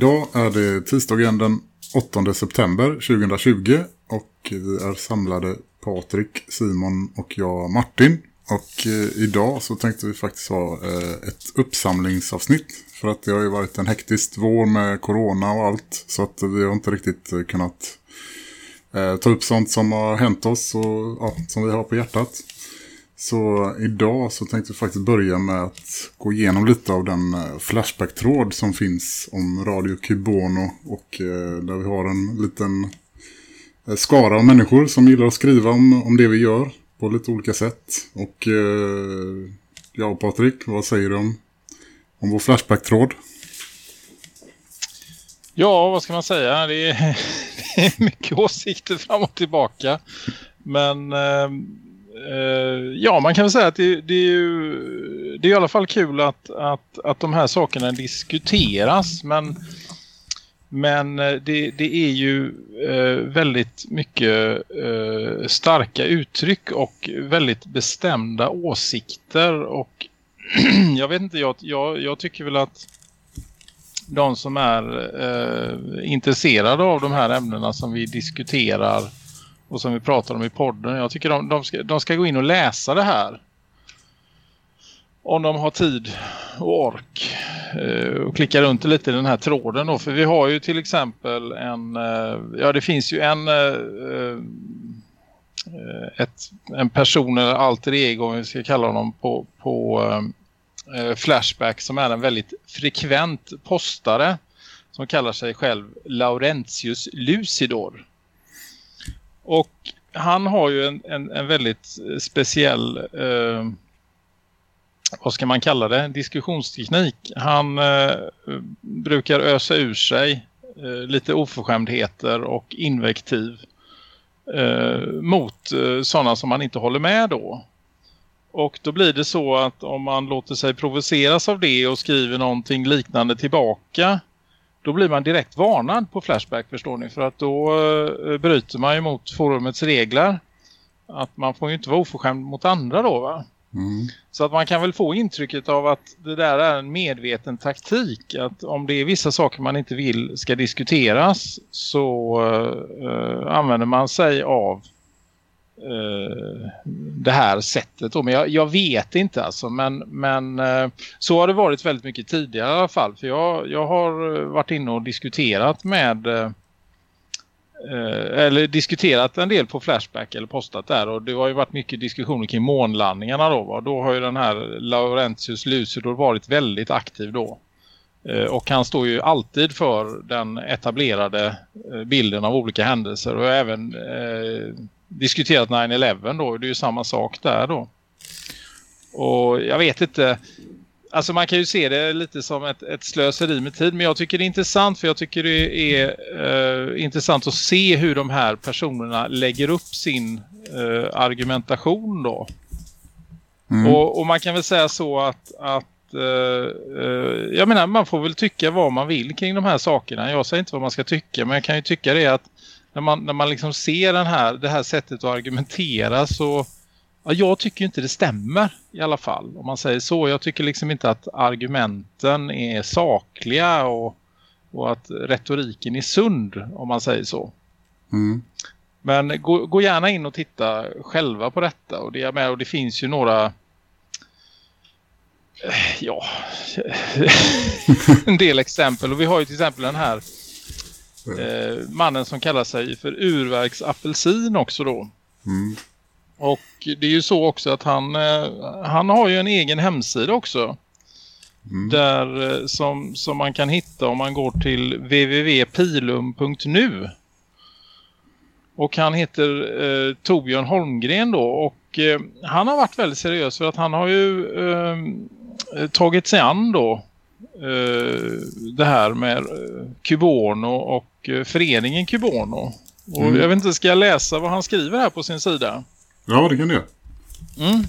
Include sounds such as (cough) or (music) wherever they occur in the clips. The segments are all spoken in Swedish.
Idag är det tisdagen den 8 september 2020 och vi är samlade Patrik, Simon och jag Martin. Och eh, idag så tänkte vi faktiskt ha eh, ett uppsamlingsavsnitt för att det har ju varit en hektisk vår med corona och allt så att vi har inte riktigt eh, kunnat eh, ta upp sånt som har hänt oss och ja, som vi har på hjärtat. Så idag så tänkte vi faktiskt börja med att gå igenom lite av den Flashbacktråd Flashback-tråd som finns om Radio Cubono och eh, där vi har en liten eh, skara av människor som gillar att skriva om, om det vi gör på lite olika sätt. Och ja, Patrik, vad säger du om, om vår Flashback-tråd? Ja, vad ska man säga? Det är, (laughs) det är mycket åsikter fram och tillbaka. Men eh, Eh, ja, man kan väl säga att det, det, är ju det är i alla fall kul att, att, att de här sakerna diskuteras. Men, men eh, det, det är ju eh, väldigt mycket eh, starka uttryck och väldigt bestämda åsikter. Och (clears throat) jag vet inte, jag, jag, jag tycker väl att de som är eh, intresserade av de här ämnena som vi diskuterar och som vi pratar om i podden. Jag tycker de, de, ska, de ska gå in och läsa det här. Om de har tid och ork. Eh, och klicka runt lite i den här tråden då. För vi har ju till exempel en... Eh, ja det finns ju en... Eh, eh ett, en person eller alter ego om vi ska kalla honom på, på eh, eh Flashback som är en väldigt frekvent postare som kallar sig själv Laurentius Lucidor. Och han har ju en, en, en väldigt speciell eh, vad ska man kalla det? Diskussionsteknik. Han eh, brukar ösa ur sig eh, lite oförskämdheter och invektiv eh, mot eh, sådana som man inte håller med då. Och då blir det så att om man låter sig provoceras av det och skriver någonting liknande tillbaka då blir man direkt varnad på Flashback förstår ni. För att då eh, bryter man ju mot forumets regler. Att man får ju inte vara oförskämd mot andra då va? Mm. Så att man kan väl få intrycket av att det där är en medveten taktik. Att om det är vissa saker man inte vill ska diskuteras så eh, använder man sig av eh, Eh, det här sättet. Då. Men jag, jag vet inte alltså. Men, men eh, så har det varit väldigt mycket tidigare i alla fall. För jag, jag har eh, varit inne och diskuterat med... Eller diskuterat en del på Flashback eller postat där. Och det har ju varit mycket diskussioner kring månlandningarna då. Va? Då har ju den här Laurentius Lucidor varit väldigt aktiv då. Och han står ju alltid för den etablerade bilden av olika händelser och även eh, diskuterat 9-11 då. Det är ju samma sak där då. Och jag vet inte, alltså man kan ju se det lite som ett, ett slöseri med tid men jag tycker det är intressant för jag tycker det är eh, intressant att se hur de här personerna lägger upp sin eh, argumentation då. Mm. Och, och man kan väl säga så att, att eh, eh, jag menar man får väl tycka vad man vill kring de här sakerna. Jag säger inte vad man ska tycka men jag kan ju tycka det att när man, när man liksom ser den här, det här sättet att argumentera så ja, jag tycker inte det stämmer i alla fall om man säger så. Jag tycker liksom inte att argumenten är sakliga och, och att retoriken är sund om man säger så. Mm. Men gå, gå gärna in och titta själva på detta. Och det, är med, och det finns ju några... eh, Ja, (laughs) en del exempel. Och vi har ju till exempel den här eh, mannen som kallar sig för urverksapelsin också då. Mm. Och det är ju så också att han, eh, han har ju en egen hemsida också. Mm. Där eh, som, som man kan hitta om man går till www.pilum.nu. Och han heter eh, Torbjörn Holmgren då. Och eh, han har varit väldigt seriös för att han har ju eh, tagit sig an då det här med eh, Cubono och eh, föreningen Cubono. Och Mm. jag vet inte, ska jag läsa vad han skriver här på sin sida? Ja, det kan göra. Mm.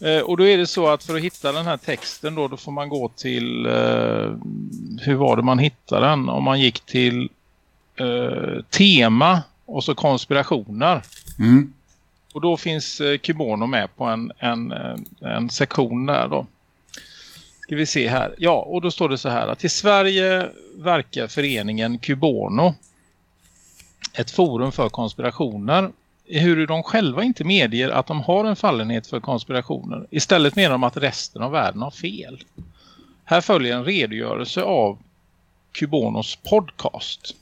Eh, och då är det så att för att hitta den här texten då, då får man gå till eh, hur var det man hittade den? Om man gick till eh, tema och så konspirationer. Mm. Och då finns eh, Kubono med på en, en, eh, en sektion där då. Ska vi se här. Ja, och då står det så här att i Sverige verkar föreningen Kubono ett forum för konspirationer hur de själva inte medger att de har en fallenhet för konspirationer. Istället menar de att resten av världen har fel. Här följer en redogörelse av Kubonos podcast.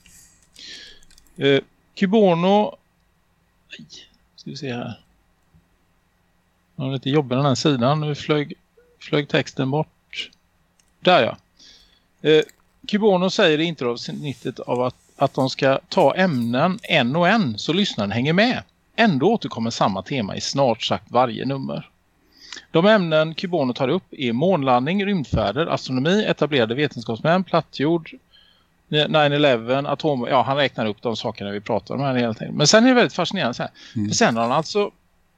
Eh, Kubono... Nej, ska vi se här. Jag har lite jobbig den här sidan. Nu flög, flög texten bort. Där ja. Eh, Kubono säger i introavsnittet av att, att de ska ta ämnen en och en så lyssnaren hänger med. Ändå återkommer samma tema i snart sagt varje nummer. De ämnen Kubono tar upp är månlandning, rymdfärder, astronomi, etablerade vetenskapsmän, plattjord, 9-11, atom... Ja, han räknar upp de sakerna vi pratar om här hela tiden. Men sen är det väldigt fascinerande så här. Mm. Sen har han alltså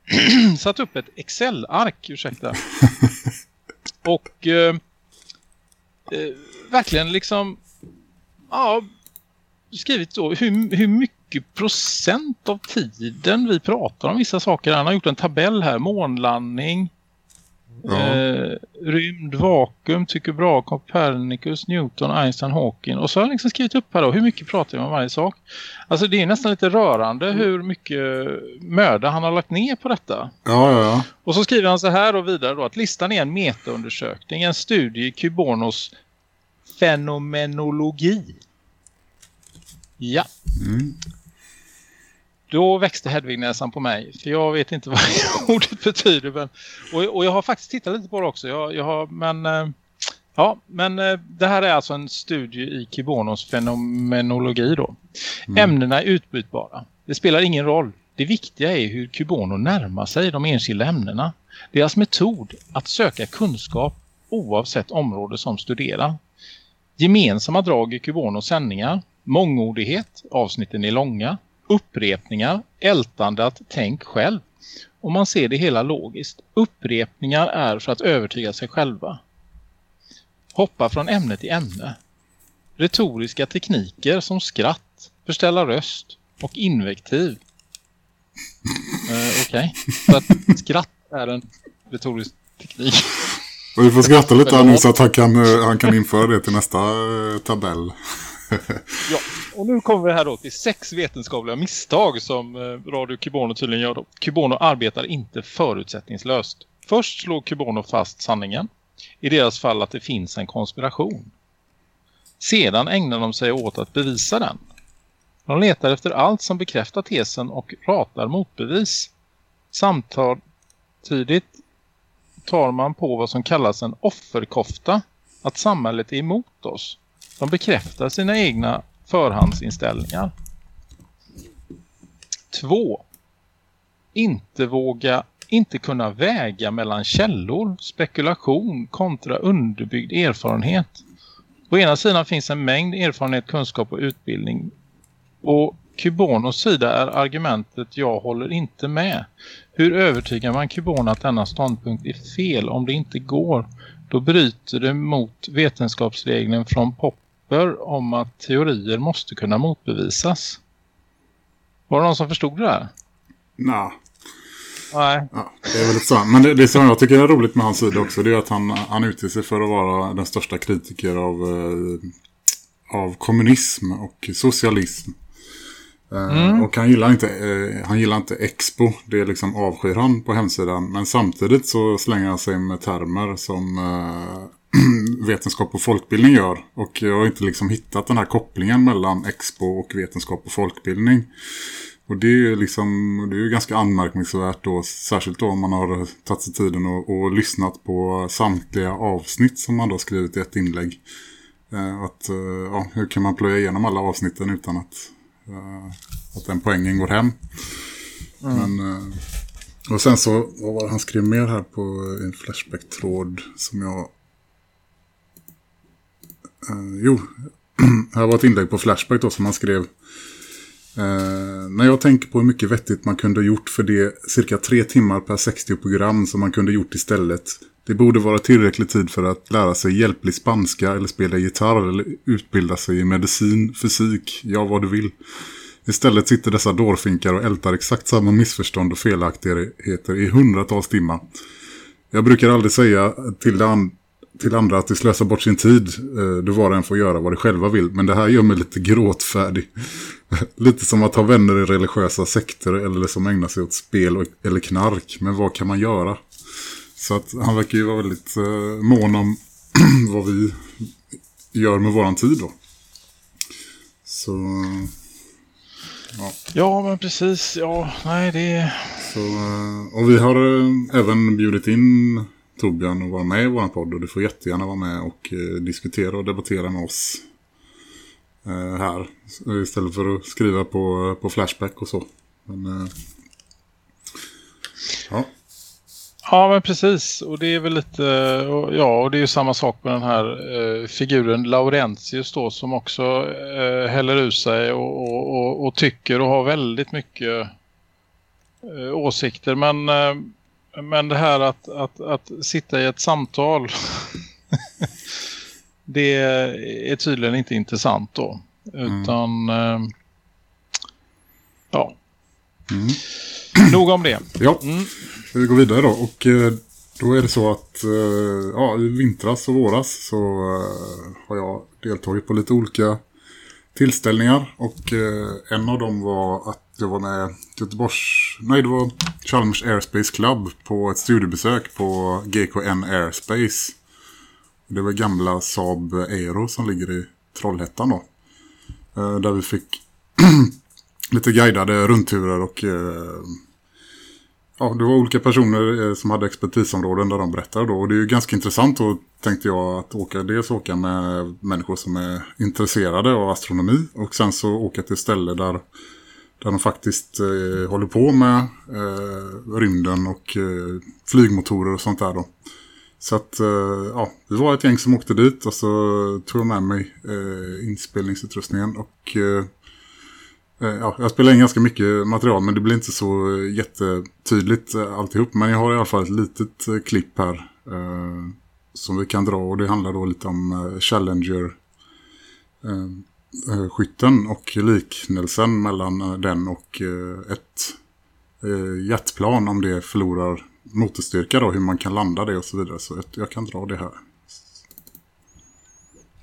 (clears throat) satt upp ett Excel-ark, ursäkta. (laughs) Och eh, eh, Eh, verkligen liksom ja, skrivit då hur, hur mycket procent av tiden vi pratar om vissa saker. Han har gjort en tabell här, månlandning, Ja. eh, rymd, vakuum, tycker bra, Copernicus, Newton, Einstein, Hawking. Och så har han liksom skrivit upp här då, hur mycket pratar vi om varje sak. Alltså det är nästan lite rörande hur mycket möda han har lagt ner på detta. Ja, ja, ja. Och så skriver han så här och vidare då att listan är en metaundersökning, en studie i Kubonos fenomenologi. Ja, Mm. Då växte Hedvignäsan på mig. För jag vet inte (laughs) vad ordet betyder. Men, och, och jag har faktiskt tittat lite på det också. Jag, jag har, men, eh, ja, men eh, det här är alltså en studie i Kubonos fenomenologi då. Ämnena är utbytbara. Det spelar ingen roll. Det viktiga är hur Kubono närmar sig de enskilda ämnena. Deras metod att söka kunskap oavsett område som studerar. Gemensamma drag i Kubonos sändningar. Mångordighet, avsnitten är långa. Upprepningar, ältande att tänk själv. Och man ser det hela logiskt. Upprepningar är för att övertyga sig själva. Hoppa från ämne till ämne. Retoriska tekniker som skratt, förställa röst och invektiv. Eh, Okej, så att skratt är en retorisk teknik. Och vi får skratta lite här nu så att han kan, eh, han kan införa det till nästa eh, tabell. Ja, och nu kommer vi här då till sex vetenskapliga misstag som eh, Radio Kubono tydligen gör då. Kubono arbetar inte förutsättningslöst. Först slår Kubono fast sanningen. I deras fall att det finns en konspiration. Sedan ägnar de sig åt att bevisa den. De letar efter allt som bekräftar tesen och ratar motbevis. Samtidigt tar man på vad som kallas en offerkofta. Att samhället är emot oss. De bekräftar sina egna förhandsinställningar. 2. Inte våga, inte kunna väga mellan källor, spekulation kontra underbyggd erfarenhet. På ena sidan finns en mängd erfarenhet, kunskap och utbildning. Och Kubonos sida är argumentet jag håller inte med. Hur övertygar man Kubon att denna ståndpunkt är fel om det inte går? Då bryter det mot vetenskapsregeln från Popper om att teorier måste kunna motbevisas. Var det någon som förstod det där? Nah. Nej. Ja, det är väl lite så. Men det, det som jag tycker är roligt med hans sida också det är att han, han utger sig för att vara den största kritiker av, eh, av kommunism och socialism. Eh, Och han gillar, inte, eh, han gillar inte Expo, det är liksom avskyr han på hemsidan. Men samtidigt så slänger han sig med termer som eh, (clears throat) vetenskap och folkbildning gör. Och jag har inte liksom hittat den här kopplingen mellan Expo och vetenskap och folkbildning. Och det är ju liksom, det är ganska anmärkningsvärt då, särskilt då om man har tagit sig tiden och, och lyssnat på samtliga avsnitt som man då skrivit i ett inlägg. Eh, att, eh, ja, hur kan man plöja igenom alla avsnitten utan att eh, att den poängen går hem. Men, eh, och sen så, vad var det han skrev mer här på en Flashback-tråd som jag... Eh, jo, (clears throat) här var ett inlägg på Flashback då som han skrev. Eh, när jag tänker på hur mycket vettigt man kunde gjort för det cirka tre timmar per 60 program som man kunde gjort istället. Det borde vara tillräcklig tid för att lära sig hjälplig spanska eller spela gitarr eller utbilda sig i medicin, fysik, ja vad du vill. Istället sitter dessa dårfinkar och ältar exakt samma missförstånd och felaktigheter i hundratals timmar. Jag brukar aldrig säga till, det andra till andra att de slösar bort sin tid. Eh, då var en får göra vad de själva vill. Men det här gör mig lite gråtfärdig. (laughs) lite som att ha vänner i religiösa sekter eller som ägnar sig åt spel och, eller knark. Men vad kan man göra? Så att han verkar ju vara väldigt eh, mån om (clears throat) vad vi gör med våran tid då. Så... Ja. Ja, men precis. Ja, nej, det... Så, eh, och vi har eh, även bjudit in Torbjörn att vara med i vår podd och du får jättegärna vara med och eh, diskutera och debattera med oss eh, här istället för att skriva på, eh, på Flashback och så. Men, ja. Ja, men precis. Och det är väl lite... och- Ja, och det är ju samma sak med den här eh, figuren Laurentius då som också eh, häller ur sig och, och, och, och tycker och har väldigt mycket eh, åsikter. Men, men det här att, att, att sitta i ett samtal (laughs) det är tydligen inte intressant då. Utan... Eh, ja, Mm. nog om det. ja, Mm. vi går vidare då. Och eh, då är det så att eh, ja, i vintras och våras så har jag deltagit på lite olika tillställningar. Och en av dem var att det var med Göteborgs... Nej, det var Chalmers Airspace Club på ett studiebesök på GKN Airspace. Det var gamla Saab Aero som ligger i Trollhättan då. Eh, där vi fick (clears throat) lite guidade rundturer och eh, ja, det var olika personer eh, som hade expertisområden där de berättade då. Och det är ju ganska intressant då tänkte jag att åka, dels åka med människor som är intresserade av astronomi och sen så åka till ställe där, där de faktiskt eh, håller på med eh, rymden och eh, flygmotorer och sånt där då. Så att, eh, ja, vi var ett gäng som åkte dit och så tog jag med mig eh, inspelningsutrustningen och eh, eh Ja, jag spelade in ganska mycket material men det blir inte så jättetydligt eh, alltihop. Men jag har i alla fall ett litet eh, klipp här eh, som vi kan dra och det handlar då lite om eh, Challenger eh, Eh, skytten och liknelsen mellan eh, den och eh, ett jetplan om det förlorar motorstyrka då, hur man kan landa det och så vidare. Så jag, kan dra det här.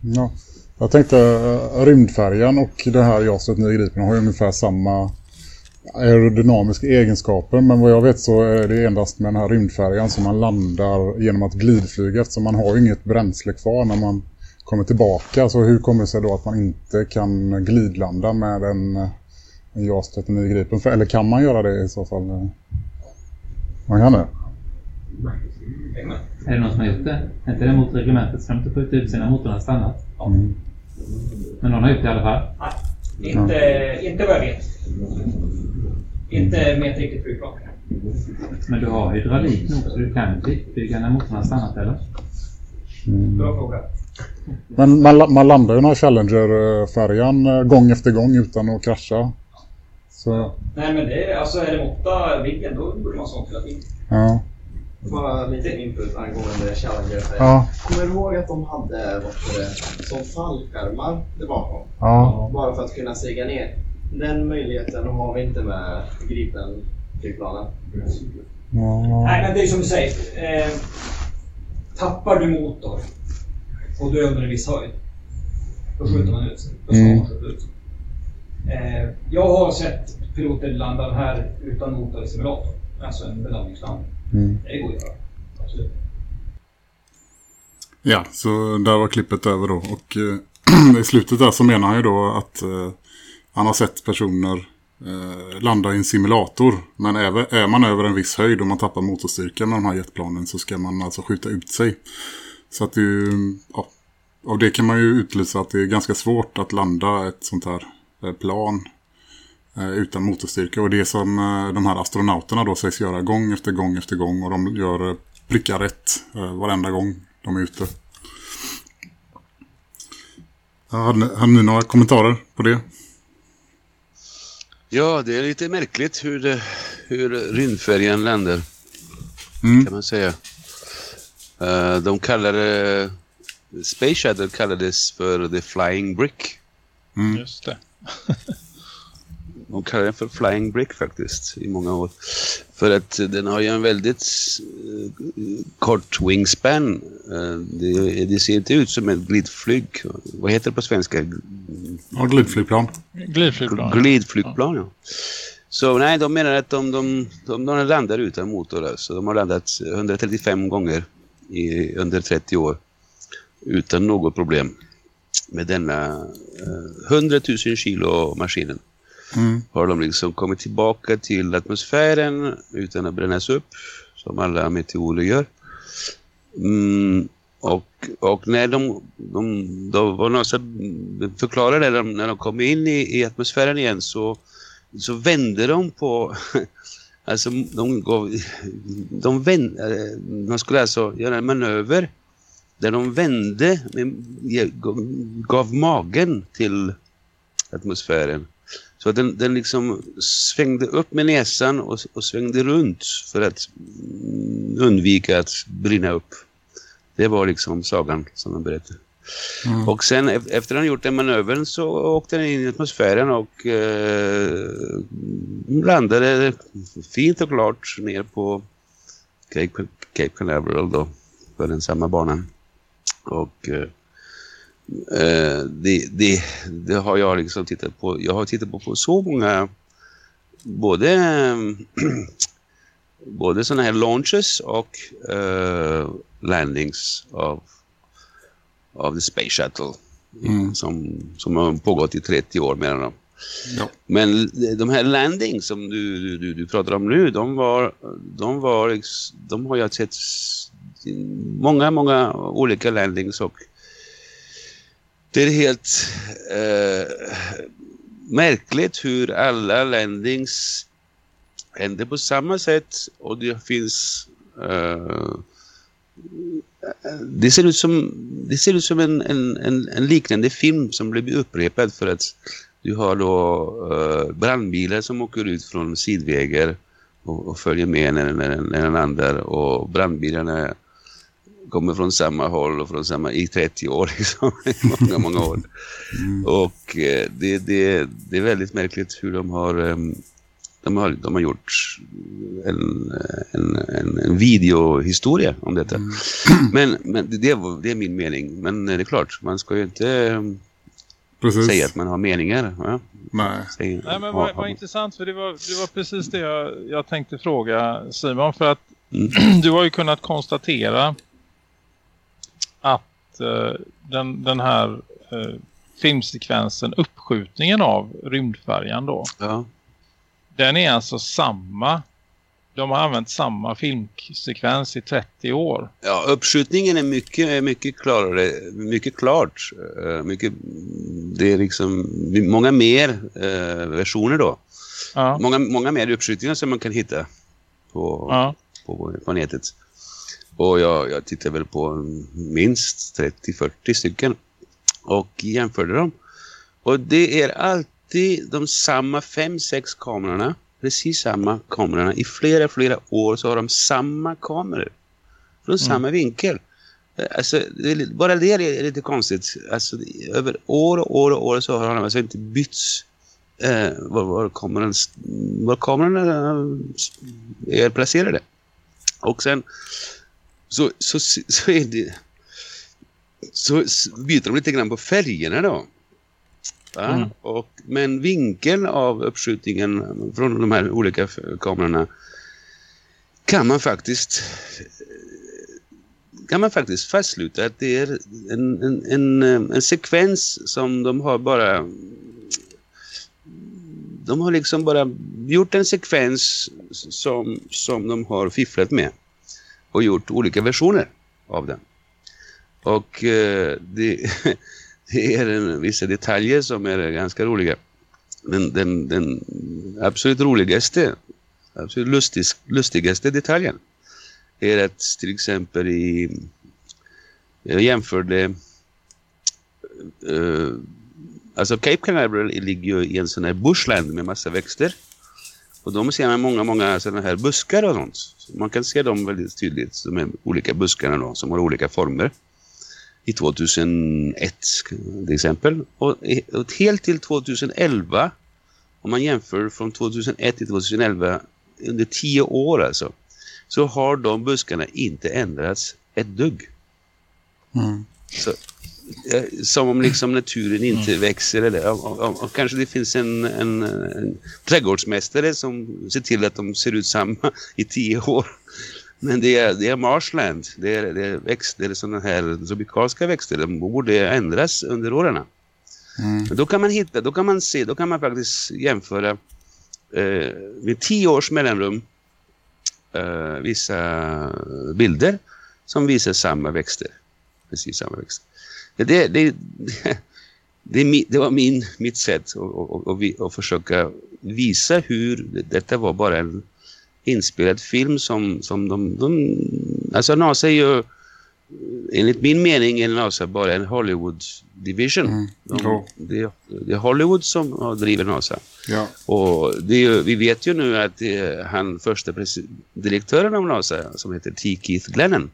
Ja, jag tänkte rymdfärjan och det här JASet 39 Gripen har ju ungefär samma aerodynamiska egenskaper. Men vad jag vet så är det endast med den här rymdfärjan som man landar genom att glidflyga eftersom man har ju inget bränsle kvar när man kommer tillbaka. Så hur kommer det sig då att man inte kan glidlanda med en, en JAS 39 Gripen? För, eller kan man göra det i så fall? Man kan det. Är det någon som har gjort det? Är inte det mot reglementet? Ska de inte skjuta ut sina motorn har stannat? Mm. Men någon har gjort det i alla fall. Nej, inte, inte vad jag vet. Inte med ett riktigt flygplan. Men du har hydraulik nog så du kan flyga när motorn har stannat eller? Bra fråga. Men man, man landar ju den här Challenger-färjan eh, gång efter gång utan att krascha. Så, Nej men det är, alltså är det måtta Viggen då borde man sånt hela tiden. ja. Bara lite input angående Challenger. Ja, Kommer du ihåg att de hade det, som fallskärmar där bakom? ja. Bara för att kunna stiga ner. Den möjligheten har vi inte med Gripen-flygplanen. ja. Nej men det är som du säger. Eh, tappar du motor och du är under en viss höjd. Då skjuter man ut sig. Då ska Mm. man skjuta ut sig. Eh, jag har sett piloter landa här utan motor i simulator. Alltså en bedömningsland. Mm. Det går att göra. Absolut. Ja, så där var klippet över då. Och eh, (clears throat) i slutet där så menar han ju då att eh, han har sett personer eh, landa i en simulator. Men även, är man över en viss höjd och man tappar motorstyrka med de här jetplanen så ska man alltså skjuta ut sig. Så att det är ju, ja, av det kan man ju utlysa att det är ganska svårt att landa ett sånt här eh, plan eh, utan motorstyrka. Och det som eh, de här astronauterna då sägs göra gång efter gång efter gång. Och de gör eh, prickar rätt eh, varenda gång de är ute. Hade, ni- hade ni några kommentarer på det? Ja, det är lite märkligt hur, det, hur rymdfärjan landar, Mm. kan man säga. Eh, de kallade Space Shuttle kallades för The Flying Brick. Just det. De kallar den för Flying Brick faktiskt i många år. För att den har ju en väldigt eh, kort wingspan. Eh, det, det ser inte ut som ett glidflyg. Vad heter det på svenska? Ja, glidflygplan. Glidflygplan. Glidflygplan, ja. Så nej, de menar att de, de, de, de landar utan motor. Alltså. De har landat 135 gånger i, under 30 år utan något problem med denna eh, 100 000 kilo maskinen. Mm. Har de liksom kommit tillbaka till atmosfären utan att brännas upp som alla meteorer gör. Mm, och, och när de, de, de var någon som förklarade det, när de kom in i, i atmosfären igen så, så vände de på (laughs) alltså de gav de vände, eh, De skulle alltså göra en manöver där de vände gav magen till atmosfären så den, den liksom svängde upp med näsan och, och svängde runt för att undvika att brinna upp. Det var liksom sagan som de berättade. Mm. Och sen efter han gjort den manövern så åkte den in i atmosfären och eh, landade fint och klart ner på Cape, Cape Canaveral då, på den samma banan. Och eh, eh, det, det, det har jag liksom tittat på. Jag har tittat på, på så många både (clears throat) både sådana här launches och eh, landings av av the Space Shuttle Mm. som, som har pågått i 30 år menar de. Ja. Men de här landings som du, du, du, du pratar om nu, de var, de var, de har jag sett många, många olika landings och det är helt eh, märkligt hur alla landings händer på samma sätt och det finns eh, det ser ut som, det ser ut som en, en, en, en liknande film som blev upprepad för att du har då eh, brandbilar som åker ut från sidvägar och, och följer med när, när, när den landar och brandbilarna kommer från samma håll och från samma i 30 år (laughs) liksom, i många, många år. Och eh, det, det, det är väldigt märkligt hur de har ehm, de har, de har gjort en, en, en, en videohistoria om detta. (clears throat) Men, men det, det, var, det är min mening. Men det är klart, man ska ju inte eh, Precis. säga att man har meningar. Ja? Nej. Säg, Nej, men vad, vad intressant för det var, det var precis det jag, jag tänkte fråga Simon för att Mm. (clears throat) du har ju kunnat konstatera att eh, den, den här eh, filmsekvensen, uppskjutningen av rymdfärjan då, Ja. den är alltså samma. De har använt samma filmsekvens i 30 år. ja, uppskjutningen är mycket, mycket klarare, mycket klart. eh, Mycket, det är liksom många mer eh, versioner då. Ja, Många, många mer uppskjutningar som man kan hitta på, ja. på, nätet. Och jag, jag tittar väl på minst 30-40 stycken och jämförde dem. Och det är alltid de samma 5-6 kamerorna, precis samma kamerorna. I flera, flera år så har de samma kameror. Från samma vinkel. Alltså, det bara det är lite konstigt. Alltså, över år och år och år så har de alltså inte bytts eh, var, var, kameran, var kamerorna eh, är placerade. Och sen så, så, så är det så byter de lite grann på färgerna då. Mm. Och, men vinkeln av uppskjutningen från de här olika kamerorna kan man faktiskt kan man faktiskt fastsluta att det är en, en, en, eh, en sekvens som de har bara de har liksom bara gjort en sekvens som, som de har fifflat med och gjort olika versioner av den. Och eh, det, (laughs) det är en, vissa detaljer som är ganska roliga. den, den, den absolut roligaste, absolut lustig, lustigaste detaljen är att till exempel i jag jämförde uh, alltså Cape Canaveral ligger ju i en sån här bushland med massa växter och de ser man många, många sådana här buskar och sånt. Så man kan se dem väldigt tydligt, de här olika buskarna då, som har olika former. I 2001 till exempel. Och, helt till 2011, om man jämför från 2001 till 2011, under tio år alltså, så har de buskarna inte ändrats ett dugg. Mm. Så, som om liksom naturen inte växer. Eller, och, och, och kanske det finns en, en, en trädgårdsmästare som ser till att de ser ut samma i tio år. Men det är, det är marshland. Det är, det är växter, sådana här tropikalska växter. De borde ändras under åren. Mm. Då kan man hitta, då kan man se, då kan man faktiskt jämföra eh, med tio års mellanrum eh, vissa bilder som visar samma växter. Precis samma växter. Det, det, det, (laughs) det, är mi- det var min, mitt sätt att, att, försöka visa hur detta var bara en inspelad film som, som de, de... Alltså NASA är ju enligt min mening är NASA bara en Hollywood division. Mm. De, Ja. det, är- det är Hollywood som driver NASA. Ja. Och det är vi vet ju nu att det är han första direktören av NASA som heter T. Keith Glennon.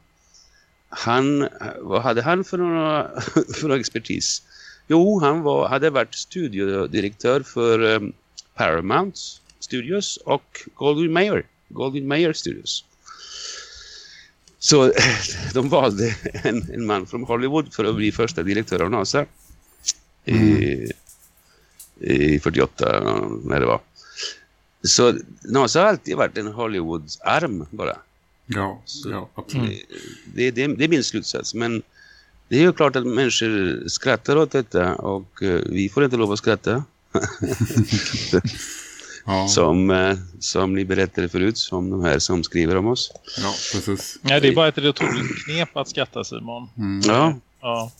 Han, vad hade han för några, (laughs) för några expertis? Jo, han var, hade varit studiodirektör för um, Paramount Studios och Goldwyn Mayer, Goldwyn Mayer Studios. Så (laughs) de valde en, en man från Hollywood för att bli första direktör av NASA. I, i 48 när det var. Så NASA har alltid varit en Hollywood-arm bara. Ja, ja, absolut. Det, det, det är min slutsats. Men det är ju klart att människor skrattar åt detta och eh, vi får inte lov att skratta. (laughs) Ja, Som, eh, som ni berättade förut, som de här som skriver om oss. ja, precis. Nej, det är bara ett retoriskt knep att skatta Simon. Mm. Ja, Ja,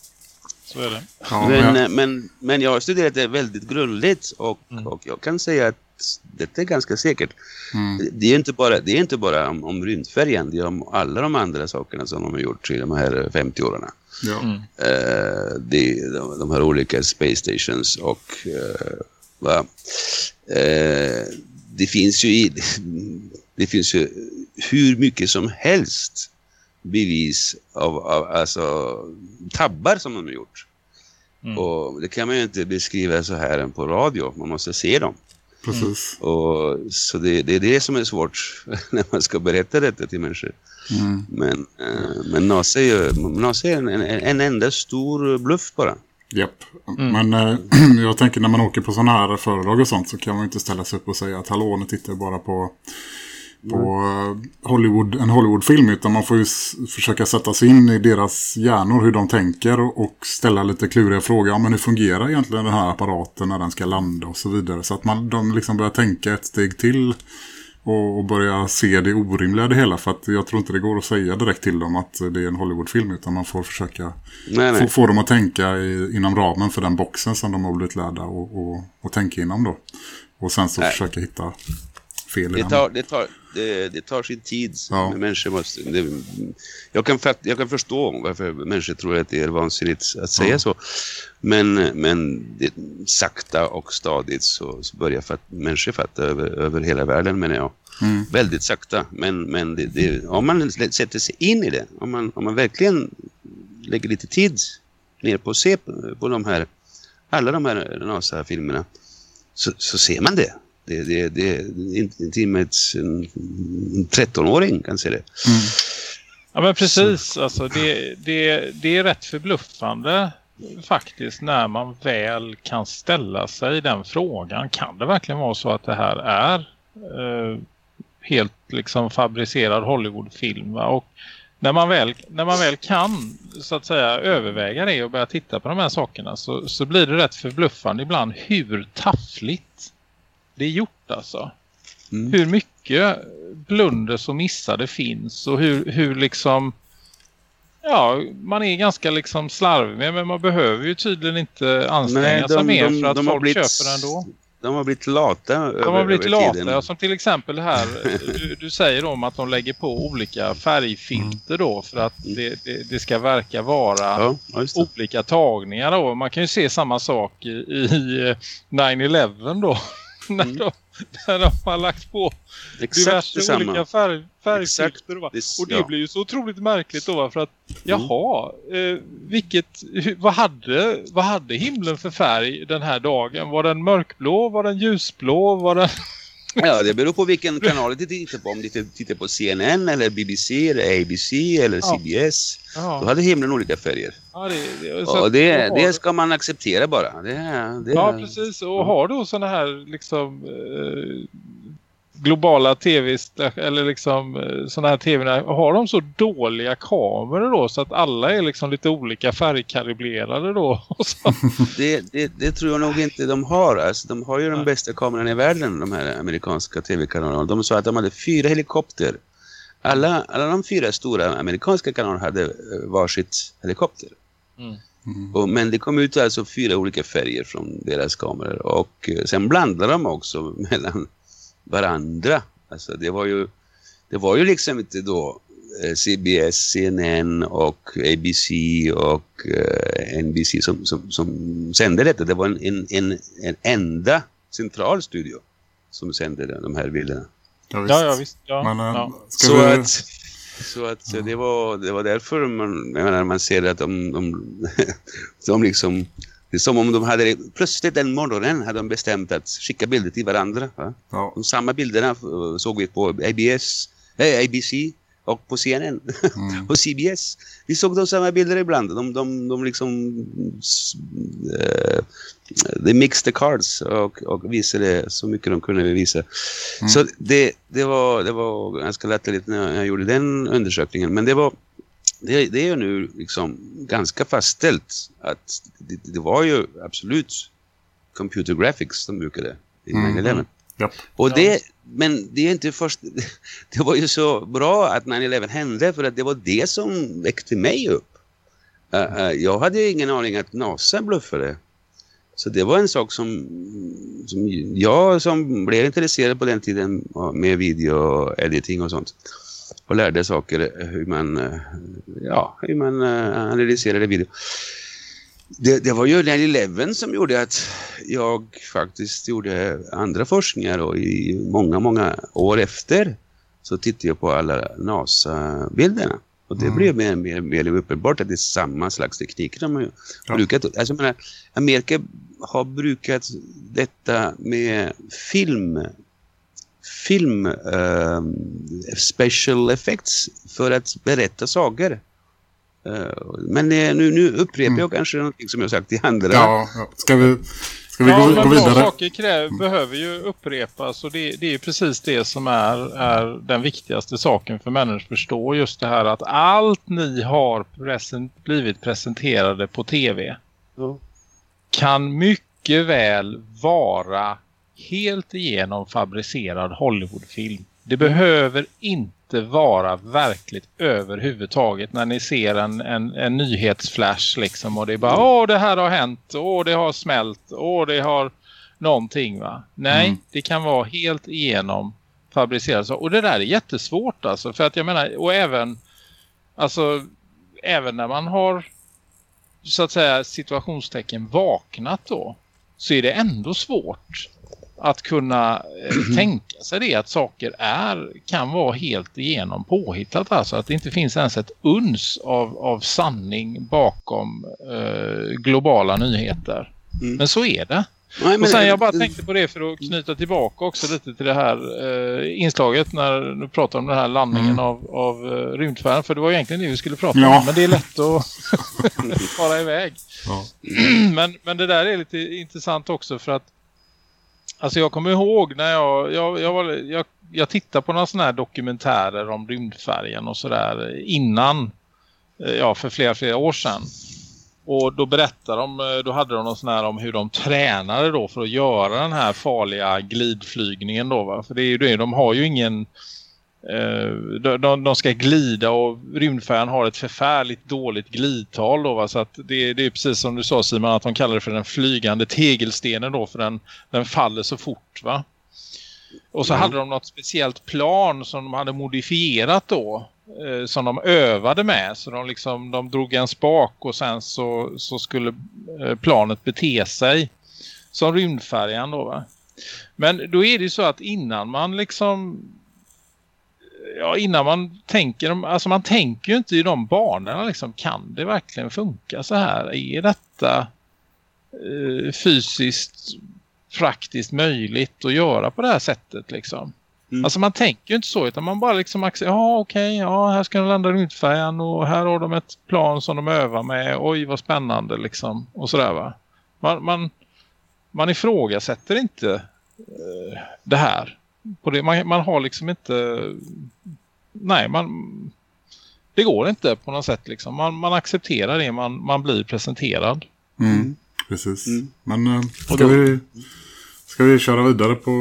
så är det. Ja, men, men, eh, men, men jag har studerat det väldigt grundligt och, Mm. och jag kan säga att detta är ganska säkert. mm, Det är inte bara, det är inte bara om, om rymdfärjan, det är om alla de andra sakerna som de har gjort i de här 50 åren. ja, Mm. Eh, det, de, de här olika space stations och va? Eh, det finns ju i, (laughs) det finns ju hur mycket som helst bevis av, av alltså tabbar som de har gjort. Mm. Och det kan man ju inte beskriva så här på radio, man måste se dem. Precis. Och, så det, det är det som är svårt (laughs) när man ska berätta detta till människor. Mm. Men, eh, men NASA är ju NASA är en, en, en enda stor bluff bara. Japp. Mm. Men eh, (clears throat) jag tänker när man åker på sådana här föredrag och sånt så kan man ju inte ställa sig upp och säga att hallå, nu tittar jag bara på, på eh, Hollywood, en Hollywoodfilm utan man får ju försöka sätta sig in i deras hjärnor hur de tänker och, och ställa lite kluriga frågor. Ja, men hur fungerar egentligen den här apparaten när den ska landa och så vidare. Så att man, de liksom börjar tänka ett steg till och, och börja se det orimliga det hela. För att jag tror inte det går att säga direkt till dem att det är en Hollywoodfilm utan man får försöka Nej, få, nej. få dem att tänka i, inom ramen för den boxen som de har blivit lärda och, och, och tänka inom då. Och sen så Nej. försöka hitta fel Det tar, det, tar, det, det tar sin tid. Ja. Människor måste, det, jag, kan fatt, jag kan förstå varför människor tror att det är vansinnigt att säga Ja. så. Men, men det, sakta och stadigt så, så börjar fatt, människor fatta över, över hela världen menar jag. Mm. Väldigt sakta. Men, men det, det, om man sätter sig in i det, om man, om man verkligen lägger lite tid ner på att se på, på de här, alla de här NASA-filmerna så, så ser man det. Det, det, det, med ett, en, en 13-åring kan se det. Mm. Ja men precis, alltså det, det, det är rätt förbluffande faktiskt när man väl kan ställa sig den frågan. Kan det verkligen vara så att det här är eh, helt liksom fabricerad Hollywoodfilm? Va? Och när man, väl, när man väl kan så att säga överväga det och börja titta på de här sakerna så, så blir det rätt förbluffande ibland hur taffligt det är gjort alltså Mm. hur mycket blunders och missar det finns och hur, hur liksom ja, man är ganska liksom slarvig men man behöver ju tydligen inte anstränga Nej, sig de- mer de- för att de folk blivit- köper den ändå. de har blivit lata De har blivit lata, tiden. ja, som till exempel här, (laughs) du, du säger om att de lägger på olika färgfilter då för att det, det, det ska verka vara Ja, olika tagningar då. Man kan ju se samma sak i, i eh, 9-11 då. När, Mm. de, när de har lagt på Exakt diverse detsamma. olika färg? Det s- Och det ja. Mm. blir ju så otroligt märkligt då för att jaha, eh, vilket, vad, hade, vad hade himlen för färg den här dagen? Var den mörkblå? Var den ljusblå? Var den... Ja, det beror på vilken kanal du tittar på. Om du tittar på CNN eller BBC eller ABC eller Ja. CBS. Då Ja, hade himlen olika färger. ja, det, det, så Och det, då det ska man acceptera bara. Det, det, Ja, precis. Och har då sådana här liksom eh, globala tv eller liksom eh, sådana här tv har de så dåliga kameror då så att alla är liksom lite olika färgkaliblerade då (laughs) och så. (laughs) Det, det, det tror jag nog inte de har. Alltså, de har ju de bästa kamerorna i världen, de här amerikanska tv-kanalerna. De sa att de hade fyra helikopter. Alla, alla de fyra stora amerikanska kanalerna hade eh, varsitt helikopter. Mm. Och, men det kom ut alltså fyra olika färger från deras kameror. Och eh, sen blandade de också (laughs) mellan varandra. Alltså det var ju, det var ju liksom inte då eh, CBS, CNN och ABC och eh, NBC som, som, som sände detta. Det var en, en, en, en enda central studio som sände de här bilderna. Ja, visst. Ja, ja, visst. Ja, Men äh, ja. Så vi... att, så att eh, det, var, det var därför man, jag menar, man ser att de, de, (laughs) de liksom, det är som om de hade, plötsligt den morgonen hade de bestämt att skicka bilder till varandra. Va? Ja, De samma bilderna eh, såg vi på ABS, eh, ABC och på CNN mm. (laughs) och CBS. Vi såg de samma bilder ibland. De, de, de liksom s- eh, they mixed the cards och, och visade så mycket de kunde visa. Mm. Så det, det, var, det var ganska lätteligt när jag gjorde den undersökningen. Men det var det, det är nu liksom ganska fastställt att det, det var ju absolut computer graphics som brukade i Mm. 9-11. Japp. Och Ja. det, men det är inte först, (laughs) det var ju så bra att 9-11 hände för att det var det som väckte mig upp. Uh, uh, jag hade ingen aning att NASA bluffade. Så det var en sak som, som jag som blev intresserad på den tiden med video-editing och sånt. Och lärde saker uh, hur man, uh, ja, hur man uh, analyserade video. Det, det var ju 9-11 som gjorde att jag faktiskt gjorde andra forskningar och i många, många år efter så tittade jag på alla NASA-bilderna. Och det Mm. blev mer, mer, mer uppenbart att det är samma slags tekniker de har Ja. brukat. Alltså, jag menar, Amerika har brukat detta med film film ehm, special effects för att berätta sagor. Eh, men eh, nu, nu upprepar jag kanske någonting som jag sagt i andra. Mm. ja, ja. Ska vi, ska vi ja, gå, gå vidare? saker kräv, behöver ju upprepas och det, det är ju precis det som är, är den viktigaste saken för människor att förstå. Just det här att allt ni har present, blivit presenterade på tv Ja. kan mycket väl vara helt igenom fabricerad Hollywoodfilm. Det behöver inte vara verkligt överhuvudtaget när ni ser en, en, en nyhetsflash liksom och det är bara åh det här har hänt, åh det har smält, åh det har någonting va. Nej, Mm. det kan vara helt igenom fabricerat. Och det där är jättesvårt alltså för att jag menar, och även alltså även när man har så att säga situationstecken vaknat då så är det ändå svårt att kunna eh, (clears throat) tänka sig det att saker är kan vara helt igenom påhittat alltså att det inte finns ens ett uns av, av sanning bakom eh, globala nyheter. Mm. Men så är det. Nej, Och sen jag bara tänkte på det för att knyta tillbaka också lite till det här eh, inslaget när du pratar om den här landningen Mm. av, av eh, rymdfärden. För det var egentligen det vi skulle prata Ja. om. Men det är lätt att (laughs) fara iväg. Ja. (clears throat) men, men det där är lite intressant också för att alltså jag kommer ihåg när jag jag, jag, var, jag, jag tittade på några sådana här dokumentärer om rymdfärgen och sådär innan eh, ja för flera flera år sedan. Och då berättade de, eh, då hade de någon sån här om hur de tränade då för att göra den här farliga glidflygningen då va. För det är ju det, de har ju ingen de, de, de ska glida och rymdfärjan har ett förfärligt dåligt glidtal då va? så att det, det är precis som du sa Simon att de kallar det för den flygande tegelstenen då för den, den faller så fort va. Och så Mm. hade de något speciellt plan som de hade modifierat då eh, som de övade med så de liksom de drog en spak och sen så, så skulle eh, planet bete sig som rymdfärjan då va. Men då är det ju så att innan man liksom ja innan man tänker alltså man tänker ju inte i de banorna liksom kan det verkligen funka så här är detta eh, fysiskt praktiskt möjligt att göra på det här sättet liksom. Mm. Alltså man tänker ju inte så utan man bara liksom accepterar, ja okej, ja här ska de landa rymdfärjan och här har de ett plan som de övar med, oj vad spännande liksom och sådär va. Man, man, man ifrågasätter inte eh, det här. På det, man, man har liksom inte, nej man, det går inte på något sätt liksom. Man, man accepterar det man, man blir presenterad. Mm. Precis. Mm. Men eh, ska, då- vi, ska vi köra vidare på,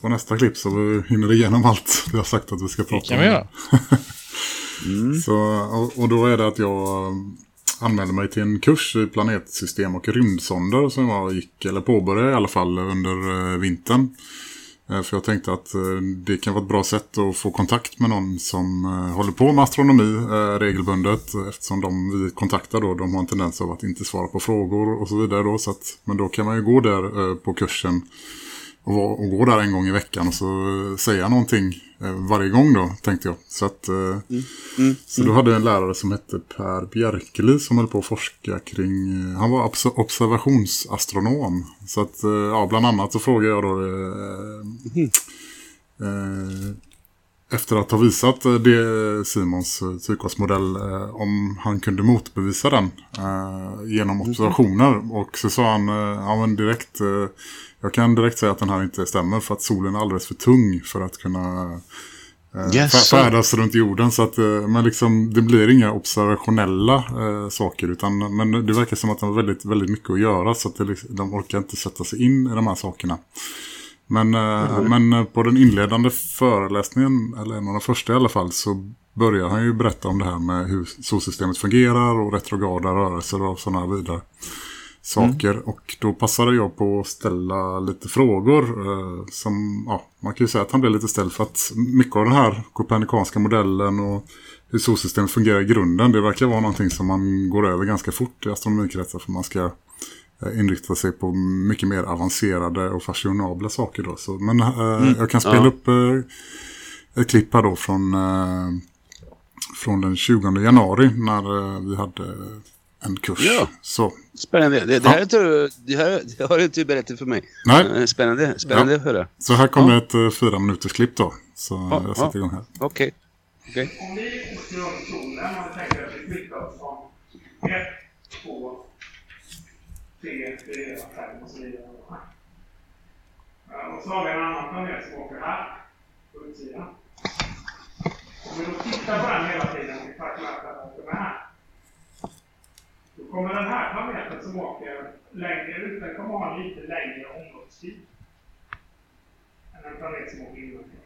på nästa klipp så vi hinner igenom allt vi har sagt att vi ska Det prata kan vi göra. (laughs) Mm. Så, och, och då är det att jag eh, anmälde mig till en kurs i planetsystem och rymdsonder som jag gick, eller påbörjade i alla fall under eh, vintern. Eh, för jag tänkte att eh, det kan vara ett bra sätt att få kontakt med någon som eh, håller på med astronomi regelbundet. Eftersom de vi kontaktar då, de har en tendens av att inte svara på frågor och så vidare då. Så att, men då kan man ju gå där på kursen och, och gå där en gång i veckan och så säga någonting varje gång då, tänkte jag. Så att... eh, Mm. så då hade jag en lärare som hette Per Bjerkeli som höll på att forska kring, eh, han var obs- observationsastronom. Så att, eh, ja, bland annat så frågade jag då eh, eh, efter att ha visat eh, det Simons eh, psykosmodell eh, om han kunde motbevisa den eh, genom observationer. Och så sa han, eh, ja men direkt, eh, jag kan direkt säga att den här inte stämmer för att solen är alldeles för tung för att kunna eh, fär- färdas runt jorden. Så att, eh, men liksom, det blir inga observationella eh, saker utan men det verkar som att de har väldigt, väldigt mycket att göra så att det, liksom- de orkar inte sätta sig in i de här sakerna. Men, eh, men eh, på den inledande föreläsningen, eller en av de första i alla fall, så börjar han ju berätta om det här med hur solsystemet fungerar och retrograda rörelser och sådana här vidare saker. Och då passade jag på att ställa lite frågor eh, som, ja, man kan ju säga att han blev lite ställd för att mycket av den här kopernikanska modellen och hur solsystemet fungerar i grunden, det verkar vara någonting som man går över ganska fort i astronomikretsar för man ska eh, inrikta sig på mycket mer avancerade och fashionabla saker då. Så, men eh, jag kan spela ja. upp eh, ett klipp här då från, eh, från den 20 januari när eh, vi hade en kurs. Ja. Så, Spännande. Det, det, här, tror jag- det, här, det har du inte berättat för mig. nej, Eh, Spännande, spännande att höra. så här kommer ett eh, fyra minuters klipp då. Så Ja, jag sätter ja. igång här. Okej. Okej. Om vi till solen, om vi tänker att vi flyttar från 1, 2, 3, 4, 5 och så vidare. Ja, Och så har vi en annan planet som åker här, på utsidan. Om vi då tittar på den hela tiden i takt med att den åker med här. Kommer den här planeten som åker längre ut, den kommer ha en lite längre omloppstid. Än en planet som åker innanför.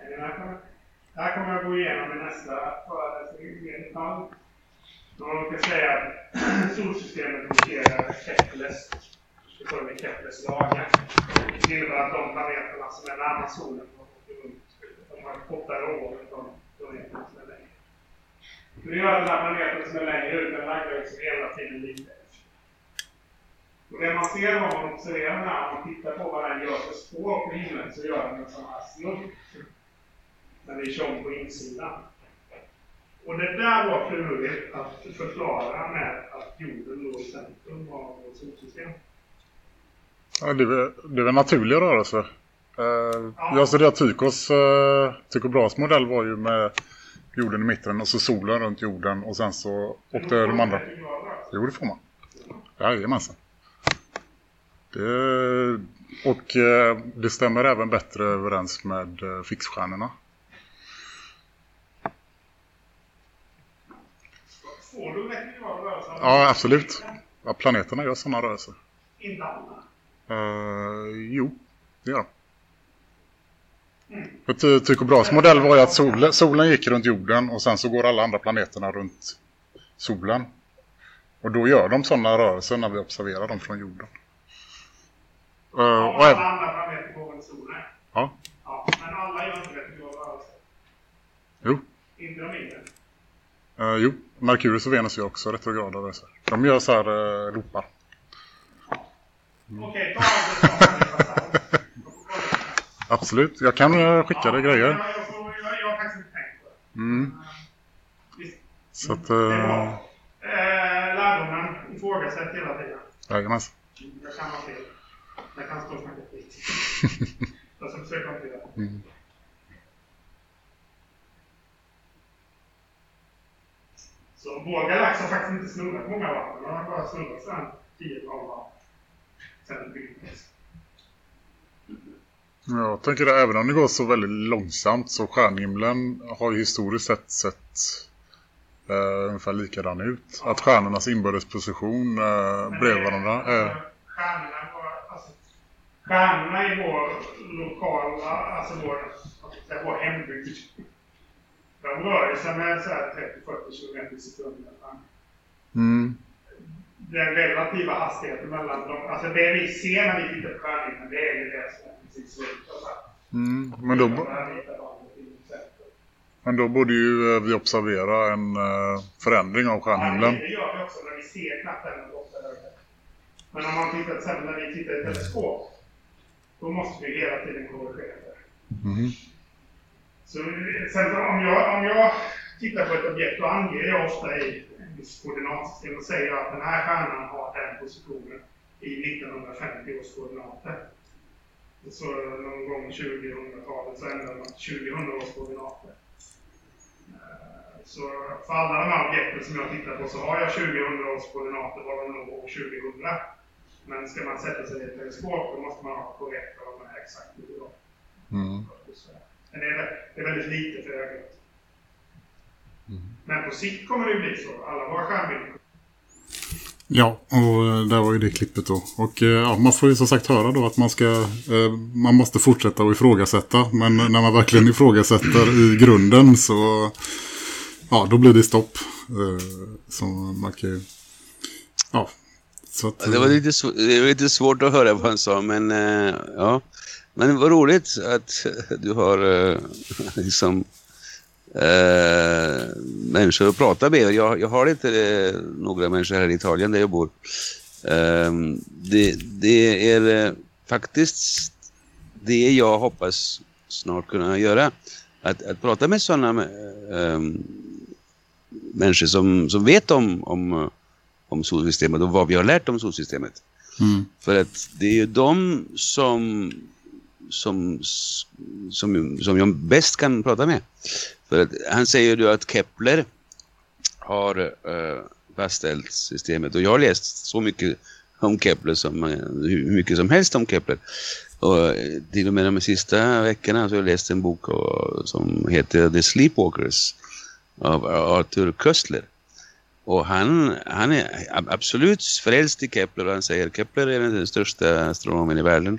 Är ni med på det? Det här kommer jag gå igenom i nästa föreläsning i detalj. Man kan säga att (clears throat) solsystemet fungerar Keplers, det står med Keplers lagar. Det innebär att de planeterna som är närmast solen de runt, de har kortare år än de planeterna som är längre. Det gör att den här planeten som är längre ut, den laggar liksom hela tiden lite. Och det man ser om man observerar den här, om man tittar på vad den gör för spår på himlen, så gör den en sån här snubb när vi kör på insidan. Och det där var klurigt att förklara med att jorden låg i centrum av vårt solsystem. Ja, det, är, det är väl naturliga rörelser. Uh, Jag studerade Tykos, uh, Tycho Brahes modell var ju med jorden i mitten och så solen runt jorden och sen så åkte de andra. Jo, det får man. Jajamensan. Det, och eh, det stämmer även bättre överens med eh, fixstjärnorna. Får du retrograd rörelse? Ja, absolut. Ja, planeterna gör sådana rörelser. Inte alla. Eh, jo, det gör de. För Ty- Tycho Brahes modell var ju att solen, solen gick runt jorden och sen så går alla andra planeterna runt solen. Och då gör de sådana rörelser när vi observerar dem från jorden. Eh, Ja, och även, alla andra planeter går runt solen. ja, Ja, men alla gör inte retrograd rörelse. jo. Inte de mindre. Eh, jo, Merkurius och Venus gör också retrograda rörelser. De gör så här uh, loopar. Okej, ta av det svaret. Jag får kolla. Absolut, jag kan eh, skicka dig grejer. Mm. Så att, uh. Eh, lärdomen ifrågasätt hela tiden. jajamens. Jag kan ha fel. Jag kan stå och snacka skit. (laughs) Jag ska försöka inte göra det. Mm. Så vår galax har faktiskt inte snurrat många varv. Den har bara snurrat sedan 10 varv. Sen den byggdes. Jag tänker att även om det går så väldigt långsamt så stjärnhimlen har ju historiskt sett sett eh, ungefär likadan ut. Att stjärnornas inbördes position eh, bredvid varandra är... Stjärnorna, alltså, stjärnorna i vår lokala, alltså vår, säga, vår hembygd. De rör sig med så här 30-40 km i sekunden. Mm, Den relativa hastigheten mellan dem, alltså det vi ser när vi tittar på stjärnhimlen, det är ju det som. Mm, men, då, men då borde ju eh, vi observera en eh, förändring av Ja, stjärnhimlen. det gör vi också när vi ser knappt den. Men om man tittar till exempel när vi tittar i teleskop, då måste vi hela tiden korrigera det. Mm, Så exempel om jag, om jag tittar på ett objekt, då anger jag ofta i viss koordinatsystem och säger att den här stjärnan har den positionen i 1950 års koordinater. Så någon gång 2000-talet så ändrar man till 2000 års koordinater. Eh, Så för alla de här objekten som jag tittar på så har jag 2000 års koordinater var de år 2000. Men ska man sätta sig i ett teleskop då måste man ha korrekt vad de är exakt hur de mm, men det är, det är väldigt lite för ögat. Men på sikt kommer det bli så. Alla våra skärmbilder. Ja, och eh, där var ju det klippet då. Och eh, ja, man får ju som sagt höra då att man ska, eh, man måste fortsätta att ifrågasätta. Men när man verkligen ifrågasätter i grunden så, ja, då blir det stopp. Eh, så man kan ju, ja. Så att, Det var, lite det var lite svårt att höra vad han sa, men eh, ja. Men vad roligt att du har eh, (laughs) liksom eh, människor att prata med. Jag, jag har inte eh, några människor här i Italien där jag bor. Eh, det, det är eh, faktiskt det jag hoppas snart kunna göra. Att, att prata med sådana eh, människor som, som vet om, om, om solsystemet och vad vi har lärt om solsystemet. mm, För att det är ju de som, som, som, som jag bäst kan prata med. För att han säger ju att Kepler har uh, fastställt systemet och jag har läst så mycket om Kepler som eh, hur mycket som helst om Kepler. Och eh, till och med de sista veckorna så har jag läst en bok som heter The Sleepwalkers av Arthur Köstler. Och han, han är absolut frälst i Kepler och han säger att Kepler är den största astronomen i världen.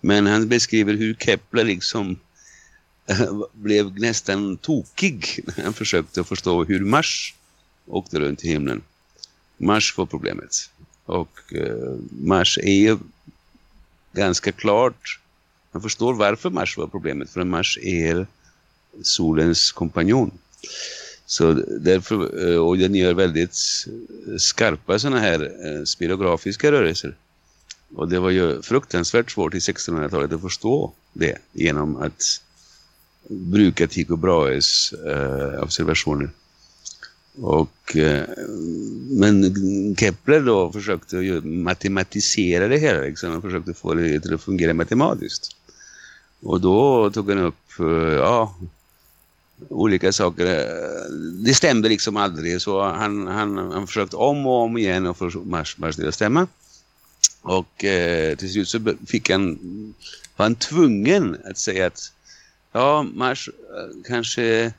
Men han beskriver hur Kepler liksom (laughs) blev nästan tokig när han försökte förstå hur Mars åkte runt i himlen. Mars var problemet. Och eh, Mars är ju ganska klart, man förstår varför Mars var problemet, för Mars är solens kompanjon. Så därför, eh, och den gör väldigt skarpa sådana här eh, spirografiska rörelser. Och det var ju fruktansvärt svårt i 1600-talet att förstå det genom att brukat Tycho Brahes eh, observationer. Och, eh, men Kepler då försökte ju matematisera det hela, liksom. han försökte få det till att fungera matematiskt. Och då tog han upp, eh, ja, olika saker. Eh, det stämde liksom aldrig så han, han, han försökte om och om igen att få Mars, Mars till att stämma. Och eh, till slut så fick han, var han tvungen att säga att ja, Mars eh, kanske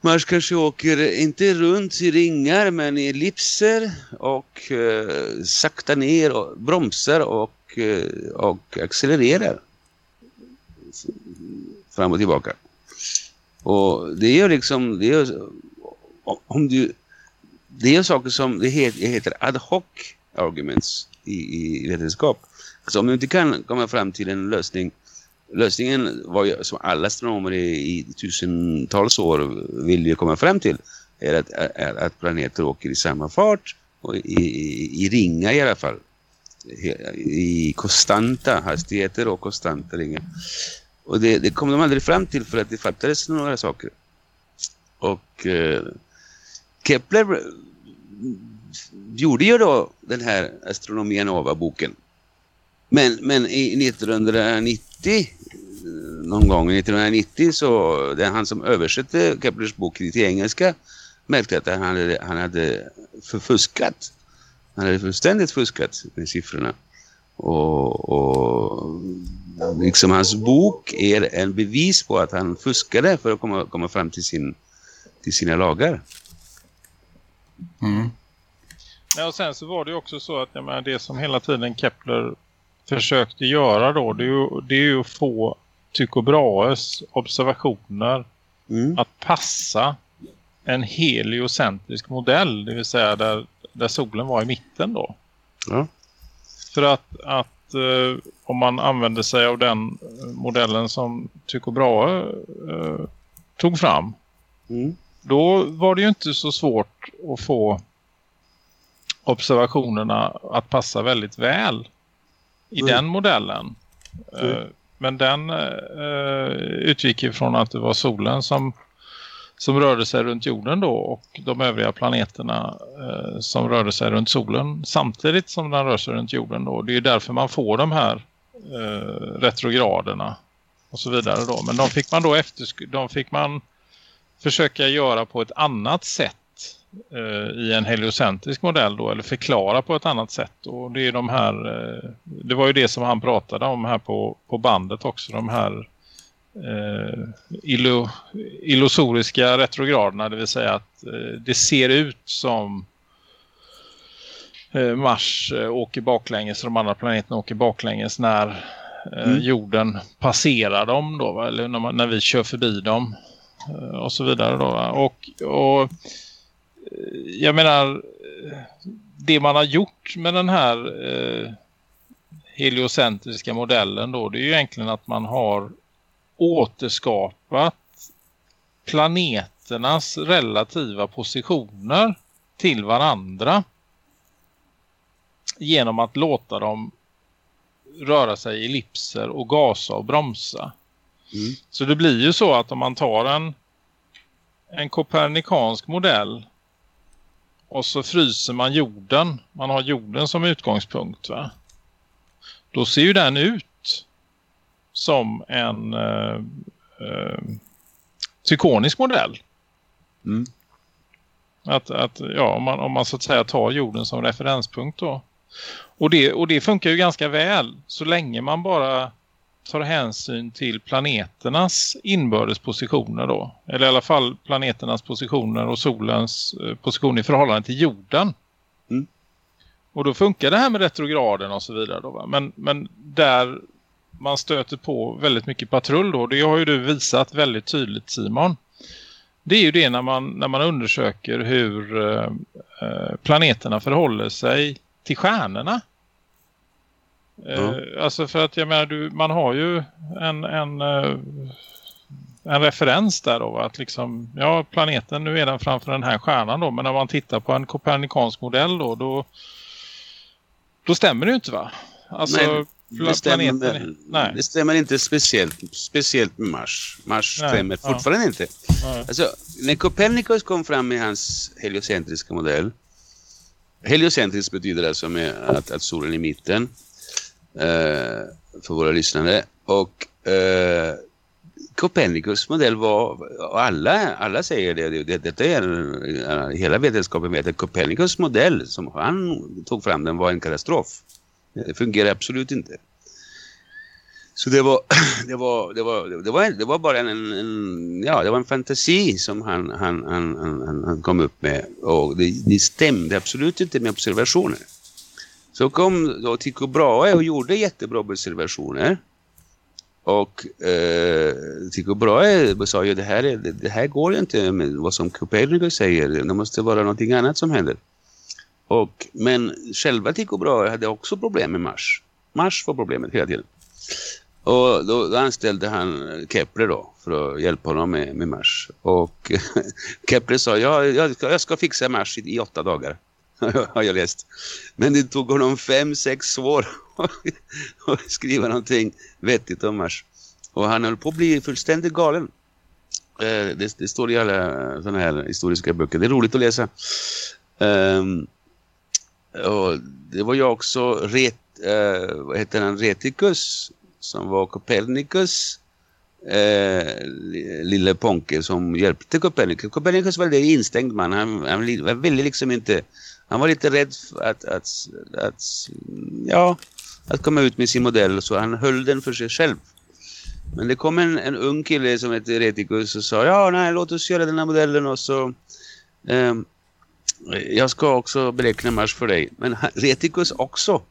Mars kanske åker inte runt i ringar men i ellipser och eh, sakta ner och bromsar och, eh, och accelererar. fram och tillbaka. Och det är liksom, det är om du, det är saker som det heter, det heter ad hoc arguments i, i vetenskap. Alltså om du inte kan komma fram till en lösning lösningen var ju, som alla astronomer i, i tusentals år vill ju komma fram till är att, är att planeter åker i samma fart och i, i, i ringar i alla fall i konstanta hastigheter och konstanta ringar. Och det, det kom de aldrig fram till för att det fattades några saker. Och eh, Kepler gjorde ju då den här Astronomia Nova-boken. Men, men i 1990, någon gång 1990 så det är han som översatte Keplers bok till engelska märkte att han hade, han hade förfuskat. Han hade fullständigt fuskat med siffrorna. Och, och liksom hans bok är en bevis på att han fuskade för att komma, komma fram till, sin, till sina lagar. Mm. Ja, och sen så var det också så att jag menar, det som hela tiden Kepler försökte göra då det är ju, det är ju att få Tycho Brahes observationer Mm. att passa en heliocentrisk modell, det vill säga där, där solen var i mitten då. Ja. För att, att eh, om man använder sig av den modellen som Tycho Brahe eh, tog fram Mm. då var det ju inte så svårt att få observationerna att passa väldigt väl i Mm. den modellen. Mm. Eh, Men den eh, utgick ifrån att det var solen som, som rörde sig runt jorden då och de övriga planeterna eh, som rörde sig runt solen samtidigt som den rör sig runt jorden då. Det är ju därför man får de här eh, retrograderna och så vidare då. Men de fick man då efter, de fick man försöka göra på ett annat sätt eh, i en heliocentrisk modell då, eller förklara på ett annat sätt. Och det är de här, eh, det var ju det som han pratade om här på, på bandet också, de här eh, illo, illusoriska retrograderna, det vill säga att eh, det ser ut som eh, Mars eh, åker baklänges och de andra planeterna åker baklänges när eh, Mm. jorden passerar dem då, eller när, man, när vi kör förbi dem eh, och så vidare då. Och, och eh, jag menar det man har gjort med den här eh, heliocentriska modellen då det är ju egentligen att man har återskapat planeternas relativa positioner till varandra genom att låta dem röra sig i ellipser och gasa och bromsa. Mm. Så det blir ju så att om man tar en, en kopernikansk modell och så fryser man jorden, man har jorden som utgångspunkt va? Då ser ju den ut som en eh, eh, tykonisk modell. Mm. Att, att, ja, om, man, om man så att säga tar jorden som referenspunkt då. Och det, och det funkar ju ganska väl så länge man bara tar hänsyn till planeternas inbördes positioner då. Eller i alla fall planeternas positioner och solens eh, position i förhållande till jorden. Mm. Och då funkar det här med retrograden och så vidare då. Va? Men, men där man stöter på väldigt mycket patrull då. Det har ju du visat väldigt tydligt Simon. Det är ju det när man, när man undersöker hur eh, eh, planeterna förhåller sig till stjärnorna. Eh, alltså för att jag menar, du, man har ju en, en, eh, en referens där då. Att liksom, ja planeten nu är den framför den här stjärnan då. Men när man tittar på en kopernikansk modell då, då, då stämmer det ju inte va? Alltså Nej, Det stämmer, planeten, nej. det stämmer inte speciellt, speciellt med Mars. Mars Nej, stämmer ja. fortfarande inte. nej. Alltså, när Copernicus kom fram med hans heliocentriska modell. Heliocentriskt betyder alltså med att, att solen är i mitten. Eh, för våra lyssnare. Och eh, Copernicus modell var, och alla, alla säger det, det, det detta är, eh, hela vetenskapen vet att Copernicus modell som han tog fram den var en katastrof. Det fungerar absolut inte. Så det var, (clears throat) det var, det var, det var, det var bara en, en, ja, det var en fantasi som han, han, han, han, han kom upp med. Och det, det stämde absolut inte med observationer. Så kom då Tycho Brahe och gjorde jättebra observationer. Och eh, Tycho Brahe sa ju det här, är, det här går inte med vad som Copernicus säger. Det måste vara någonting annat som händer. Och, men själva Tycho Brahe hade också problem med Mars. Mars var problemet hela tiden. Och då, då anställde han Kepler då för att hjälpa honom med, med Mars. Och (laughs) Kepler sa, ja, jag, ska, jag ska fixa Mars i, i åtta dagar. (laughs) har jag läst. Men det tog honom fem, sex år att (laughs) skriva någonting vettigt om Mars. Och han höll på att bli fullständigt galen. Eh, det, det står i alla sådana här historiska böcker. Det är roligt att läsa. Um, och det var ju också Ret, uh, vad heter han? Reticus som var Copernicus eh, lille Ponke som hjälpte Copernicus. Copernicus var väldigt instängd man. Han, han li- liksom inte han var lite rädd för att, att, att, ja, att komma ut med sin modell så han höll den för sig själv. Men det kom en, en ung kille som hette Reticus och sa ja, nej, låt oss göra den här modellen och så eh, jag ska också beräkna Mars för dig. Men Reticus också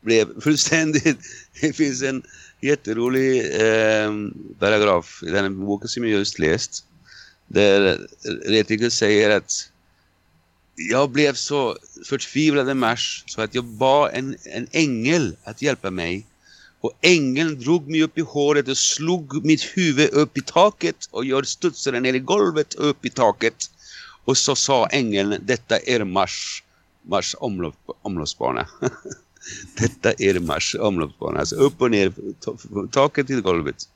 blev fullständigt, (laughs) det finns en jätterolig eh, paragraf i den boken som jag just läst där Reticus säger att jag blev så förtvivlad i mars så att jag bad en, en ängel att hjälpa mig. Och ängeln drog mig upp i håret och slog mitt huvud upp i taket och jag studsade ner i golvet och upp i taket. Och så sa ängeln, detta är Mars, Mars omlopp, omloppsbana. (laughs) detta är Mars omloppsbana. Alltså upp och ner från taket till golvet.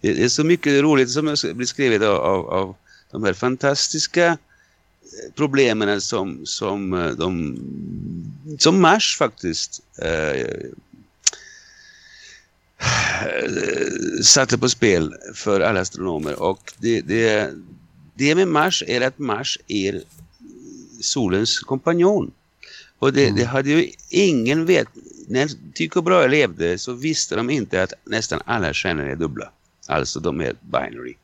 Det det är så mycket roligt som blir skrivet av, av, av de här fantastiska problemen som, som, eh, de, som Mars faktiskt eh, satte på spel för alla astronomer. Och det, det, det med Mars är att Mars är solens kompanjon. Och det, det hade ju ingen vet. När Tycho Brahe levde så visste de inte att nästan alla stjärnor är dubbla. Alltså de är binary.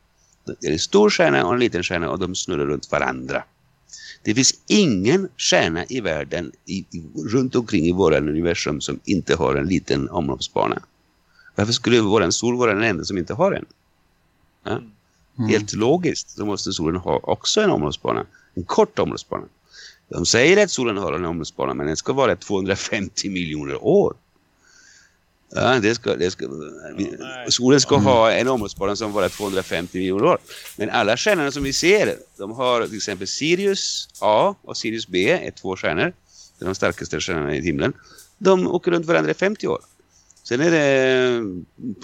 Det är en stor stjärna och en liten stjärna och de snurrar runt varandra. Det finns ingen stjärna i världen i, i, runt omkring i våran universum som inte har en liten omloppsbana. Varför skulle våran sol vara den enda som inte har en? Ja? Helt logiskt så måste solen ha också en omloppsbana. En kort omloppsbana. De säger att solen har en omloppsbana men den ska vara 250 miljoner år. Ja, det ska, det ska, vi, solen ska ha en omloppsbana som varar 250 miljoner år. Men alla stjärnorna som vi ser, de har till exempel Sirius A och Sirius B är två stjärnor. Det är de starkaste stjärnorna i himlen. De åker runt varandra i 50 år. Sen är det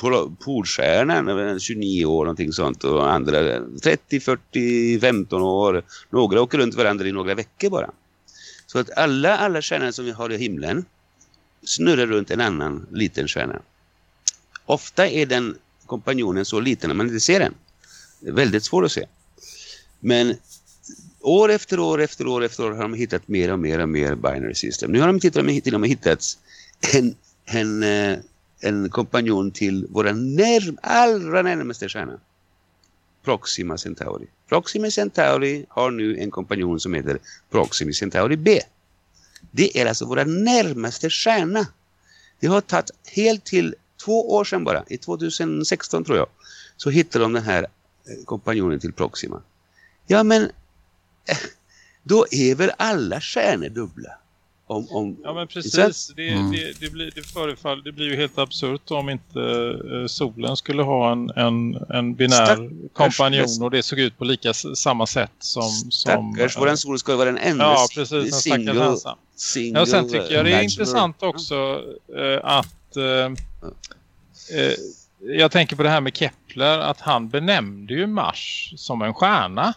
Pol- Polstjärnan, 29 år någonting sånt och andra 30, 40, 15 år. Några åker runt varandra i några veckor bara. Så att alla, alla stjärnor som vi har i himlen snurrar runt en annan liten stjärna. Ofta är den kompanjonen så liten att man inte ser den. Det är väldigt svårt att se. Men år efter år efter år efter år har de hittat mer och mer och mer binary system. Nu har de till och med, hittat en, en, eh, en kompanjon till våra närm, allra närmaste stjärna. Proxima Centauri. Proxima Centauri har nu en kompanjon som heter Proxima Centauri B. Det är alltså våra närmaste stjärna. Det har tagit helt till två år sedan bara, i 2016 tror jag, så hittade de den här eh, kompanjonen till Proxima. Ja men, eh, då är väl alla stjärnor dubbla? Om, om, Ja men precis, det, Mm. det, det, blir, det förefaller, det blir ju helt absurt om inte eh, solen skulle ha en, en, en binär Stackars- kompanjon och det såg ut på lika samma sätt som... som Stackars, våran sol ska vara den enda Ja precis, single, single Ja, sen tycker jag det är intressant också eh, att eh, eh, jag tänker på det här med Kepler att han benämnde ju Mars som en stjärna.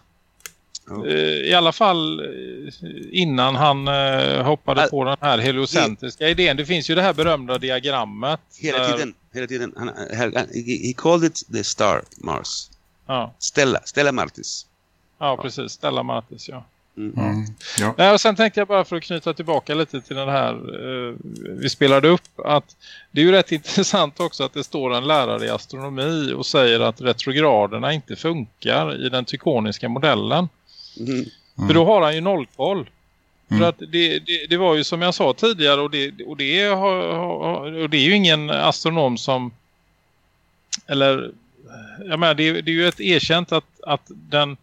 Ja. Eh, I alla fall eh, innan han eh, hoppade All- på den här heliocentriska idén. Det finns ju det här berömda diagrammet. Hela där- tiden, hela tiden. Han, han, he, he called it the star Mars. Ja, Stella, Stella Martis. ja precis. Stella Martis, ja. Mm. Ja. Nej, och sen tänkte jag bara för att knyta tillbaka lite till den här eh, vi spelade upp att det är ju rätt (laughs) intressant också att det står en lärare i astronomi och säger att retrograderna inte funkar i den tykoniska modellen. Mm. För då har han ju nollkoll. Mm. För att det, det, det var ju som jag sa tidigare och det, och det, har, och det är ju ingen astronom som eller jag menar det, är- det är ju ett erkänt att, att den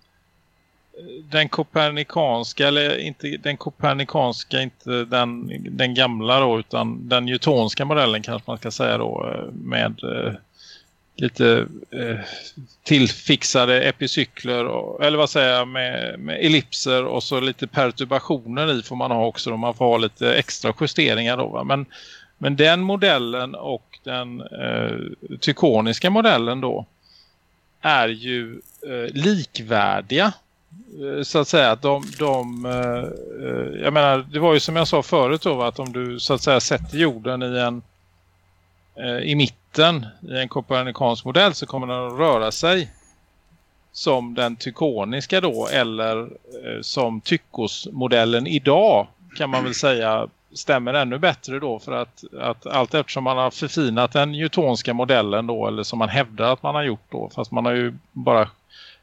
den kopernikanska eller inte den kopernikanska inte den, den gamla då utan den newtonska modellen kanske man ska säga då eh, med eh, lite eh, tillfixade epicykler och, eller vad säger jag med, med ellipser och så lite perturbationer i får man ha också då man får ha lite extra justeringar då va? men men den modellen och den eh, tykoniska modellen då är ju eh, likvärdiga eh, så att säga att de, de eh, jag menar det var ju som jag sa förut då va, att om du så att säga sätter jorden i en eh, i mitten i en kopernikansk modell så kommer den att röra sig som den tykoniska då eller eh, som tyckosmodellen idag kan man väl säga stämmer ännu bättre då för att, att allt eftersom man har förfinat den newtonska modellen då eller som man hävdar att man har gjort då fast man har ju bara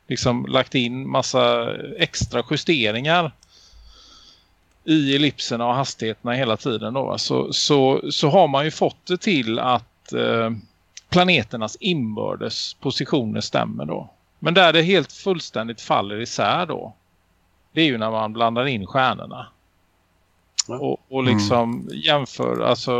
liksom lagt in massa extra justeringar i ellipserna och hastigheterna hela tiden då så, så, så har man ju fått det till att eh, planeternas inbördes positioner stämmer då. Men där det helt fullständigt faller isär då det är ju när man blandar in stjärnorna. Och, och liksom jämför alltså,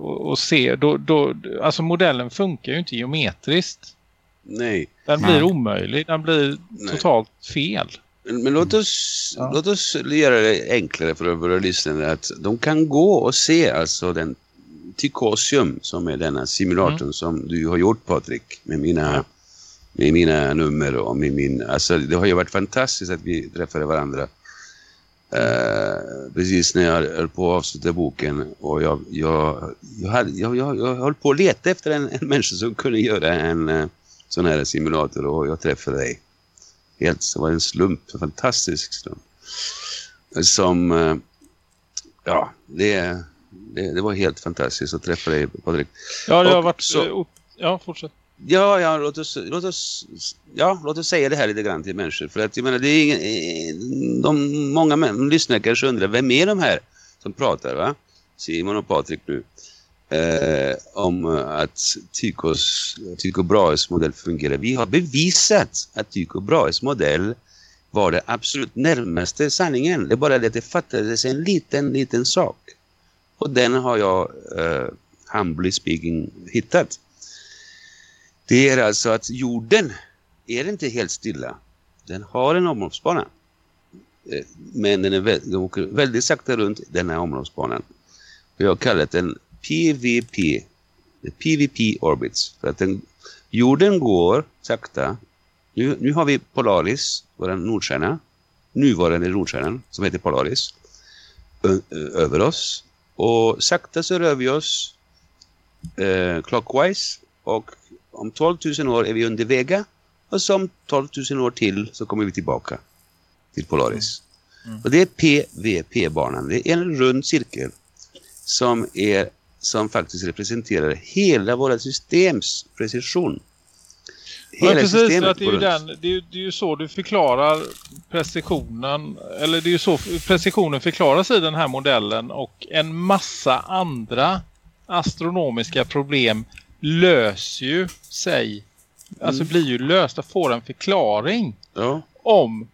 och, och se, då, då, alltså modellen funkar ju inte geometriskt. Nej. Den Nej. blir omöjlig, den blir Nej. totalt fel. Men, men låt, oss, Ja. låt oss göra det enklare för våra lyssnare att de kan gå och se alltså den Tykosium som är denna simulatorn Mm. som du har gjort Patrik med mina, med mina nummer och med min, alltså det har ju varit fantastiskt att vi träffade varandra Eh, precis när jag höll på att avsluta boken och jag, jag, jag, hade, jag, jag, jag höll på att leta efter en, en människa som kunde göra en eh, sån här simulator och jag träffade dig. Helt, det var en slump, en fantastisk slump. Som, eh, ja, det, det, det var helt fantastiskt att träffa dig Patrik. Ja, det har Och varit... så- eh, Ja, fortsätt. Ja, ja låt, oss, låt, oss, ja, låt oss säga det här lite grann till människor. För att jag menar, det är ingen, eh, de, många män, lyssnare kanske undrar, vem är de här som pratar va? Simon och Patrik nu. Eh, om att Tykos, Tycho Brahes modell fungerar. Vi har bevisat att Tycho Brahes modell var det absolut närmaste sanningen. Det är bara det att det fattades en liten, liten sak. Och den har jag, eh, humbly speaking, hittat. Det är alltså att jorden är inte helt stilla. Den har en omloppsbana. Eh, men den, är den åker väldigt sakta runt den här omloppsbanan. Och jag har kallat den PVP. PVP orbits. För att den, jorden går sakta. Nu, nu har vi Polaris, vår nordstjärna. Nuvarande nordstjärnan som heter Polaris. Ö, ö, över oss. Och sakta så rör vi oss eh, clockwise. Och om 12 000 år är vi under Vega och som 12 000 år till så kommer vi tillbaka till Polaris. Och det är PVP-banan. Det är en rund cirkel som, är, som faktiskt representerar hela våra systems precision. Ja, precis, systemet att det, är ju den, det, är, det är ju så du förklarar precisionen, eller det är ju så precisionen förklaras i den här modellen och en massa andra astronomiska problem löser ju sig, alltså blir ju lösta, får en förklaring Ja, om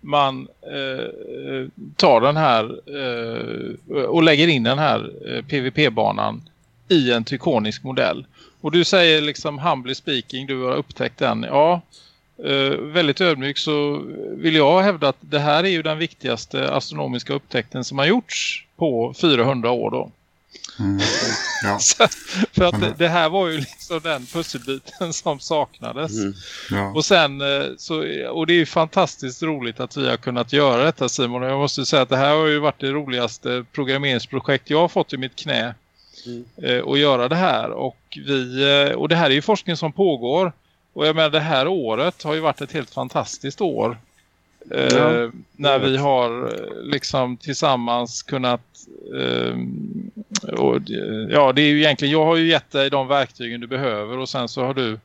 man eh, tar den här eh, och lägger in den här eh, PVP-banan i en tykonisk modell. Och du säger liksom humbly speaking, du har upptäckt den. Ja, eh, väldigt ödmjuk så vill jag hävda att det här är ju den viktigaste astronomiska upptäckten som har gjorts på 400 år då. Mm. (laughs) Ja, Så, för att det, det här var ju liksom den pusselbiten som saknades. mm. ja. Och sen eh, så, och det är ju fantastiskt roligt att vi har kunnat göra detta Simon. Och jag måste säga att det här har ju varit det roligaste programmeringsprojekt jag har fått i mitt knä. Mm. Eh, att göra det här. Och, vi, eh, och det här är ju forskning som pågår. Och jag menar det här året har ju varit ett helt fantastiskt år. Eh, Ja. när vi har eh, liksom tillsammans kunnat och, ja det är ju egentligen jag har ju gett dig de verktygen du behöver och sen så har du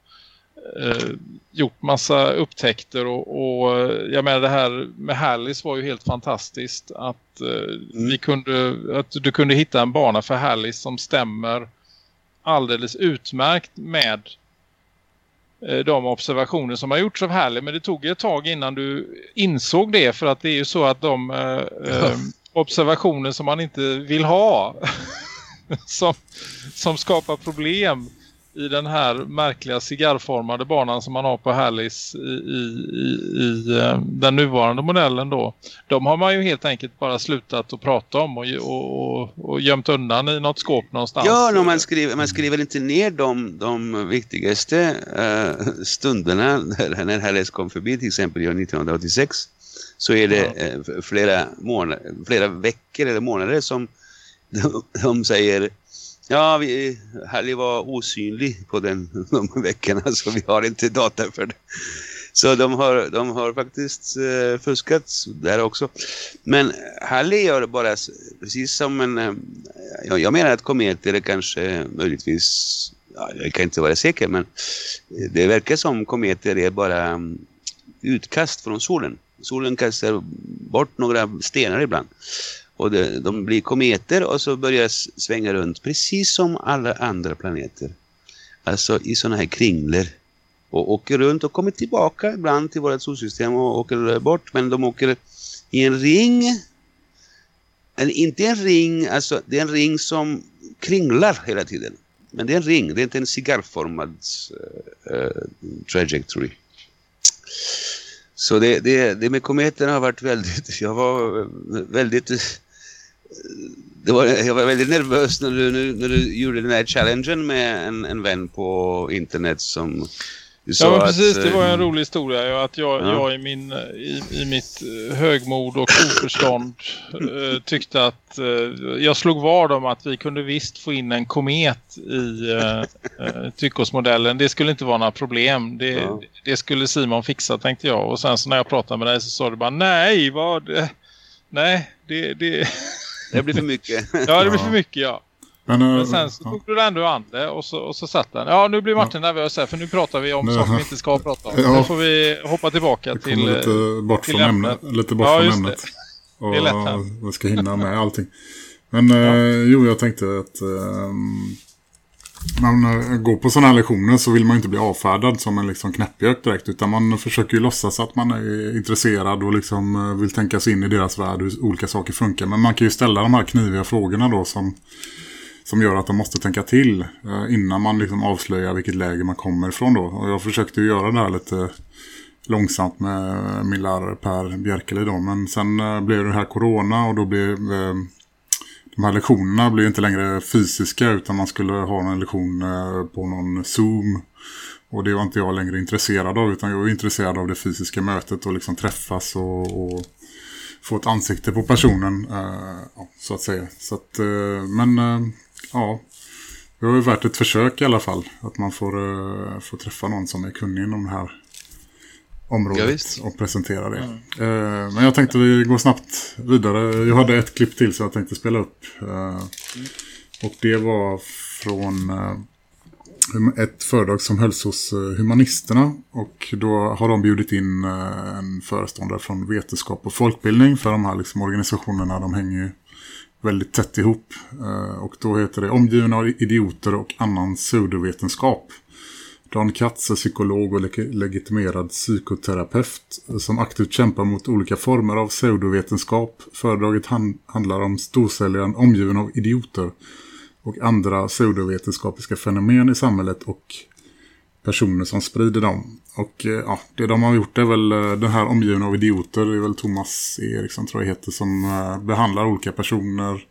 eh, gjort massa upptäckter och, och eh, jag menar det här med Hallis var ju helt fantastiskt att eh, vi kunde att du kunde hitta en bana för Hallis som stämmer alldeles utmärkt med eh, de observationer som har gjorts av Halley. Men det tog ett tag innan du insåg det för att det är ju så att de eh, observationer som man inte vill ha (laughs) som, som skapar problem i den här märkliga cigarrformade banan som man har på Hallis i, i, i, i eh, den nuvarande modellen då. De har man ju helt enkelt bara slutat att prata om och, och, och, och gömt undan i något skåp någonstans. Ja, no, man, skriver, man skriver inte ner de, de viktigaste eh, stunderna när, när Hallis kom förbi till exempel år 1986 så är det eh, flera, månader, flera veckor eller månader som de, de säger Ja, vi, Harry var osynlig på den, (laughs) de veckorna så vi har inte data för det. Så de har, de har faktiskt eh, fuskat där också. Men Halley gör bara precis som en... Eh, jag, jag menar att kometer är kanske möjligtvis... Ja, jag kan inte vara säker men det verkar som kometer är bara mm, utkast från solen. Solen kastar bort några stenar ibland. Och det, de blir kometer och så börjar svänga runt precis som alla andra planeter. Alltså i sådana här kringlor. Och åker runt och kommer tillbaka ibland till vårt solsystem och åker bort. Men de åker i en ring. Eller inte en ring, alltså det är en ring som kringlar hela tiden. Men det är en ring, det är inte en cigarrformad uh, trajectory. Så det, det, det med kometerna har varit väldigt, (laughs) jag var väldigt, det var, jag var väldigt nervös när du, när, när du gjorde den här challengen med en, en vän på internet som sa Ja precis, att, det var en eh, rolig historia. ja, Att jag, Ja. jag i, min, i, i mitt eh, högmod och oförstånd eh, tyckte att eh, jag slog vad om att vi kunde visst få in en komet i eh, eh, Tyckosmodellen. Det skulle inte vara några problem. Det, Ja. det skulle Simon fixa tänkte jag. Och sen så när jag pratade med dig så sa du bara nej, vad... Nej, det, det, Det blir för mycket. (laughs) ja, det blir för mycket ja. Men, eh, Men sen så ja. tog du ändå an det och så, och så satt den. Ja, nu blir Martin nervös här för nu pratar vi om Ja. saker vi inte ska prata om. Ja. Nu får vi hoppa tillbaka till... lite eh, bort till från ämnet. ämnet. Lite bort Ja, från just ämnet. det. Och Det är lätt här. jag ska hinna med (laughs) allting. Men eh, jo, jag tänkte att eh, man eh, går på sådana här lektioner så vill man ju inte bli avfärdad som en liksom knäppjök direkt. Utan man försöker ju låtsas att man är intresserad och liksom eh, vill tänka sig in i deras värld hur olika saker funkar. Men man kan ju ställa de här kniviga frågorna då som, som gör att de måste tänka till eh, innan man liksom avslöjar vilket läge man kommer ifrån då. Och jag försökte ju göra det här lite långsamt med Millar Per Bjerkeli då. Men sen blev det här corona och då blev eh, de här lektionerna blev inte längre fysiska utan man skulle ha en lektion eh, på någon Zoom. Och det var inte jag längre intresserad av utan jag var intresserad av det fysiska mötet och liksom träffas och, och få ett ansikte på personen eh, så att säga. Så att, eh, men eh, ja, det var ju värt ett försök i alla fall. Att man får, eh, får träffa någon som är kunnig inom det här området visst. och presentera det. Eh, men jag tänkte vi går snabbt vidare. Jag hade ett klipp till som jag tänkte spela upp. Eh, och det var från eh, hum- ett föredrag som hölls hos eh, Humanisterna. Och då har de bjudit in eh, en föreståndare från vetenskap och folkbildning. För de här liksom, organisationerna de hänger ju väldigt tätt ihop. Eh, och då heter det Omgivna av idioter och annan pseudovetenskap. Dan Katz är psykolog och leg- legitimerad psykoterapeut som aktivt kämpar mot olika former av pseudovetenskap. Föredraget han- handlar om storsäljaren omgiven av idioter och andra pseudovetenskapliga fenomen i samhället och personer som sprider dem. Och eh, ja, det de har gjort är väl eh, den här omgiven av idioter, det är väl Thomas Eriksson tror jag heter, som eh, behandlar olika personer.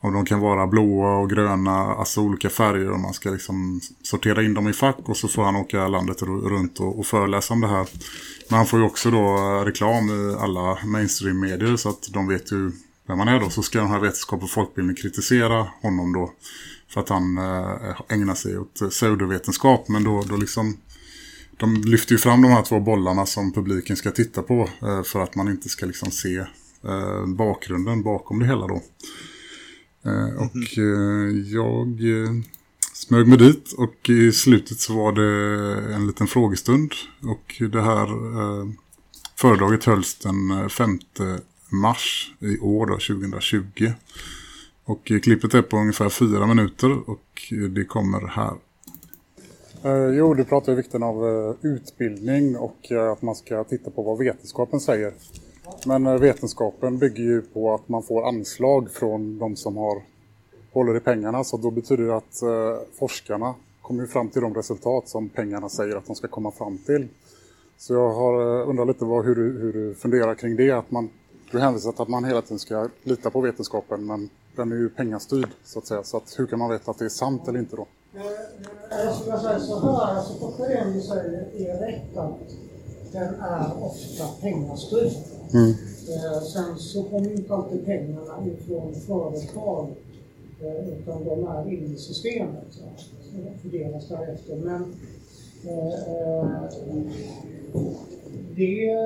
Och de kan vara blåa och gröna, alltså olika färger och man ska liksom sortera in dem i fack och så får han åka landet runt och, och föreläsa om det här. Men han får ju också då eh, reklam i alla mainstream-medier så att de vet ju vem man är då. Så ska den här vetenskap och folkbildning kritisera honom då för att han eh, ägnar sig åt pseudovetenskap. Men då, då liksom de lyfter ju fram de här två bollarna som publiken ska titta på eh, för att man inte ska liksom se bakgrunden bakom det hela då. Eh, och eh, jag eh, smög mig dit och i slutet så var det en liten frågestund och det här föredraget hölls den eh, 5 mars i år då, 2020. Och klippet är på ungefär fyra minuter och det kommer här. Jo, du pratar ju vikten av utbildning och att man ska titta på vad vetenskapen säger. Men eh, vetenskapen bygger ju på att man får anslag från de som har håller i pengarna. Så då betyder det att eh, forskarna kommer ju fram till de resultat som pengarna säger att de ska komma fram till. Så jag har eh, undrar lite vad, hur, du, hur du funderar kring det. Att man, du hänvisar till att man hela tiden ska lita på vetenskapen men den är ju pengastyrd så att säga. Så att, hur kan man veta att det är sant eller inte då? Jag skulle säga så här, alltså första grejen du säger är rätt att den är ofta pengastyrd. Mm. Eh, sen så kommer inte alltid pengarna ifrån företag eh, utan de är inne i systemet. Så fördelas därefter. Men eh, det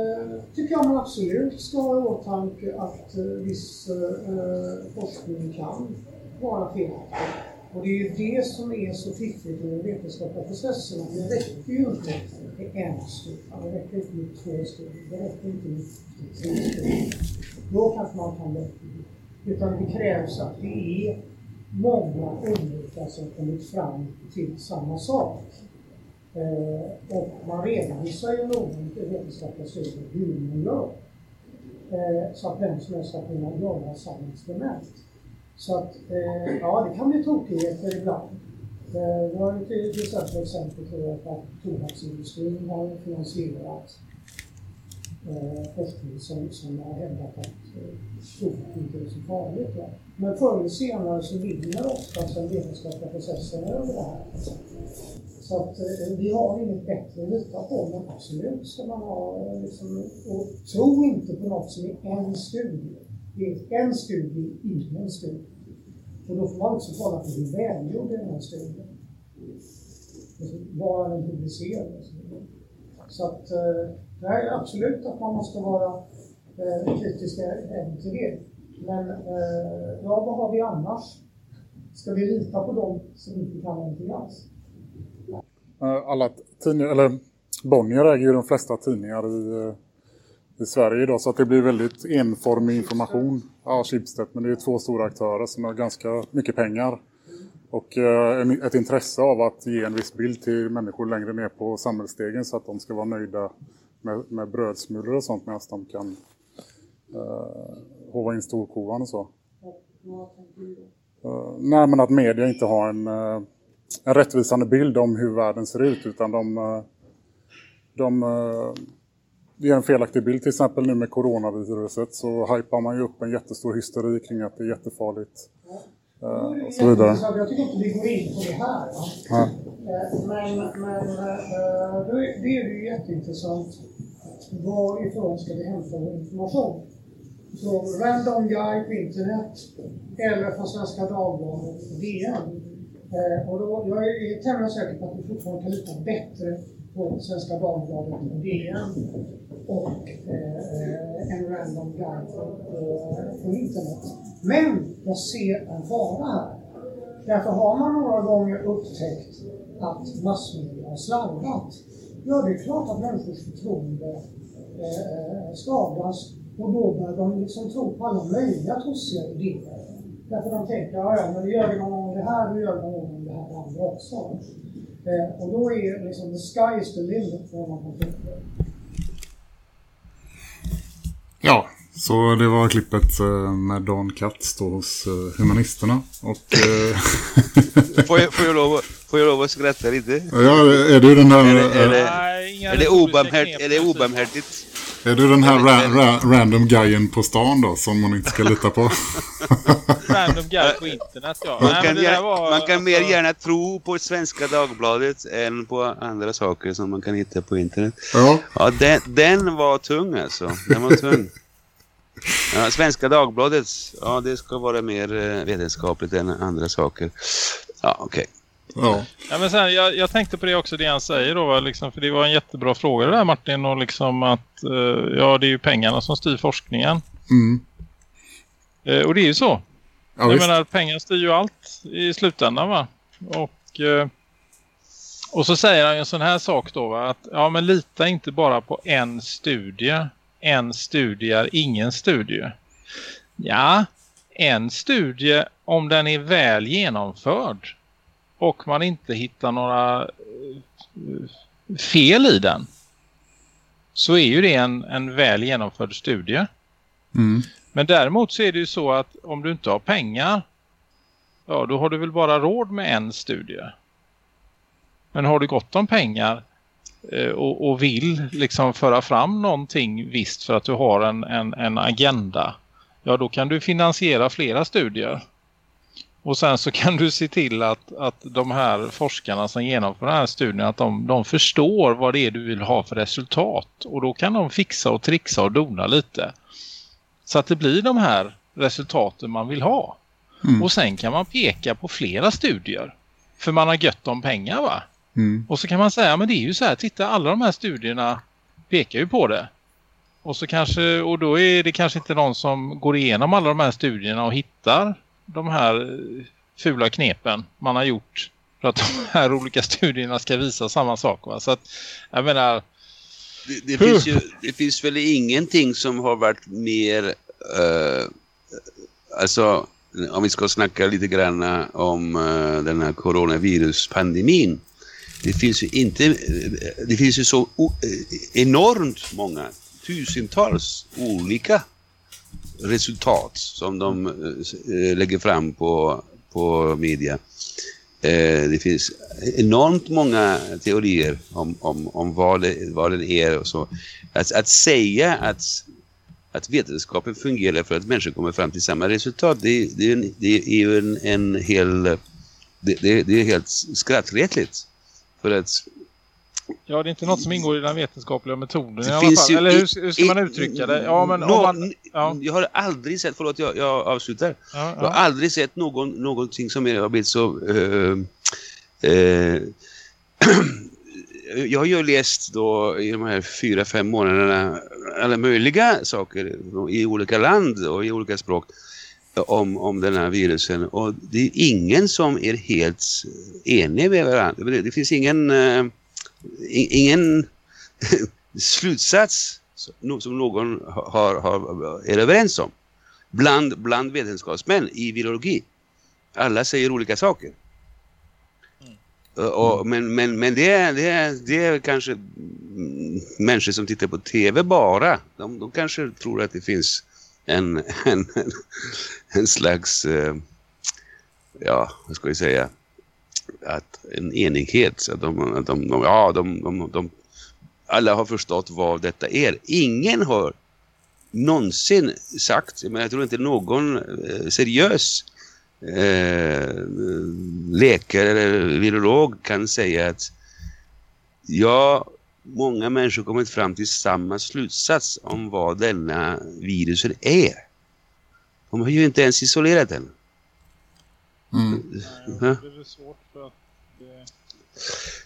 tycker jag man absolut ska ha i åtanke att viss forskning kan vara felaktig. Och det är ju det som är så fiffigt i den vetenskapliga processen. Att det räcker ju inte med en studie, det räcker inte med två studier, det räcker inte med tre studier. Då kanske man kan det. Utan det krävs att det är många olika som kommit fram till samma sak. Eh, och man redovisar ju noggrant i vetenskapliga studier hur man gör. Eh, så att vem som helst ska kunna göra samma experiment. Så att, eh, ja, det kan bli tokigheter ibland. Eh, vi har ju till, till exempel exempel på att tobaksindustrin har finansierat eh, forskning som, som har hävdat att eh, tobak inte är så farligt. Ja. Men förr eller senare så vinner oftast den vetenskapliga processen över det här. Så att eh, vi har inget bättre att lita på, men absolut ska man ha eh, liksom, och tro inte på något som är en studie. Det är en studie, ingen studie. Och då får man också kolla på hur välgjord den här studien. Alltså, var är den publicerad? och så. Så att, eh, absolut att man måste vara eh, kritisk även till det. Men eh, ja, vad har vi annars? Ska vi lita på dem som inte kan någonting alls? Eh, alla tidningar, eller Bonnier äger ju de flesta tidningar i, eh, i Sverige idag så att det blir väldigt enformig information. Ja, Schibsted, men det är två stora aktörer som har ganska mycket pengar. Och eh, ett intresse av att ge en viss bild till människor längre ner på samhällsstegen så att de ska vara nöjda med, med brödsmulor och sånt medan de kan eh, hova in storkovan och så. Vad tänker du då? Eh, nej, men att media inte har en, eh, en rättvisande bild om hur världen ser ut utan de, eh, de eh, eh, ger en felaktig bild. Till exempel nu med coronaviruset så hypar man ju upp en jättestor hysteri kring att det är jättefarligt. eh, och så vidare. Jag tycker inte vi går in på det här. Ja. Eh, Men, men eh, är- det är ju jätteintressant. Varifrån ska vi hämta vår information? Från Random Guy på internet eller från Svenska Dagbladet och DN? Och då, jag är tämligen säker på att vi fortfarande kan lita bättre på Svenska Dagbladet och DN och eh, en Random guide på, på, på internet. Men jag ser en fara här. Därför har man några gånger upptäckt att massmedia har slarvat. Ja, det är klart att människors förtroende eh, eh skadas och då börjar de liksom tro på alla möjliga tossiga idéer. Därför de tänker, ja, ja, men nu gör vi någon gång det här, nu gör vi någon gång det här andra också. Eh, och då är liksom the sky is the limit för vad man kan tänka. Ja, så det var klippet eh, med Dan Katz då hos eh, Humanisterna. Och, eh, (laughs) Får jag, får jag, lov, att- får jag lov att skratta lite? ja, är du den här... Är det- är det- Är det, är det precis. obarmhärtigt? Är du den här ra ra random guyen på stan då som man inte ska lita på? (laughs) Random guy på internet, ja. Man Nej, kan, där gärna, var, man kan mer alltså- gärna tro på Svenska Dagbladet än på andra saker som man kan hitta på internet. Ja, Ja, den, den var tung alltså. Den var tung. (laughs) Ja, Svenska Dagbladet, ja det ska vara mer eh, vetenskapligt än andra saker. Ja, okej. Ja. Ja, men sen, jag, jag tänkte på det också, det han säger då, liksom, för det var en jättebra fråga det där Martin, och liksom att eh, ja, det är ju pengarna som styr forskningen. Mm. Eh, och det är ju så. ja jag visst. menar, pengar styr ju allt i slutändan va. Och, eh, och så säger han ju en sån här sak då va, att ja men lita inte bara på en studie. En studie är ingen studie. Ja, en studie om den är väl genomförd och man inte hittar några eh, fel i den så är ju det en, en väl genomförd studie. Mm. Men däremot så är det ju så att om du inte har pengar ja då har du väl bara råd med en studie. Men har du gott om pengar eh, och, och vill liksom föra fram någonting visst för att du har en, en, en agenda ja då kan du finansiera flera studier. Och sen så kan du se till att, att de här forskarna som genomför den här studien att de, de förstår vad det är du vill ha för resultat. Och då kan de fixa och trixa och dona lite. Så att det blir de här resultaten man vill ha. Mm. Och sen kan man peka på flera studier. För man har gött om pengar va? Mm. Och så kan man säga, men det är ju så här, titta alla de här studierna pekar ju på det. Och så kanske, och då är det kanske inte någon som går igenom alla de här studierna och hittar de här eh, fula knepen man har gjort för att de här olika studierna ska visa samma sak va. Så att, jag menar, Det, det, finns ju, det finns väl ingenting som har varit mer... eh, alltså, om vi ska snacka lite grann om uh, den här coronaviruspandemin. Det finns ju inte... Det finns ju så eh, enormt många, tusentals olika resultat som de eh, eh, lägger fram på, på media. Eh, det finns enormt många teorier om, om, om vad, det, vad det är och så. Att, att säga att, att vetenskapen fungerar för att människor kommer fram till samma resultat, det, det, är en- det är ju en, en hel... Det, det, det är helt skrattretligt. För att ja det är inte något som ingår i den vetenskapliga metoden i Det alla finns fall. Eller i- hur, hur ska man i- uttrycka det? Ja men Nå- man... Ja, Jag har aldrig sett, förlåt jag, jag avslutar. ja, Jag har aldrig sett någon, någonting som är, har blivit så... eh, eh, (clears throat) jag har ju läst då i de här fyra, fem månaderna alla möjliga saker i olika land och i olika språk om, om den här virusen. Och det är ingen som är helt enig med varandra. Det, det finns ingen, eh, i- ingen (laughs) slutsats som någon har, har, är överens om bland, bland vetenskapsmän i virologi. Alla säger olika saker. Och, och, men men, men det, är, det, är, det är kanske mm, människor som tittar på tv bara. De, de kanske tror att det finns en, (laughs) en, en, en slags, eh, ja vad ska vi säga, att en enighet. Så att de, att de, de, ja, de, de, de, alla har förstått vad detta är. Ingen har någonsin sagt, men jag tror inte någon eh, seriös eh, läkare eller virolog kan säga att ja, många människor kommit fram till samma slutsats om vad denna viruset är. De har ju inte ens isolerat den. Mm. Det är svårt.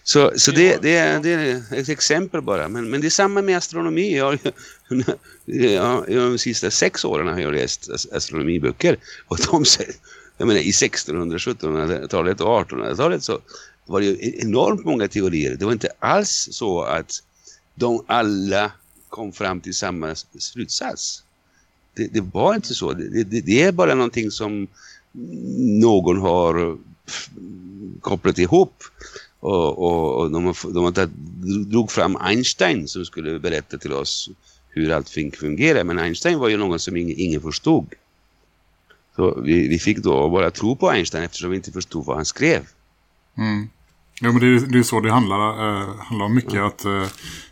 Så, så det, det, är, det är ett exempel bara. Men, men det är samma med astronomi. Jag har, ju- (laughs) ja, de sista sex åren har jag läst as- astronomiböcker. Och de jag menar, i 1600, 1700-talet och 1800-talet så var det ju enormt många teorier. Det var inte alls så att de alla kom fram till samma slutsats. Det, det var inte så. Det, det, det är bara någonting som någon har kopplat ihop. Och, och, och de, de tagit, drog fram Einstein som skulle berätta till oss hur allting fungerar. Men Einstein var ju någon som ingen, ingen förstod. Så vi, vi fick då bara tro på Einstein eftersom vi inte förstod vad han skrev. Mm. Ja, men det är det är så det handlar, eh, handlar om mycket. Att eh,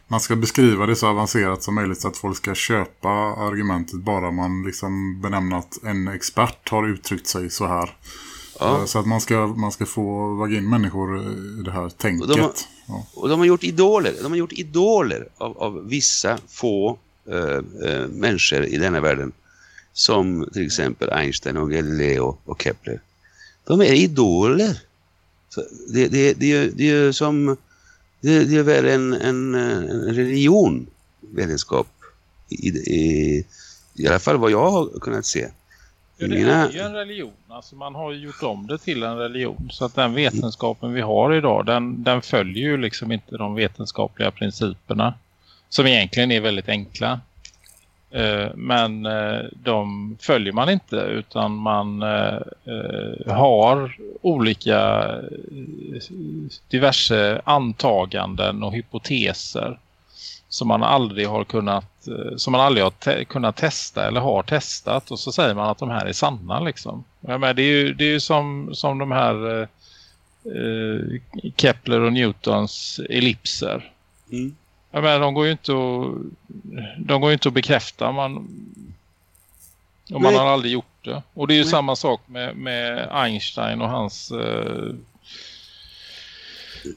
man ska beskriva det så avancerat som möjligt så att folk ska köpa argumentet bara man liksom benämner att en expert har uttryckt sig så här. Ja. Eh, Så att man ska, man ska få väga in människor i det här tänket. Och de har- Ja. Och de har gjort idoler. De har gjort idoler av, av vissa få eh, eh, människor i denna världen. Som till exempel Einstein och Galileo och Kepler. De är idoler. Det, det, det, är, det är som det, det är väl en, en, en religion, vetenskap. I, i, I alla fall vad jag har kunnat se. Ja, det är ju en religion. Alltså man har ju gjort om det till en religion. Så att den vetenskapen vi har idag, den, den följer ju liksom inte de vetenskapliga principerna. Som egentligen är väldigt enkla. Eh, Men eh, de följer man inte utan man eh, har olika diverse antaganden och hypoteser som man aldrig har kunnat som man aldrig har te kunnat testa eller har testat och så säger man att de här är sanna liksom. Jag menar, det är ju, det är ju som, som de här eh, eh, Kepler och Newtons ellipser. Mm. Jag menar, de går ju inte att, de går inte att bekräfta man, om man Nej. har aldrig gjort det. Och det är ju Nej. samma sak med, med Einstein och hans eh,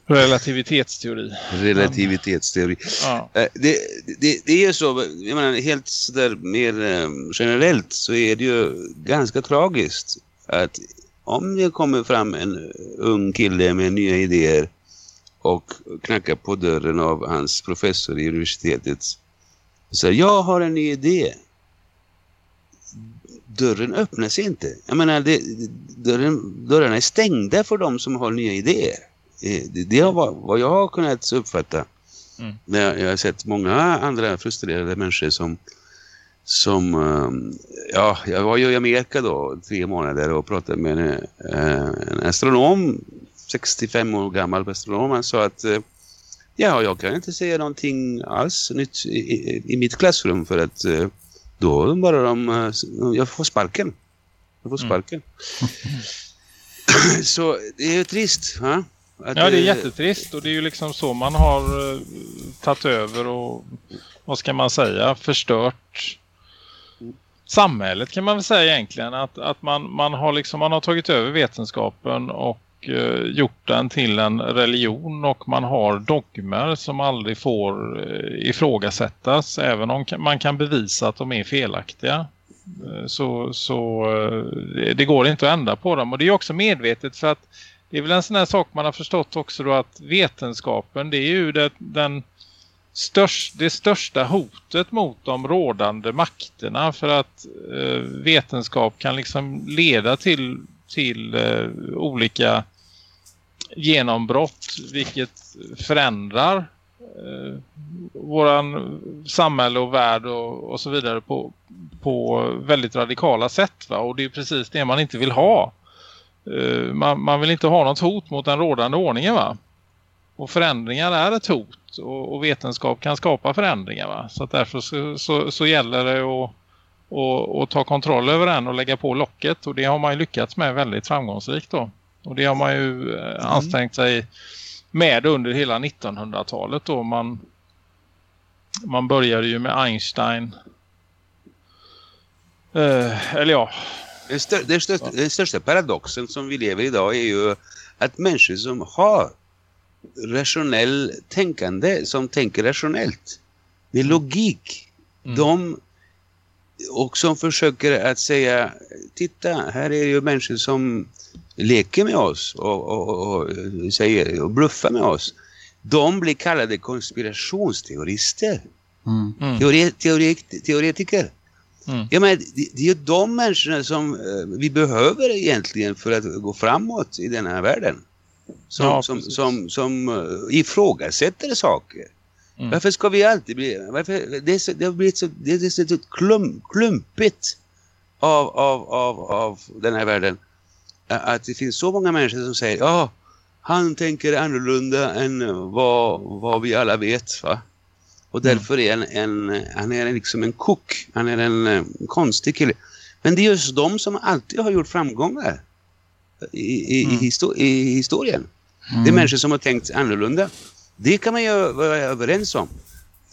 relativitetsteori. Relativitetsteori. Ja. Eh, Det, det, det är så, jag menar, helt sådär mer eh, generellt så är det ju ganska tragiskt att om det kommer fram en ung kille med nya idéer och knackar på dörren av hans professor i universitetet och säger jag har en ny idé. Dörren öppnas inte. Jag menar, det, dörren, dörrarna är stängda för de som har nya idéer. Eh, Det, har vad, jag har kunnat uppfatta. Mm. När jag, har sett många andra frustrerade människor som som, ehm, ja, jag var ju i Amerika då tre månader och pratade med en, eh, en astronom, 65 år gammal astronom. Han sa att eh, ja, jag kan inte säga någonting alls nytt i, i, i mitt klassrum för att då bara de, jag får sparken. Jag får Mm. sparken. (laughs) Så det är ju trist, va? Att, Ja, det är eh, jättetrist och det är ju liksom så man har uh, tagit över och vad ska man säga, förstört samhället kan man väl säga egentligen att, att man, man, har liksom, man har tagit över vetenskapen och eh, gjort den till en religion och man har dogmer som aldrig får uh, ifrågasättas även om man kan bevisa att de är felaktiga. Eh, Så, så eh, det, går inte att ändra på dem och det är också medvetet för att det är väl en sån här sak man har förstått också då att vetenskapen det är ju det, den störst, det största hotet mot de rådande makterna för att eh, vetenskap kan liksom leda till, till eh, olika genombrott vilket förändrar eh, våran samhälle och värld och, och så vidare på, på väldigt radikala sätt va? och det är precis det man inte vill ha man, man vill inte ha något hot mot den rådande ordningen va? Och förändringar är ett hot och, och vetenskap kan skapa förändringar va? Så därför så, så, så gäller det att och, och ta kontroll över den och lägga på locket och det har man ju lyckats med väldigt framgångsrikt då. Och det har man ju eh, ansträngt sig med under hela 1900-talet då. Man, man började ju med Einstein. Eh, eller ja, Den, stör, den, största, den största paradoxen som vi lever idag är ju att människor som har rationell tänkande, som tänker rationellt, med logik, Mm. de och som försöker att säga, titta, här är ju människor som leker med oss och, och, och, och, säger, och bluffar med oss. De blir kallade konspirationsteorister. Mm. Mm. Teore, teore, teoretiker. Mm. Ja, men det, det är ju de människorna som eh, vi behöver egentligen för att gå framåt i den här världen. Som, Ja, som, som, som uh, ifrågasätter saker. Mm. Varför ska vi alltid bli... Varför, det, är så, det har blivit så, det är så klum, klumpigt av, av, av, av den här världen. Att det finns så många människor som säger ja, han tänker annorlunda än vad, vad vi alla vet va. Och därför är han en, han är liksom en kock. Han är en, eh, konstig kille. Men det är just de som alltid har gjort framgångar i, i, i, histo- i historien. Det är människor som har tänkt annorlunda. Det kan man ju vara överens om.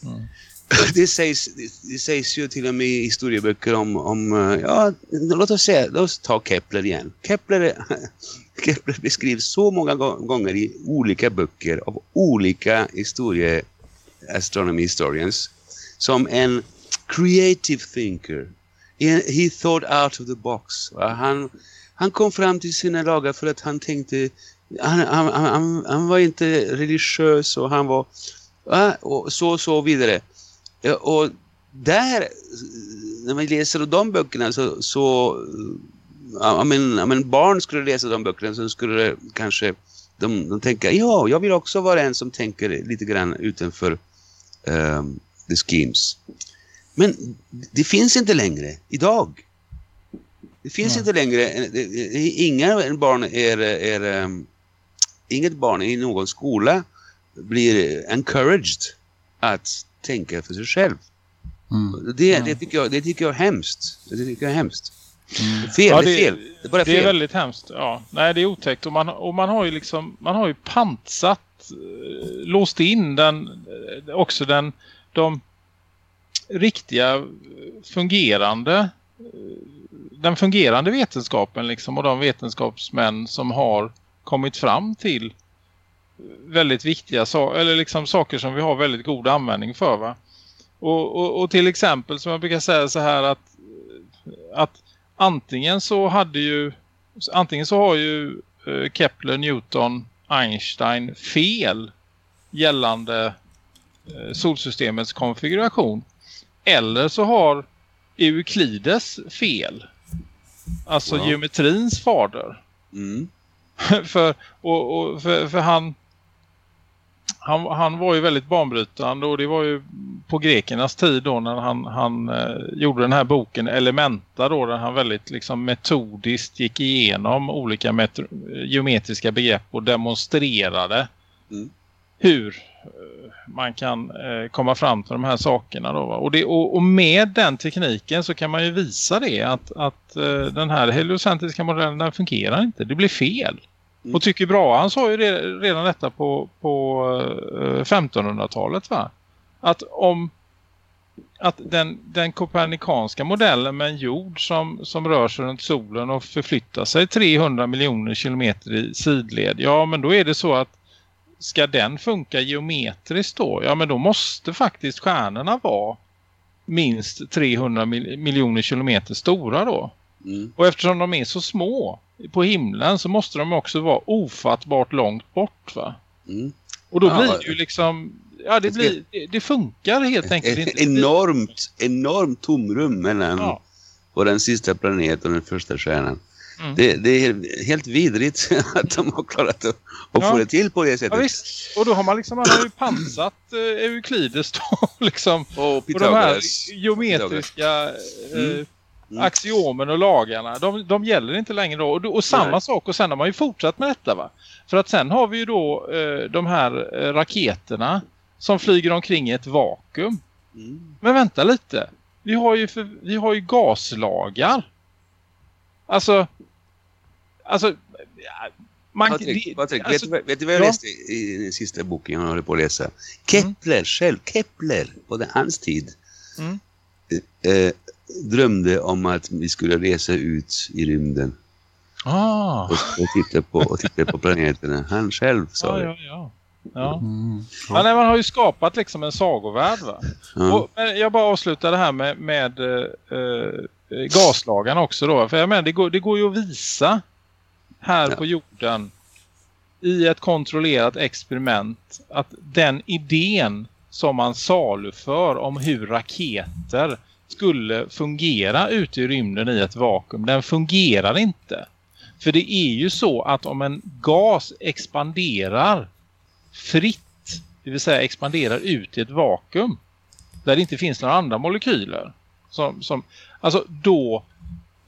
(laughs) Det, sägs, det, sägs ju till och med i historieböcker om, om eh, ja, låt oss säga, låt oss ta Kepler igen. Kepler, (laughs) Kepler beskrivs så många gå- gånger i olika böcker av olika historie astronomy historians som en creative thinker. He he thought out of the box. Han, han kom fram till sina lagar för att han tänkte han, han, han, han var inte religiös och han var va? och så så vidare. Och där när man läser de böckerna så, så I mean, I mean, barn skulle läsa de böckerna så skulle det kanske de, de tänka, ja, jag vill också vara en som tänker lite grann utanför um, the schemes. Men det finns inte längre idag. Det finns Nej. inte längre, det- inga barn är, är, ehm, inget barn i någon skola blir encouraged att tänka för sig själv. Mm. Det, det, tycker jag, det tycker jag är hemskt. Det tycker jag är hemskt. Mm. Fel, Ja, det är fel. Det är Det är fel. väldigt hemskt. Ja. Nej, det är otäckt. Och man, och man har ju liksom, man har ju pantsatt, eh, låst in den, eh, också den, de riktiga eh, fungerande, den fungerande vetenskapen liksom och de vetenskapsmän som har kommit fram till väldigt viktiga so eller liksom saker som vi har väldigt god användning för va. Och, och, och till exempel som jag brukar säga så här att, att antingen så hade ju antingen så har ju eh, Kepler, Newton, Einstein fel gällande eh, solsystemets konfiguration. Eller så har Euklides fel. Alltså Ja. geometrins fader. Mm. (laughs) för, och, och, för, för han, han han var ju väldigt banbrytande och det var ju på grekernas tid då när han, han eh, gjorde den här boken Elementa då där han väldigt liksom metodiskt gick igenom olika metro- geometriska begrepp och demonstrerade Mm. hur eh, man kan eh, komma fram till de här sakerna då. Och, det, och, och med den tekniken så kan man ju visa det att, att eh, den här heliocentriska modellen den fungerar inte. Det blir fel. Mm. Och tycker bra, han sa ju re- redan detta på, på eh, 1500-talet va? Att om att den, den kopernikanska modellen med en jord som, som rör sig runt solen och förflyttar sig 300 miljoner kilometer i sidled. Ja men då är det så att ska den funka geometriskt då? Ja men då måste faktiskt stjärnorna vara minst 300 mil- miljoner kilometer stora då. Mm. Och eftersom de är så små på himlen så måste de också vara ofattbart långt bort va? Mm. Och då Ja, blir det ju liksom, ja det, blir, det, det funkar helt enkelt Ett inte. enormt, enormt tomrum mellan Ja. vår sista planet och den första stjärnan. Mm. Det, det är helt vidrigt (laughs) att de har klarat att, att Ja. få det till på det Ja, sättet. visst. Och då har man liksom man har ju pansat eh, Euklides då (laughs) liksom. och Och de här geometriska eh, Mm. Mm. axiomen och lagarna, de, de gäller inte längre då. Och, och samma Nej. sak, och sen har man ju fortsatt med detta va. För att sen har vi ju då eh, de här eh, raketerna som flyger omkring i ett vakuum. Mm. Men vänta lite. Vi har ju, för, vi har ju gaslagar. Alltså, alltså, man, Patrik, det- Patrik vet, alltså, du, vad- vet du vad jag ja. läste i den sista boken jag håller på att läsa? Kepler själv, Kepler på den, hans tid Mm. eh, drömde om att vi skulle resa ut i rymden Ah. och, och, titta, på, och titta på planeterna. Han själv sa Ja, det. ja, ja. Ja. Mm. Ja, nej, man har ju skapat liksom en sagovärld va. Ja. Och, men jag bara avslutar det här med, med eh, eh, gaslagarna också då. För jag menar, det går, det går ju att visa här Ja. på jorden i ett kontrollerat experiment att den idén som man saluför om hur raketer skulle fungera ute i rymden i ett vakuum, den fungerar inte. För det är ju så att om en gas expanderar fritt, det vill säga expanderar ut i ett vakuum där det inte finns några andra molekyler som, som alltså då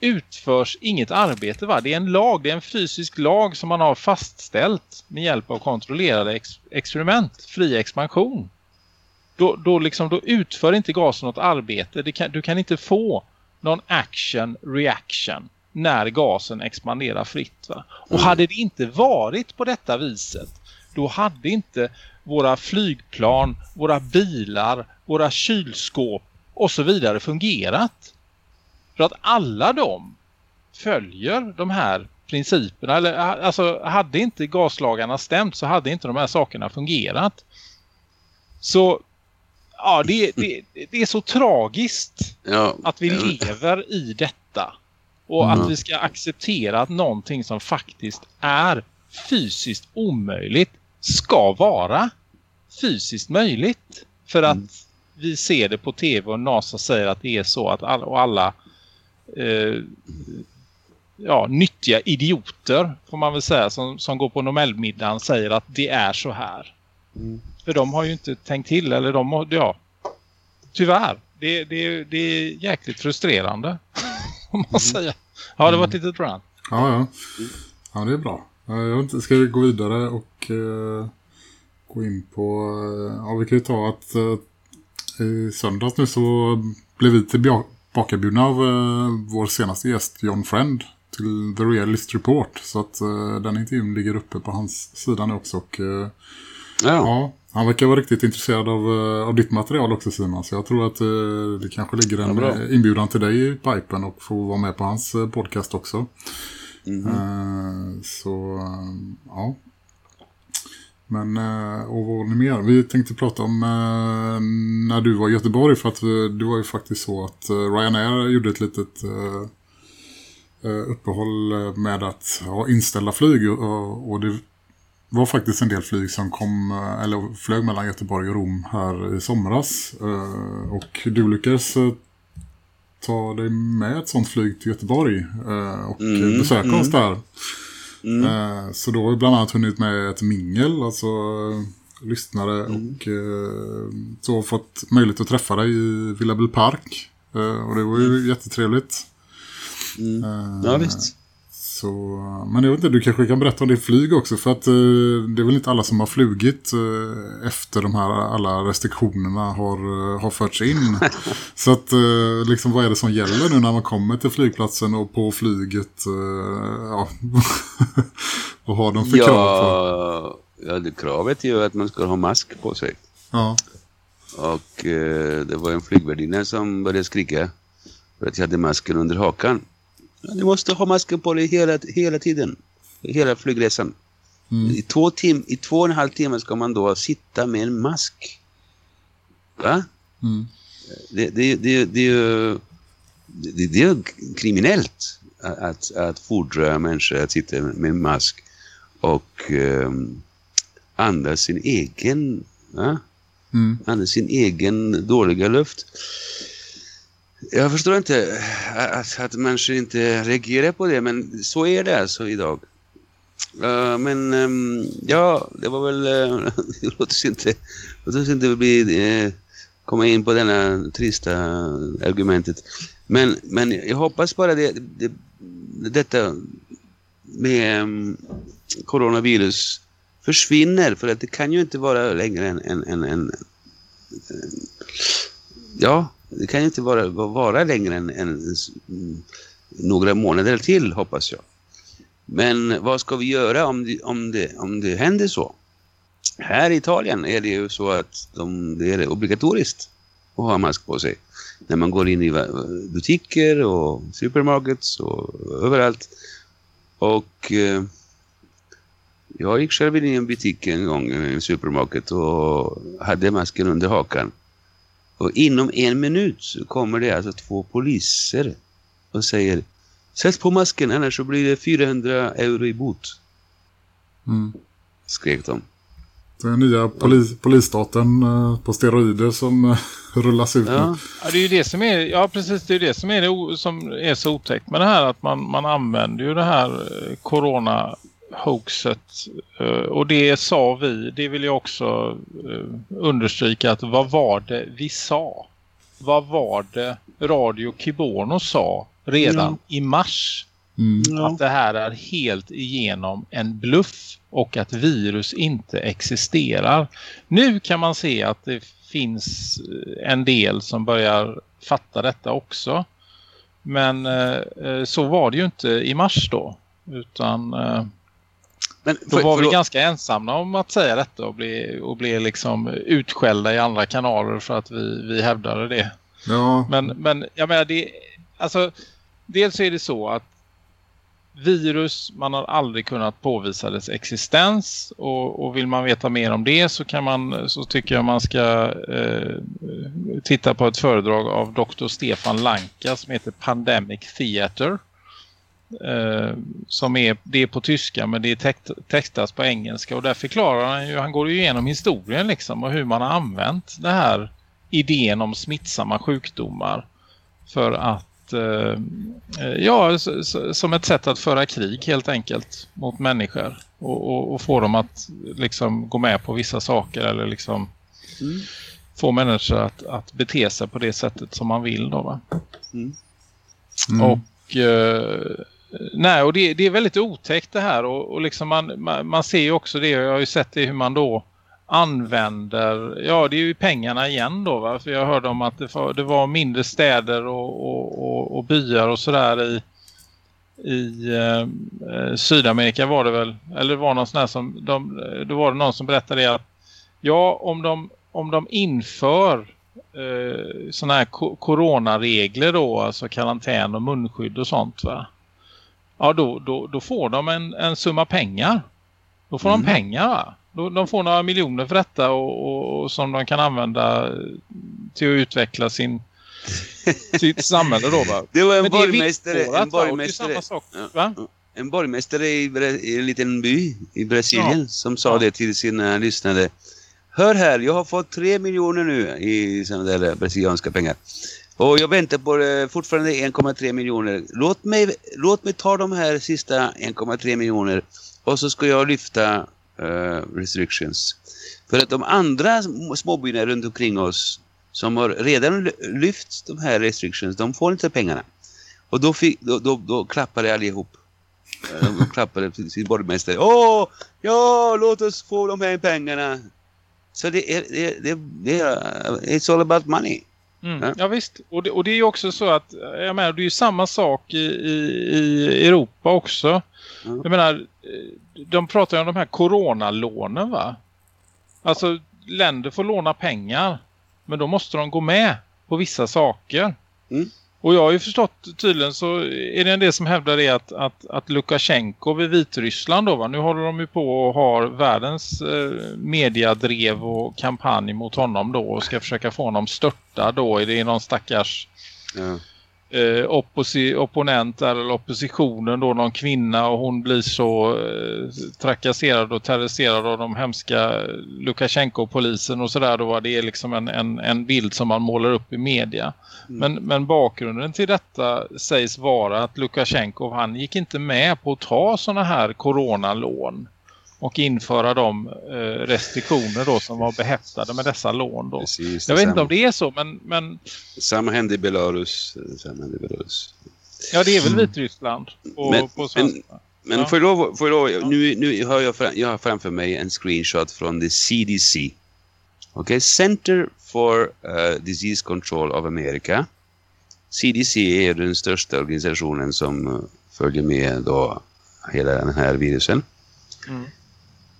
utförs inget arbete va? Det är en lag, det är en fysisk lag som man har fastställt med hjälp av kontrollerade ex experiment, fri expansion. Då, då, liksom, då utför inte gasen något arbete. Kan, du kan inte få någon action reaction när gasen expanderar fritt. Va? Och hade det inte varit på detta viset då hade inte våra flygplan, våra bilar, våra kylskåp och så vidare fungerat. För att alla de följer de här principerna. Eller, alltså, hade inte gaslagarna stämt så hade inte de här sakerna fungerat. Så ja, det, det, det är så tragiskt Ja. att vi lever i detta. Och Mm. att vi ska acceptera att någonting som faktiskt är fysiskt omöjligt ska vara fysiskt möjligt. För att Mm. vi ser det på tv och NASA säger att det är så att alla, och alla eh, ja, nyttiga idioter får man väl säga som, som går på Nobelmiddagen säger att det är så här. Mm. För de har ju inte tänkt till eller de har, ja tyvärr. Det, det, det är jäkligt frustrerande (laughs) om man säger. Ja, det var ett litet rant. Ja, ja. Ja, det är bra. Jag ska vi gå vidare och eh, gå in på... eh, ja, vi kan ju ta att eh, i söndags nu så blev vi tillbakabjudna av eh, vår senaste gäst John Friend till The Realist Report. Så att eh, den intervjun ligger uppe på hans sida nu också. Och, Ja, ja, han verkar vara riktigt intresserad av, eh, av ditt material också Simon. Så jag tror att eh, det kanske ligger en Ja, eh, inbjudan till dig i pipen och få vara med på hans eh, podcast också. Mhm. Eh, så, ja. Men, och vad det mer? Vi tänkte prata om eh, när du var i Göteborg för att det var ju faktiskt så att Ryanair gjorde ett litet eh, eh, uppehåll eh, med att ha inställda flyg och, och det var faktiskt en del flyg som kom eh, eller flög mellan Göteborg och Rom här i somras eh, och du lyckades eh, ta dig med ett sånt flyg till Göteborg och Mm, besöka oss där. Mm. Så då har vi bland annat hunnit med ett mingel, alltså lyssnare Mm. och så har fått möjlighet att träffa dig i Villabel Park. Och det var ju jättetrevligt. Mm. Ja, visst. Så, men jag vet inte, du kanske kan berätta om det flyg också för att eh, det är väl inte alla som har flugit eh, efter de här alla restriktionerna har, eh, har förts in. (laughs) så att eh, liksom vad är det som gäller nu när man kommer till flygplatsen och på flyget? Eh, ja. (laughs) vad har de för krav på? Ja, det kravet är ju att man ska ha mask på sig. Ja. Och eh, det var en flygvärdinna som började skrika för att jag hade masken under hakan. Du måste ha masken på dig hela, hela tiden. Hela flygresan. Mm. I, två tim I två och en halv timme ska man då sitta med en mask. Va? Mm. Det, det, det, det, är ju- det, det är kriminellt att, att, att fordra människor att sitta med en mask och um, andas sin egen va? Mm. andas sin egen dåliga luft. Jag förstår inte eh, att, att människor inte reagerar på det, men så är det alltså idag. Uh, men um, ja, det var väl... Uh, låt oss inte, låt oss inte bli, uh, komma in på denna trista argumentet. Men, men jag hoppas bara det, det, detta med um, coronavirus försvinner, för att det kan ju inte vara längre än, än, än, än ja, det kan ju inte vara, vara längre än, än några månader till, hoppas jag. Men vad ska vi göra om det, om det, om det händer så? Här i Italien är det ju så att de, det är obligatoriskt att ha mask på sig. När man går in i butiker och supermarkets och överallt. Och eh, jag gick själv in i en butik en gång, i en supermarket och hade masken under hakan. Och inom en minut så kommer det alltså två poliser och säger Sätt på masken annars så blir det 400 euro i bot. Mm. Skrek de. Det är nya polis, polisstaten eh, på steroider som eh, rullas ut. Ja, Ja, det är ju det som är, ja precis, det är det som är, det som är så otäckt med det här att man, man använder ju det här eh, corona hoaxet eh, och det sa vi, det vill jag också eh, understryka att vad var det vi sa? Vad var det Radio Kiborno sa redan i mars? Mm. Att det här är helt igenom en bluff och att virus inte existerar. Nu kan man se att det finns eh, en del som börjar fatta detta också. Men så var det ju inte i mars då. Utan Men då för- var vi förlåt. ganska ensamma om att säga detta och bli, och bli liksom utskällda i andra kanaler för att vi, vi hävdade det. Ja, Men, men jag menar, det, alltså, dels är det så att virus, man har aldrig kunnat påvisa dess existens och, och vill man veta mer om det så kan man, så tycker jag man ska eh, titta på ett föredrag av Dr. Stefan Lanka som heter Pandemic Theater. Eh, som är, det är på tyska men det är text, textas på engelska och där förklarar han ju, han går ju igenom historien liksom och hur man har använt det här idén om smittsamma sjukdomar för att eh, eh, ja, som ett sätt att föra krig helt enkelt mot människor och, och, och få dem att liksom gå med på vissa saker eller liksom Mm. få människor att, att bete sig på det sättet som man vill då va? Mm. mm. Och och eh, nej, och det, det är väldigt otäckt det här och, och liksom man, man, man ser ju också det, jag har ju sett det hur man då använder, ja det är ju pengarna igen då va? För jag hörde om att det, var- det var mindre städer och, och, och, och byar och sådär i, i eh, Sydamerika var det väl, eller det var någon sån här som, de, då var det någon som berättade det att ja om de, om de inför eh, sådana här ko- coronaregler då, alltså karantän och munskydd och sånt va? Ja då, då, då får de en, en summa pengar. Då får Mm. de pengar va? De får några miljoner för detta och, och, och som de kan använda till att utveckla sin (laughs) sitt samhälle då va? Det var en Men borgmästare, en borgmästare, samma sak, Ja. en borgmästare i, i en liten by i Brasilien som sa det till sina lyssnare. Hör här, jag har fått tre miljoner nu i sådana där brasilianska pengar. Och jag väntar på eh, fortfarande 1,3 miljoner. Låt mig, låt mig ta de här sista 1,3 miljoner och så ska jag lyfta eh, restrictions. För att de andra sm- småbyarna runt omkring oss som har redan ly- lyft de här restrictions, de får inte pengarna. Och då, fick, då, då, då klappade allihop. Eh, De (laughs) klappade till sin borgmästare. Åh, ja, låt oss få de här pengarna. Så det är, det, det, det är, it's all about money. Mm. Ja. Visst, och det, och det är ju också så att jag menar, det är ju samma sak i, i, i Europa också. Ja. Jag menar, de pratar ju om de här coronalånen va? Alltså länder får låna pengar men då måste de gå med på vissa saker. Mm. Och jag har ju förstått tydligen så är det en del som hävdar det att, att, att Lukasjenko vid Vitryssland då va? Nu håller de ju på och har världens eh, mediadrev och kampanj mot honom då och ska försöka få honom störtad då. Är Det någon stackars Ja eh, opposi- opponent eller oppositionen då, någon kvinna och hon blir så eh, trakasserad och terroriserad av de hemska Lukasjenko-polisen och sådär då. Det är liksom en, en, en bild som man målar upp i media. Men, men bakgrunden till detta sägs vara att Lukasjenko han gick inte med på att ta sådana här coronalån och införa de eh, restriktioner då som var behäftade med dessa lån då. Precis, Jag vet inte om det är så men, men Samma hände i Belarus. Samma hände i Belarus. ja det är väl Vitryssland på, Men- på svenska. Men Ja. får jag lov, får jag lov nu, nu har jag, fram, jag har framför mig en screenshot från the CDC. Okay, Center for uh, Disease Control of America. CDC är den största organisationen som följer med då hela den här virusen. Mm.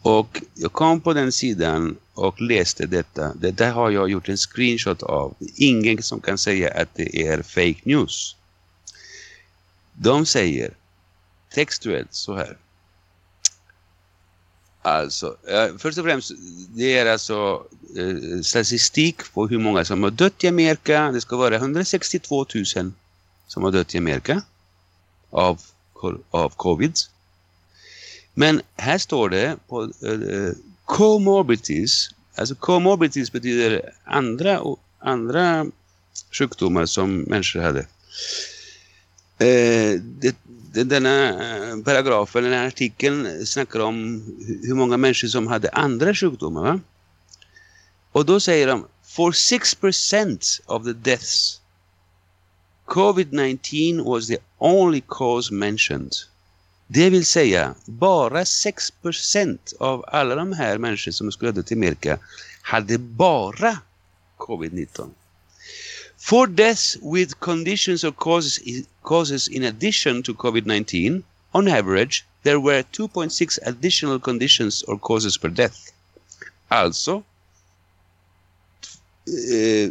Och jag kom på den sidan och läste detta. Det där har jag gjort en screenshot av. Ingen som kan säga att det är fake news. De säger textuellt så här. Alltså, eh, först och främst, det är alltså eh, statistik på hur många som har dött i Amerika. Det ska vara 162 000 som har dött i Amerika av, av covid. Men här står det på uh, comorbidities. Alltså comorbidities betyder andra, och- andra sjukdomar som människor hade. Eh, det, denna eh, paragrafen, den här artikeln snackar om hur många människor som hade andra sjukdomar. Va? Och då säger de, for 6% of the deaths COVID-19 was the only cause mentioned. Det vill säga, bara 6% av alla de här människor som skulle ha dött i Amerika hade bara covid-19. For deaths with conditions or causes, causes in addition to COVID-19, on average, there were 2.6 additional conditions or causes per death. Alltså, eh,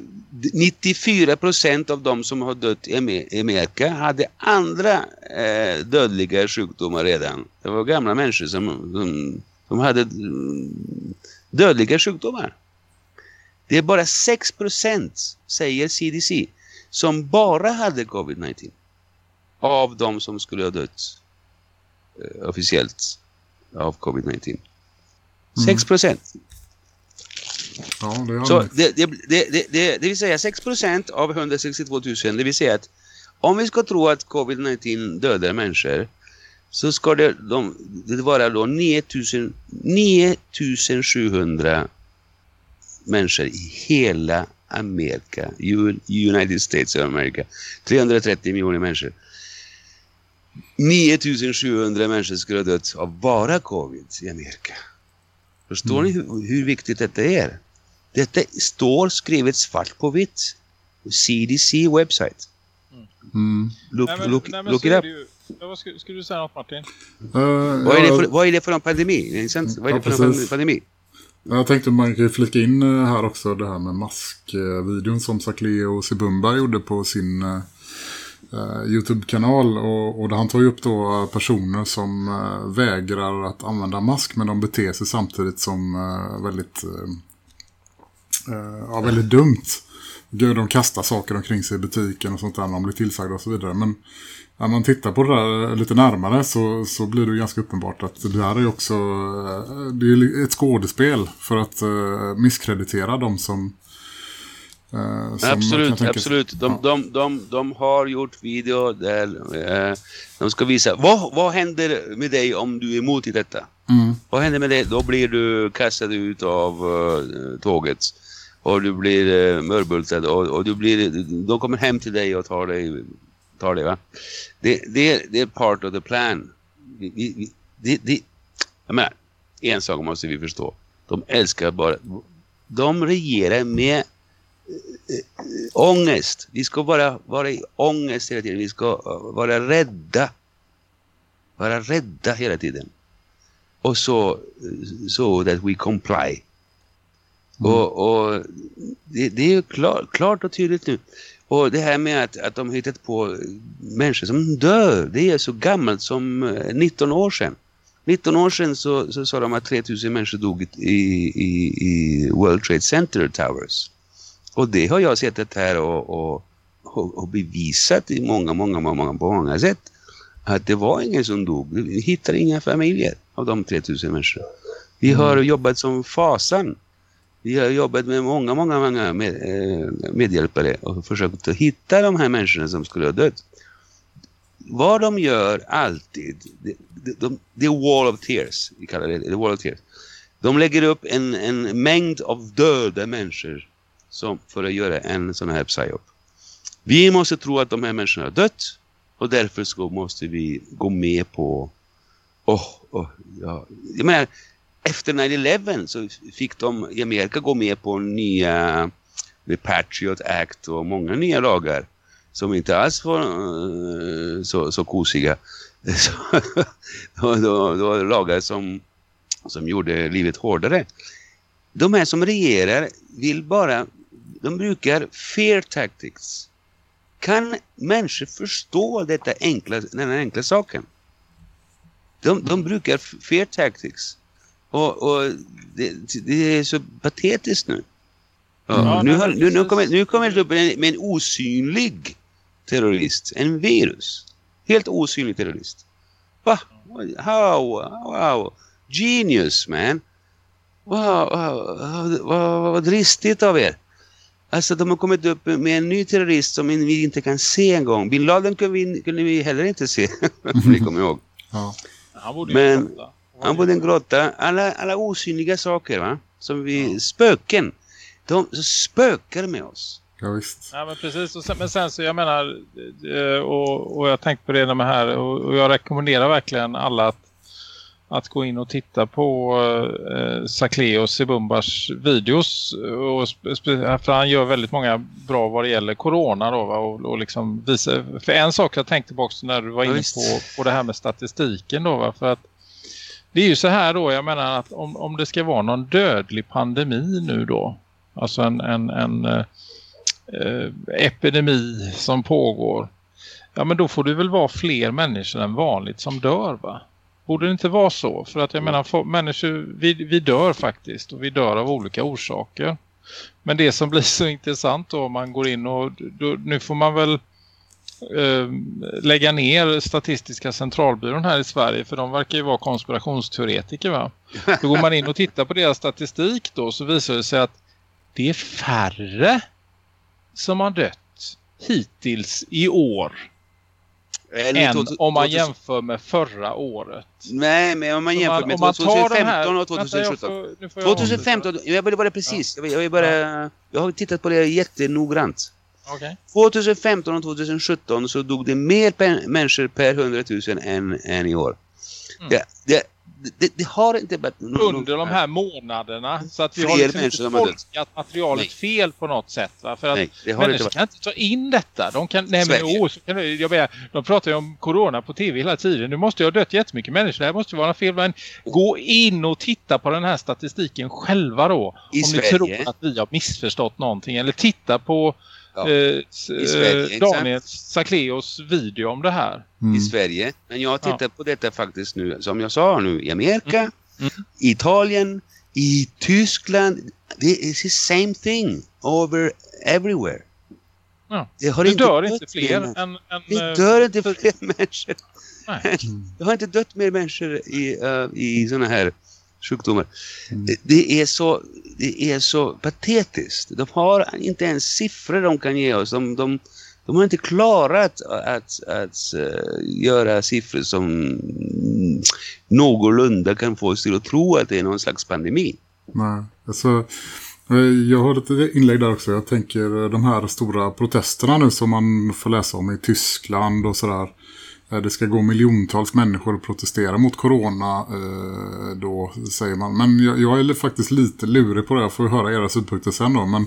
94% av de som har dött i Ame- i Amerika hade andra eh, dödliga sjukdomar redan. Det var gamla människor som, som, som hade mm, dödliga sjukdomar. Det är bara 6% säger CDC som bara hade covid-19 av de som skulle ha dött eh, officiellt av covid-19. 6%. Ja, det Så det, det, det, det, vill säga 6% av 162 000. Det vill säga att om vi ska tro att covid-19 dödar människor så ska det, de, det vara då 9000 9700 människor i hela Amerika, United States of America. 330 miljoner människor. 9700 människor skulle ha dött av bara covid i Amerika. Förstår ni hur, hur viktigt detta är? Detta står skrivet svart på vitt. CDC website. Mm. Look, Nej, men- look, nej, look it är up. ju- Ja, vad skulle, skulle du säga något Martin? Eh, Vad är, det ja, för, vad är det för en pandemi? Inte sant? Vad är det för en precis. pandemi? Jag tänkte man kan flika in eh, här också det här med maskvideon som Sakleo Sibumba gjorde på sin eh, Youtube-kanal och, och där han tar ju upp då personer som eh, vägrar att använda mask men de beter sig samtidigt som eh, väldigt ja, väldigt dumt. Gud, De kastar saker omkring sig i butiken och sånt där när de blir tillsagda och så vidare. Men när man tittar på det där lite närmare så, så blir det ganska uppenbart att det här är också eh, det är ett skådespel för att uh, misskreditera de som, eh, som Absolut, absolut. De, Ja. de, de, de har gjort video där eh, de ska visa vad, vad händer med dig om du är emot i detta? Mm. Vad händer med dig? Då blir du kastad ut av eh, tåget och du blir eh, mörbultad och, och du blir, de kommer hem till dig och tar dig, tar dig va? Det, det, det är part of the plan. Vi, vi, det, det, jag menar, en sak måste vi förstå. De älskar bara, de regerar med eh, eh, ångest. Vi ska bara vara i ångest hela tiden. Vi ska eh, vara rädda. Vara rädda hela tiden. Och så so that we comply. Och, och det, det är ju klar, klart och tydligt nu. Och det här med att, att de hittat på människor som dör. Det är så gammalt som eh, 19 år sedan. 19 år sedan så, så sa de att 3000 människor dog i, i, i World Trade Center Towers. Och det har jag sett här och, och, och, och bevisat i många, många, många, många sätt. Att det var ingen som dog. Vi hittar inga familjer av de 3000 människorna. Vi har jobbat som fasan. Vi har jobbat med många, många, många med, eh, medhjälpare och försökt att hitta de här människorna som skulle ha dött. Vad de gör alltid, det de, de, wall of tears, vi kallar det, The wall of tears. De lägger upp en, en mängd av döda människor som, för att göra en sån här psyop. Vi måste tro att de här människorna har dött och därför så måste vi gå med på oh, oh, ja. Jag menar, efter 9-11 så fick de i Amerika gå med på nya The Patriot Act och många nya lagar som inte alls var eh, så, så kosiga. (laughs) Så, då, då, då lagar som, som gjorde livet hårdare. De här som regerar vill bara, de brukar fear tactics. Kan människor förstå detta enkla, den här enkla saken? De, de brukar fear tactics. Och, och det, det är så patetiskt nu. Ja, Ja, nu, har, nu, nu kommer, nu kommer det upp med, en osynlig terrorist. En virus. Helt osynlig terrorist. Va? How? Wow. Genius, man. Wow, wow, wow, vad, dristigt av er. Alltså de har kommit upp med en ny terrorist som vi inte kan se en gång. Bin Laden kunde vi, kunde vi heller inte se. (laughs) Om ni kommer ihåg. Ja. Han borde ju Men-. Han bodde i en grotta. Alla, alla osynliga saker va. Som vi, spöken. De spökar med oss. ja, visst. Ja men precis, och sen, men sen så jag menar eh, och, och jag tänkte på det med här och, och jag rekommenderar verkligen alla att, att gå in och titta på eh, Sakleo och Sibumbas videos och, för han gör väldigt många bra vad det gäller corona då va? Och, och liksom visa, för en sak jag tänkte på också när du var Ja, inne på, på det här med statistiken då va? för att det är ju så här då, jag menar att om, om det ska vara någon dödlig pandemi nu då, alltså en, en, en eh, eh epidemi som pågår. Ja men då får det väl vara fler människor än vanligt som dör va? Borde det inte vara så? För att jag menar för, människor, vi, vi dör faktiskt och vi dör av olika orsaker. Men det som blir så intressant då om man går in och då, nu får man väl eh, lägga ner Statistiska centralbyrån här i Sverige för de verkar ju vara konspirationsteoretiker va? Då går man in och tittar på deras statistik då så visar det sig att det är färre som har dött hittills i år Eller än 2000 om man 2000 jämför med förra året. Nej, men om man jämför man- med om man tar de 2015 här- och Vänta, jag 2017. får- nu får jag 2015, jag vill bara precis. Jag, vill, jag, vill bara, jag har tittat på det jättenoggrant. Okej. 2015 och 2017 så dog det mer människor per 100 000 än, än i år. Mm. Det, det, det, det har inte varit Under de här månaderna. Så att vi har liksom inte tolkat materialet Nej. fel på något sätt. Va? För att Nej, det har det inte människor varit. kan inte ta in detta. De kan, nej men åh, så kan jag menar, de pratar ju om corona på tv hela tiden. Nu måste jag ha dött jättemycket människor. Det här måste vara fel. Men gå in och titta på den här statistiken själva då. I om Sverige. ni tror att vi har missförstått någonting. Eller titta på Ja. eh, Sverige, eh. Daniel Sakleos video om det här. Mm. i Sverige. Men jag har tittat Ja. på detta faktiskt nu, som jag sa nu, i Amerika, Mm. i Italien, i Tyskland. Det är the same thing over everywhere. Ja. Det har Det inte dör dött inte fler än... än Det eh, dör inte fler människor. Nej. Det har inte dött mer människor i, uh, i sådana här sjukdomar. Det, det, är så, det är så patetiskt. De har inte ens siffror de kan ge oss. De, de, de har inte klarat att, att eh, göra siffror som mm, någorlunda kan få oss till att tro att det är någon slags pandemi. Nej, alltså, eh, jag har ett inlägg där också. Jag tänker eh, de här stora protesterna nu som man får läsa om i Tyskland och sådär. Eh, det ska gå miljontals människor och protestera mot corona eh, då säger man. Men jag, jag är faktiskt lite lurig på det. Jag får höra era synpunkter sen då. Men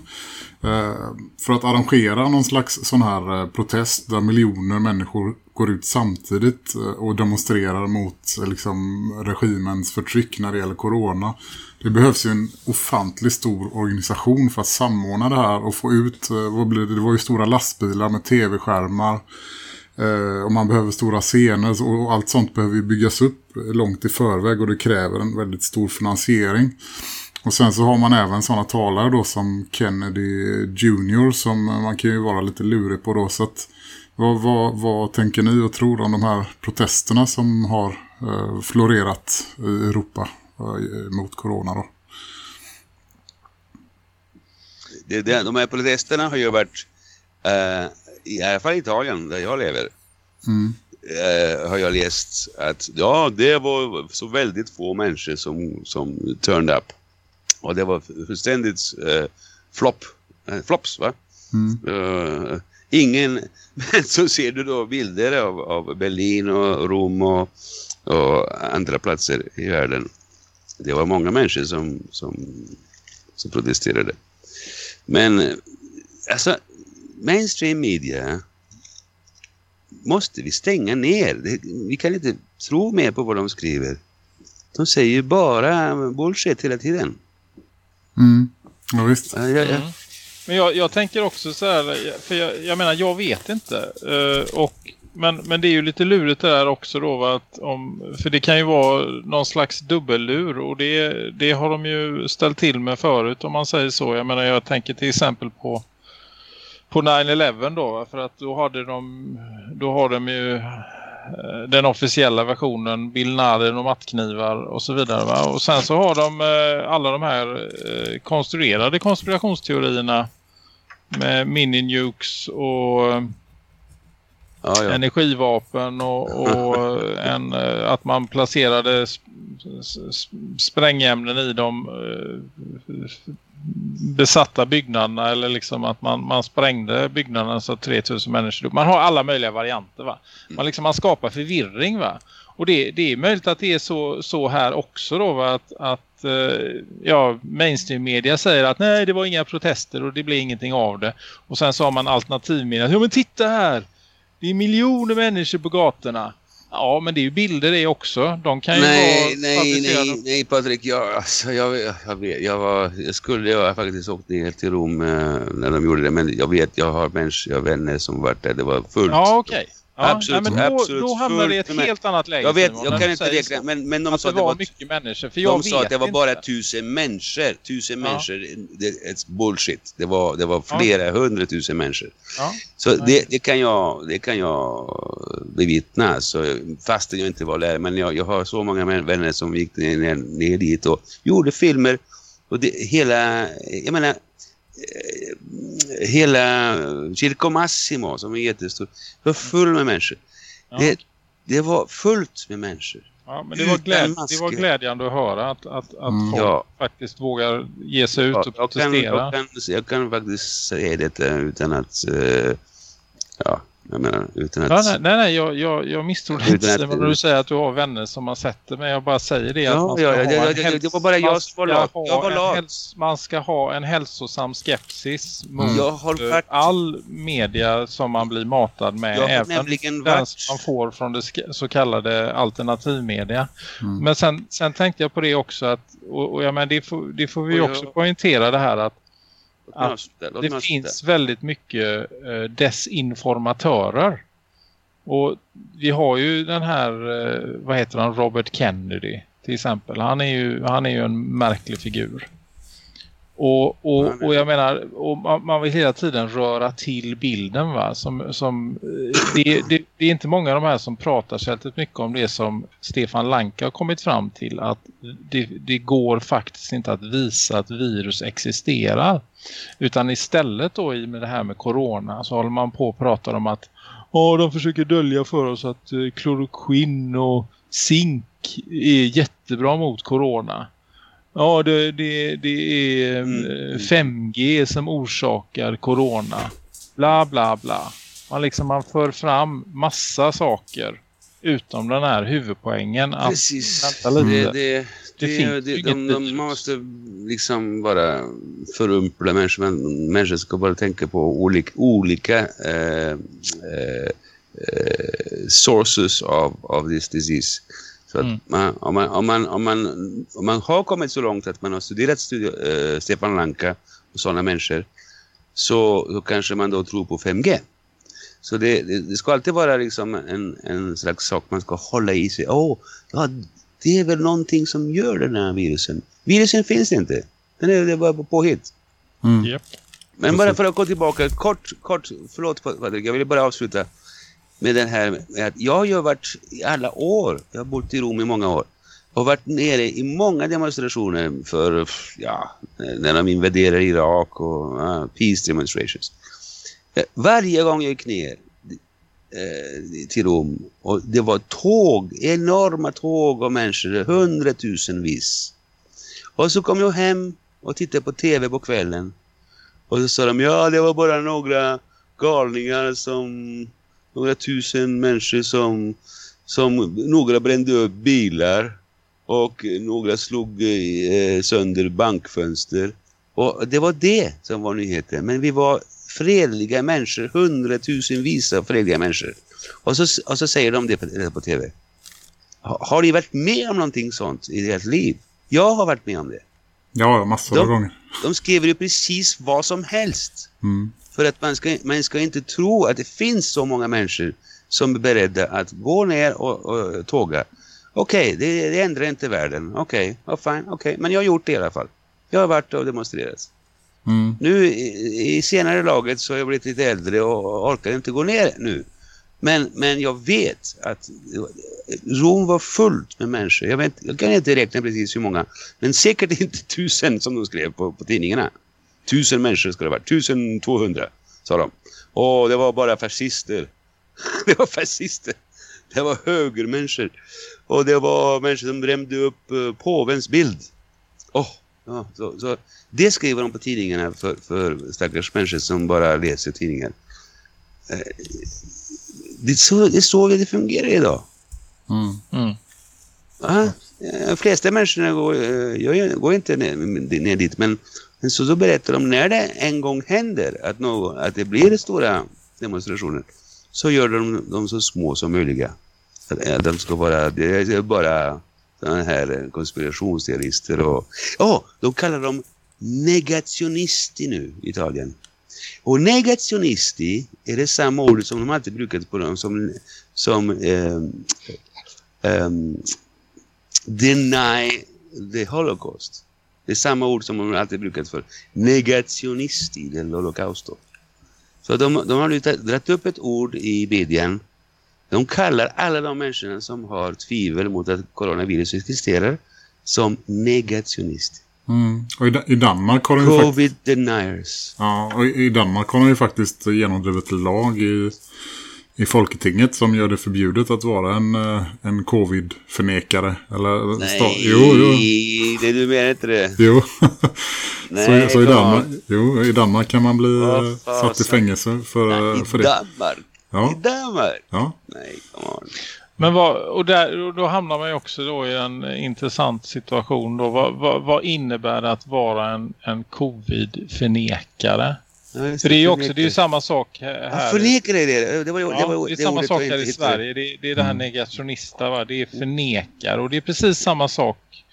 eh, för att arrangera någon slags sån här eh, protest där miljoner människor går ut samtidigt eh, och demonstrerar mot eh, liksom, regimens förtryck när det gäller corona. Det behövs ju en ofantligt stor organisation för att samordna det här och få ut, eh, vad blir det? Det var ju stora lastbilar med tv-skärmar. Eh, och man behöver stora scener och allt sånt behöver ju byggas upp långt i förväg och det kräver en väldigt stor finansiering. Och sen så har man även sådana talare då som Kennedy Jr. som man kan ju vara lite lurig på då. Så att, vad, vad, vad tänker ni och tror om de här protesterna som har eh, florerat i Europa eh, mot corona då? Det, det, de här protesterna har ju varit, eh, i alla fall i Italien där jag lever, Mm. eh, har jag läst att ja, det var så väldigt få människor som, som turned up. Och det var fullständigt eh, flopp, eh, flops va? Mm. Eh, ingen, men (laughs) så ser du då bilder av, av Berlin och Rom och, och andra platser i världen. Det var många människor som, som, som protesterade. Men alltså, mainstream media måste vi stänga ner. Vi kan inte tro mer på vad de skriver. De säger ju bara bullshit hela tiden. Mm. Ja, visst. Ja, ja, ja. Mm. Men jag, jag tänker också så här, för jag, jag menar jag vet inte. eh, och, men, men det är ju lite lurigt det där också då. va, Att om, för det kan ju vara någon slags dubbellur och det, det har de ju ställt till med förut om man säger så. Jag menar jag tänker till exempel på på 9-11 då. För att då hade de, då har de ju eh, den officiella versionen Bill Naden och mattknivar och så vidare va? och sen så har de eh, alla de här eh, konstruerade konspirationsteorierna med mini-nukes och eh, Ja, ja. energivapen och, och (laughs) en, eh, att man placerade sp sprängämnen i de eh, besatta byggnaderna eller liksom att man, man sprängde byggnaderna så att 3000 människor dog. Man har alla möjliga varianter va. Man, liksom, man skapar förvirring va. Och det, det är möjligt att det är så, så här också då va? att, att eh, ja, mainstream media säger att nej det var inga protester och det blir ingenting av det. Och sen så har man alternativmedia. Ja men titta här! Det är miljoner människor på gatorna. Ja, men det är ju bilder det också. De kan ju Nej, vara nej, nej, nej Patrik, jag, alltså, jag, jag, vet, jag, var, jag skulle jag faktiskt åkt ner till Rom eh, när de gjorde det, men jag vet, jag har människor, jag har vänner som varit där, det var fullt. Ja, okej. Ja, Absolut, nej, men då, absolut då hamnar det i ett helt annat läge. Jag vet, jag kan du inte räkna, men, men de sa att det var mycket människor. För jag de sa att det var bara tusen människor, tusen människor, det är bullshit. Det var, det var flera hundratusen människor. Så det, kan jag, det kan jag bevittna, så, fastän jag inte var där. Men jag, jag har så många vänner som gick ner, ner, dit och gjorde filmer. Och hela, jag menar, hela Circo Massimo som är jättestor, var full med människor. Ja. Det, det var fullt med människor. Ja, men det var, gläd, det var glädjande att höra att, att, att Mm. folk Ja. faktiskt vågar ge sig ut Ja, och jag, kan, protestera. jag, kan, jag kan faktiskt säga det eh, utan att... eh, ja, jag menar utan att... Ja, nej, nej, jag, jag, jag misstror inte att- när du säger att du har vänner som har sett det. Men jag bara säger det att Ja, man ska ja, ja, ja, ja, häls- det var bara jag man som var lat. Jag var lat. häls- Man ska ha en hälsosam skepsis mot Jag har eh, varit- all media som man blir matad med. Jag har även nämligen den varit... som man får från det så kallade alternativmedia. Mm. Men sen, sen tänkte jag på det också att, och, och jag men det, får, det får vi Och jag- också poäntera det här att Mig det avsluta. finns väldigt mycket eh, desinformatörer. Och vi har ju den här, eh, vad heter han, Robert Kennedy till exempel. Han är ju, han är ju en märklig figur. Och, och, och jag menar, och man, man vill hela tiden röra till bilden va. Som, som, eh, det, det, det är inte många av de här som pratar särskilt mycket om det som Stefan Lanka har kommit fram till. Att det, det går faktiskt inte att visa att virus existerar. Utan istället då i med det här med corona så håller man på och pratar om att ja, de försöker dölja för oss att eh, kloroquin och zink är jättebra mot corona. Ja, det, det, det är Mm. eh, 5G som orsakar corona. Bla bla bla. Man liksom man för fram massa saker utom den här huvudpoängen att Precis. lite. Det, det, Det det, det, de, de, man måste liksom bara förumpla människor. Men människor ska bara tänka på olika, olika eh, eh, eh, sources av, av this disease. Så att Mm. man, om, man, om, man, om, man, om man har kommit så långt att man har studerat studio, eh, Stefan Lanka och sådana människor så, så kanske man då tror på 5G. Så det, det, det ska alltid vara liksom en, en slags sak man ska hålla i sig. Åh, ja, det är väl någonting som gör den här virusen. Virusen finns inte. Den är, det är bara på påhitt. Mm. Japp. Men bara för att gå tillbaka kort, kort, förlåt Patrik, jag vill bara avsluta med den här med att jag har ju varit i alla år, jag har bott i Rom i många år och varit nere i många demonstrationer för, ja, när de invaderar Irak och ja, peace demonstrations. Eh, varje gång jag gick ner eh, till Rom och det var tåg, enorma tåg av människor, hundratusenvis. Och så kom jag hem och tittade på tv på kvällen och så sa de, ja det var bara några galningar som, några tusen människor som, som några brände upp bilar och några slog eh, sönder bankfönster. Och det var det som var nyheten. Men vi var fredliga människor, hundratusenvis av fredliga människor. Och så, och så säger de det på, det på tv. Ha, har ni varit med om någonting sånt i ert liv? Jag har varit med om det. Ja, massor av De- gånger. De skriver ju precis vad som helst. Mm. För att man ska, man ska inte tro att det finns så många människor som är beredda att gå ner och, och tåga. Okej, det, det ändrar inte världen. Okej, okay, fine, okej. Men jag har gjort det i alla fall. Jag har varit och demonstrerat. Mm. Nu i, i senare laget så har jag blivit lite äldre och orkar inte gå ner nu. Men, men jag vet att Rom var fullt med människor. Jag, vet, jag kan inte räkna precis hur många. Men säkert inte (laughs) tusen som de skrev på, på tidningarna. Tusen människor ska det vara. Tusen tvåhundra, sa de. Och det var bara fascister. (laughs) det var fascister. Det var högermänniskor. Och det var människor som brände upp uh, påvens bild. Åh, ja, så, så det skriver de på tidningarna för, för stackars människor som bara läser tidningar. Eh, Det så det, är så det fungerar idag. Mm. Mm. Ja, eh, de flesta människorna går, eh, jag går inte ner, ner dit, men, men så, så berättar de när det en gång händer att, någon, att det blir stora demonstrationer så gör de dem så små som möjliga. Att, de ska vara, det är bara sådana här konspirationsteorister och ja, de kallar dem negationisti nu i Italien. Och negationisti är det samma ord som de alltid brukat på dem som, som ehm, um, deny the holocaust. Det är samma ord som de alltid brukat för. Negationisti del holocausto. Så de, de har nu dragit upp ett ord i medien. De kallar alla de människorna som har tvivel mot att coronavirus existerar som negationist. Mm. Och i, i Danmark har de ju faktiskt, Covid deniers. ja, och i i Danmark har de ju faktiskt genomdrivit lag i, i Folketinget som gör det förbjudet att vara en, eh, en covid-förnekare. Eller, Nej, sta- jo, jo. det du menar inte det. Jo. (laughs) Nej, så, så i? Danmark, jo, i Danmark kan man bli eh, fasen. satt i fängelse för, I för det. Danmark? Ja. I Danmark? Ja. Nej, come on. Men vad, och, där, och då hamnar man ju också då i en intressant situation då. Vad, vad, vad innebär det att vara en, en covid-förnekare? Just För det är ju också, det är samma sak här. Ja, förnekare är det. Det var, ju- Ja, det var, det är det samma sak jag här i. Sverige. Det, det är det här negationista va? Det är förnekare. Och det är precis samma sak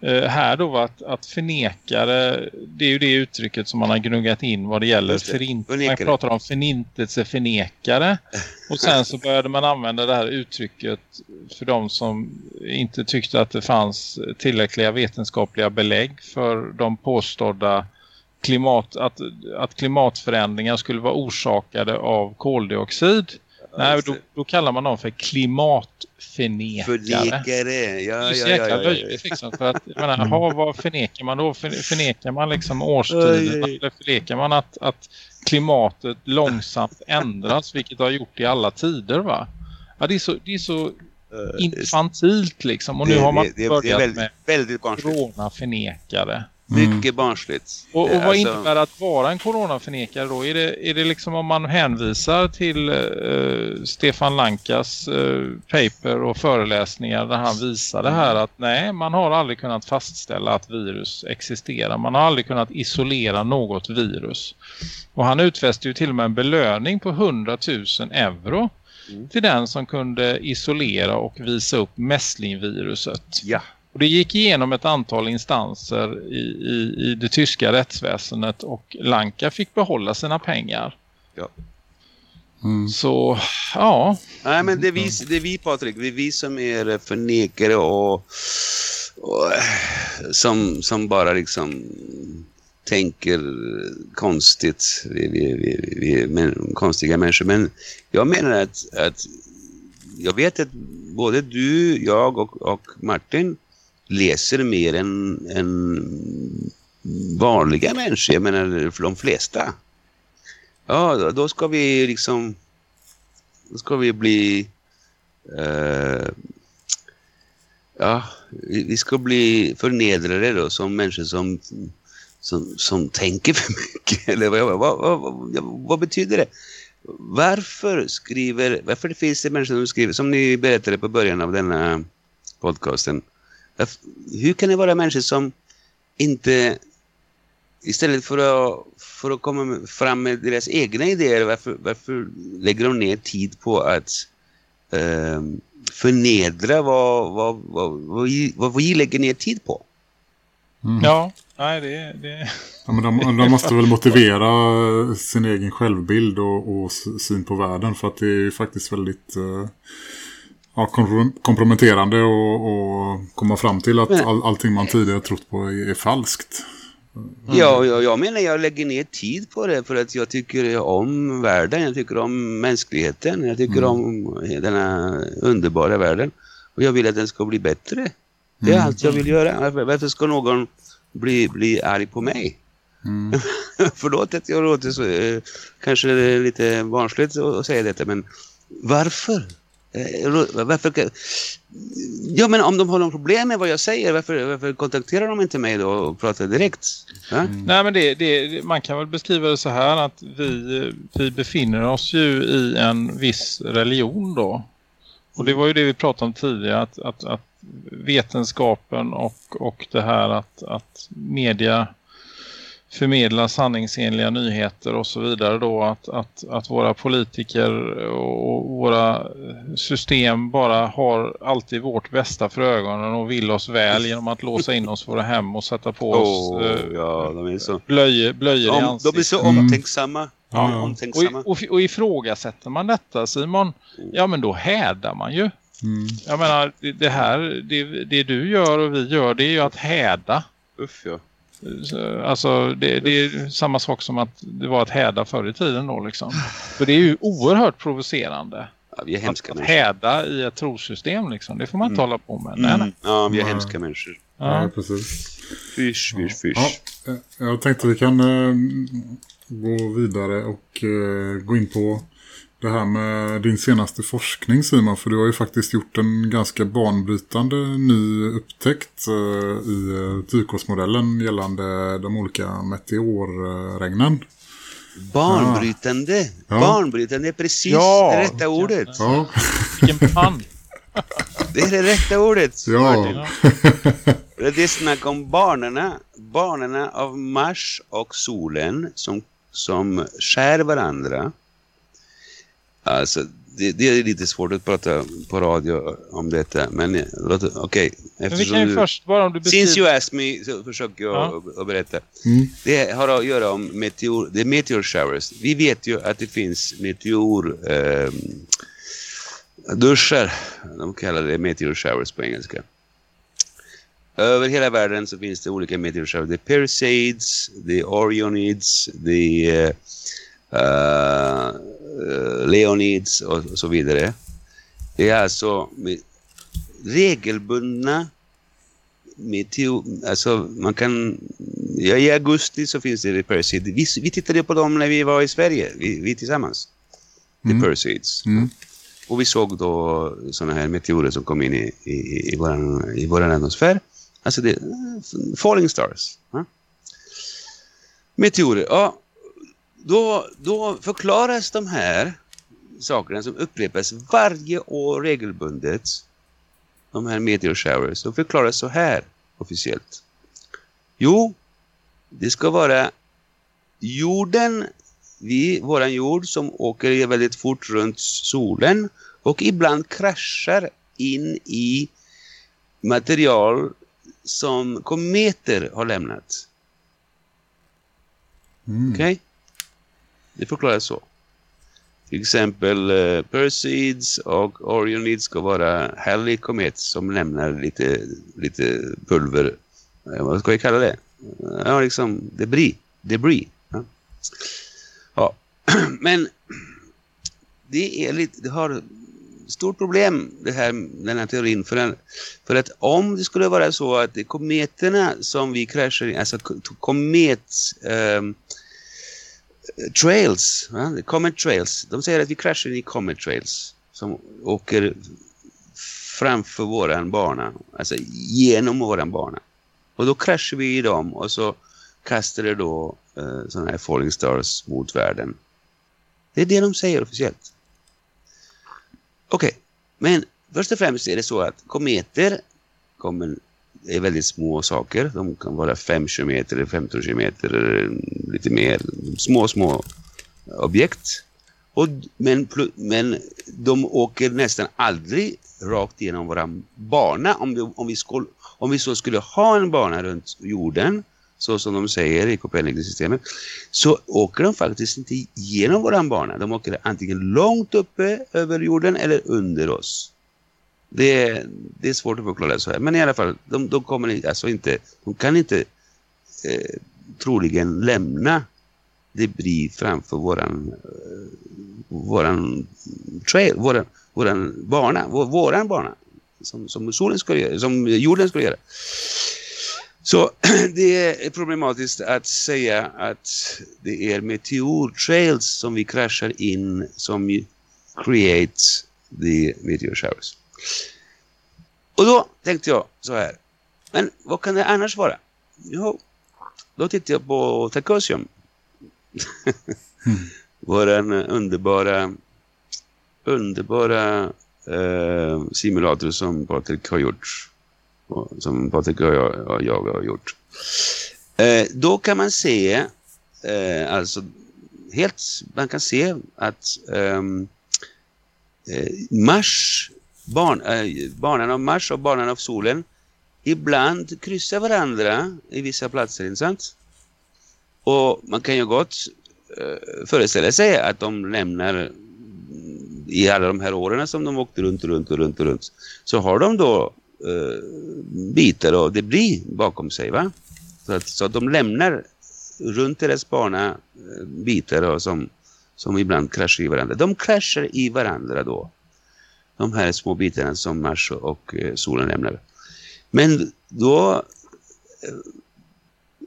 eh, här då va? Att, att förnekare, det är ju det uttrycket som man har gnuggat in vad det gäller det. förint. Man pratar om förintelseförnekare. Och sen så började man använda det här uttrycket för de som inte tyckte att det fanns tillräckliga vetenskapliga belägg för de påstådda klimat, att, att klimatförändringar skulle vara orsakade av koldioxid. Nej, då, det. då kallar man dem för klimatförnekare. Förnekare. Det Ja, är så ja, jäkla ja, ja, löjligt liksom. För att, jag menar, ha, vad förnekar man då? För, förnekar man liksom oj. Eller förnekar man att, att klimatet långsamt (laughs) ändras, vilket det har gjort i alla tider va? Ja, det är så, det är så infantilt liksom. Och nu det- har man det, det, det börjat är väldigt, med väldigt coronaförnekare. Mycket barnsligt. Och, och Eh, vad alltså, innebär att vara en coronaförnekare då? Är det, är det liksom om man hänvisar till eh, Stefan Lankas eh, paper och föreläsningar där han visar det här att nej, man har aldrig kunnat fastställa att virus existerar. Man har aldrig kunnat isolera något virus. Och han utfäste ju till och med en belöning på 100 000 euro till den som kunde isolera och visa upp mässlingviruset. Ja. Och det gick igenom ett antal instanser i, i, i det tyska rättsväsendet och Lanka fick behålla sina pengar. Ja. Mm. Så, ja. Nej, men det är vi, det är vi Patrik. Det är vi som är förnekare och, och som, som bara liksom tänker konstigt. Vi, vi, vi, vi är men, konstiga människor. Men jag menar att, att jag vet att både du, jag och, och Martin läser mer än, än vanliga människor. Jag menar för de flesta. Ja, då- då ska vi liksom då ska vi bli uh, ja, vi ska bli förnedrade då som människor som som, som tänker för mycket (laughs) eller vad, vad, vad, vad, betyder det? Varför skriver, varför det finns det människor som skriver, som ni berättade på början av denna podcasten, hur kan det vara människor som inte istället för att, för att komma fram med deras egna idéer, varför, varför lägger de ner tid på att eh, förnedra vad, vad, vad, vad, vi, vad vi lägger ner tid på? Mm. Ja, nej det, det... Ja, men de, de måste väl motivera sin egen självbild och, och syn på världen för att det är ju faktiskt väldigt eh, ja, komprom- komprometterande och, och komma fram till att Men- all, allting man tidigare trott på är, är falskt. Ja, jag, jag menar jag lägger ner tid på det för att jag tycker om världen, jag tycker om mänskligheten, jag tycker om denna underbara världen. Och jag vill att den ska bli bättre. Det är allt jag vill göra. Varför, ska någon bli, bli arg på mig? Mm. (laughs) Förlåt att jag låter så, eh, kanske lite barnsligt att säga detta, men varför? Eh, varför? Ja, men om de har något problem med vad jag säger, varför, varför kontakterar de inte mig då och pratar direkt? Mm. Nej men det, det, man kan väl beskriva det så här att vi, vi befinner oss ju i en viss religion då. Och det var ju det vi pratade om tidigare att, att, att vetenskapen och, och det här att, att media förmedla sanningsenliga nyheter och så vidare då att, att, att våra politiker och våra system bara har alltid vårt bästa för ögonen och vill oss väl genom att låsa in oss i våra hem och sätta på oss Åh, eh, ja, de är så, blöjor, blöjor i om, ansiktet. de är så Mm. omtänksamma. Ja, ja. Och, omtänksamma. och, och ifrågasätter man detta Simon, ja men då hädar man ju. Mm. Jag menar, det, det här, det, det du gör och vi gör det är ju att häda. Uff, ja. Så, Alltså det, det är samma sak som att det var att häda förr i tiden då liksom. För det är ju oerhört provocerande. ja, vi är hemska Att människor. häda i ett trosystem liksom. Det får man inte Mm. hålla på med. Nej, nej. Mm. Ja, vi är Nej. hemska människor. Ja, Ja. precis. Fysch, fysch, fysch. Ja, eh, jag tänkte vi kan eh, gå vidare och eh, gå in på det här med din senaste forskning Simon, för du har ju faktiskt gjort en ganska banbrytande ny upptäckt eh, i eh, Tykosmodellen gällande de olika meteorregnen. Banbrytande. Ja. Banbrytande är precis Ja. det rätta ordet. Ja, Vilken pann! Det är det rätta ordet. Martin. ja. Det är snack om banorna, banorna av Mars och solen som, som skär varandra. Alltså, det, det är lite svårt att prata på radio om detta, men eh, låt- okej. Men vi eftersom kan ju du- först, bara om du Since beskriver... you asked me så försöker jag Ja. att- berätta. Mm. Det har att göra om meteor, det är meteor showers. Vi vet ju att det finns meteor eh, duschar. De kallar det meteor showers på engelska. Över hela världen så finns det olika meteor showers. Det är Perseids, det är Orionids, det är eh, Leonids och, så vidare. Det är alltså med regelbundna meteor, alltså man kan, ja, i augusti så finns det Perseid. Vi, vi tittade på dem när vi var i Sverige, vi, vi tillsammans. Mm. The Perseids. Mm. Och vi såg då sådana här meteorer som kom in i, i, i, våran, i våran atmosfär. Alltså det, falling stars. Ja. Meteorer, ja. Då, då förklaras de här sakerna som upprepas varje år regelbundet de här meteor showers, de förklaras så här officiellt. Jo, det ska vara jorden, vi, våran jord som åker väldigt fort runt solen och ibland kraschar in i material som kometer har lämnat. Mm. Okej? Det förklaras så. Till exempel eh, uh, Perseids och Orionids ska vara härlig komet som lämnar lite, lite pulver. Eh, vad ska vi kalla det? Eh, ja, liksom debris. debris. Ja. ja. (clears throat) Men det är lite, det har stort problem det här, den här teorin för, den, för att om det skulle vara så att det är kometerna som vi kraschar in, alltså komet Eh, trails, ja, comet trails. De säger att vi kraschar in i comet trails som åker framför våran bana, alltså genom våran bana. Och då kraschar vi i dem och så kastar det då eh, sådana här falling stars mot världen. Det är det de säger officiellt. Okej, men först och främst är det så att kometer kommer, är väldigt små saker. De kan vara 5 km eller 15 km eller lite mer. Små, små objekt. Och, men, men de åker nästan aldrig rakt igenom våran bana. Om, vi, om, vi skulle, om vi så skulle ha en bana runt jorden, så som de säger i Copernicus-systemet, så åker de faktiskt inte genom våran bana. De åker antingen långt uppe över jorden eller under oss. Det är, det är svårt att förklara så här. Men i alla fall, de, de kommer alltså inte, de kan inte eh, troligen lämna debris framför våran, eh, våran trail, våran, våran bana, vår, våran bana. Som, som solen skulle göra, som jorden skulle göra. Så (clears throat) det är problematiskt att säga att det är meteortrails som vi kraschar in som ju creates the meteor showers. Och då tänkte jag så här. Men vad kan det annars vara? Jo, då tittade jag på Takosium. (laughs) Våran underbara underbara eh, simulator som Patrik har gjort. Som Patrik och jag, och jag har gjort. Eh, då kan man se eh, alltså helt, man kan se att ehm, eh, Mars, barn, äh, barnen av Mars och barnen av solen ibland kryssar varandra i vissa platser, inte sant? Och man kan ju gott äh, föreställa sig att de lämnar mm, i alla de här åren som de åkte runt och runt och runt och runt så har de då äh, bitar av debris bakom sig va? Så att, så att de lämnar runt deras bana bitar då, som, som ibland kraschar i varandra. De kraschar i varandra då. De här små bitarna som Mars och eh, solen lämnar. Men då eh,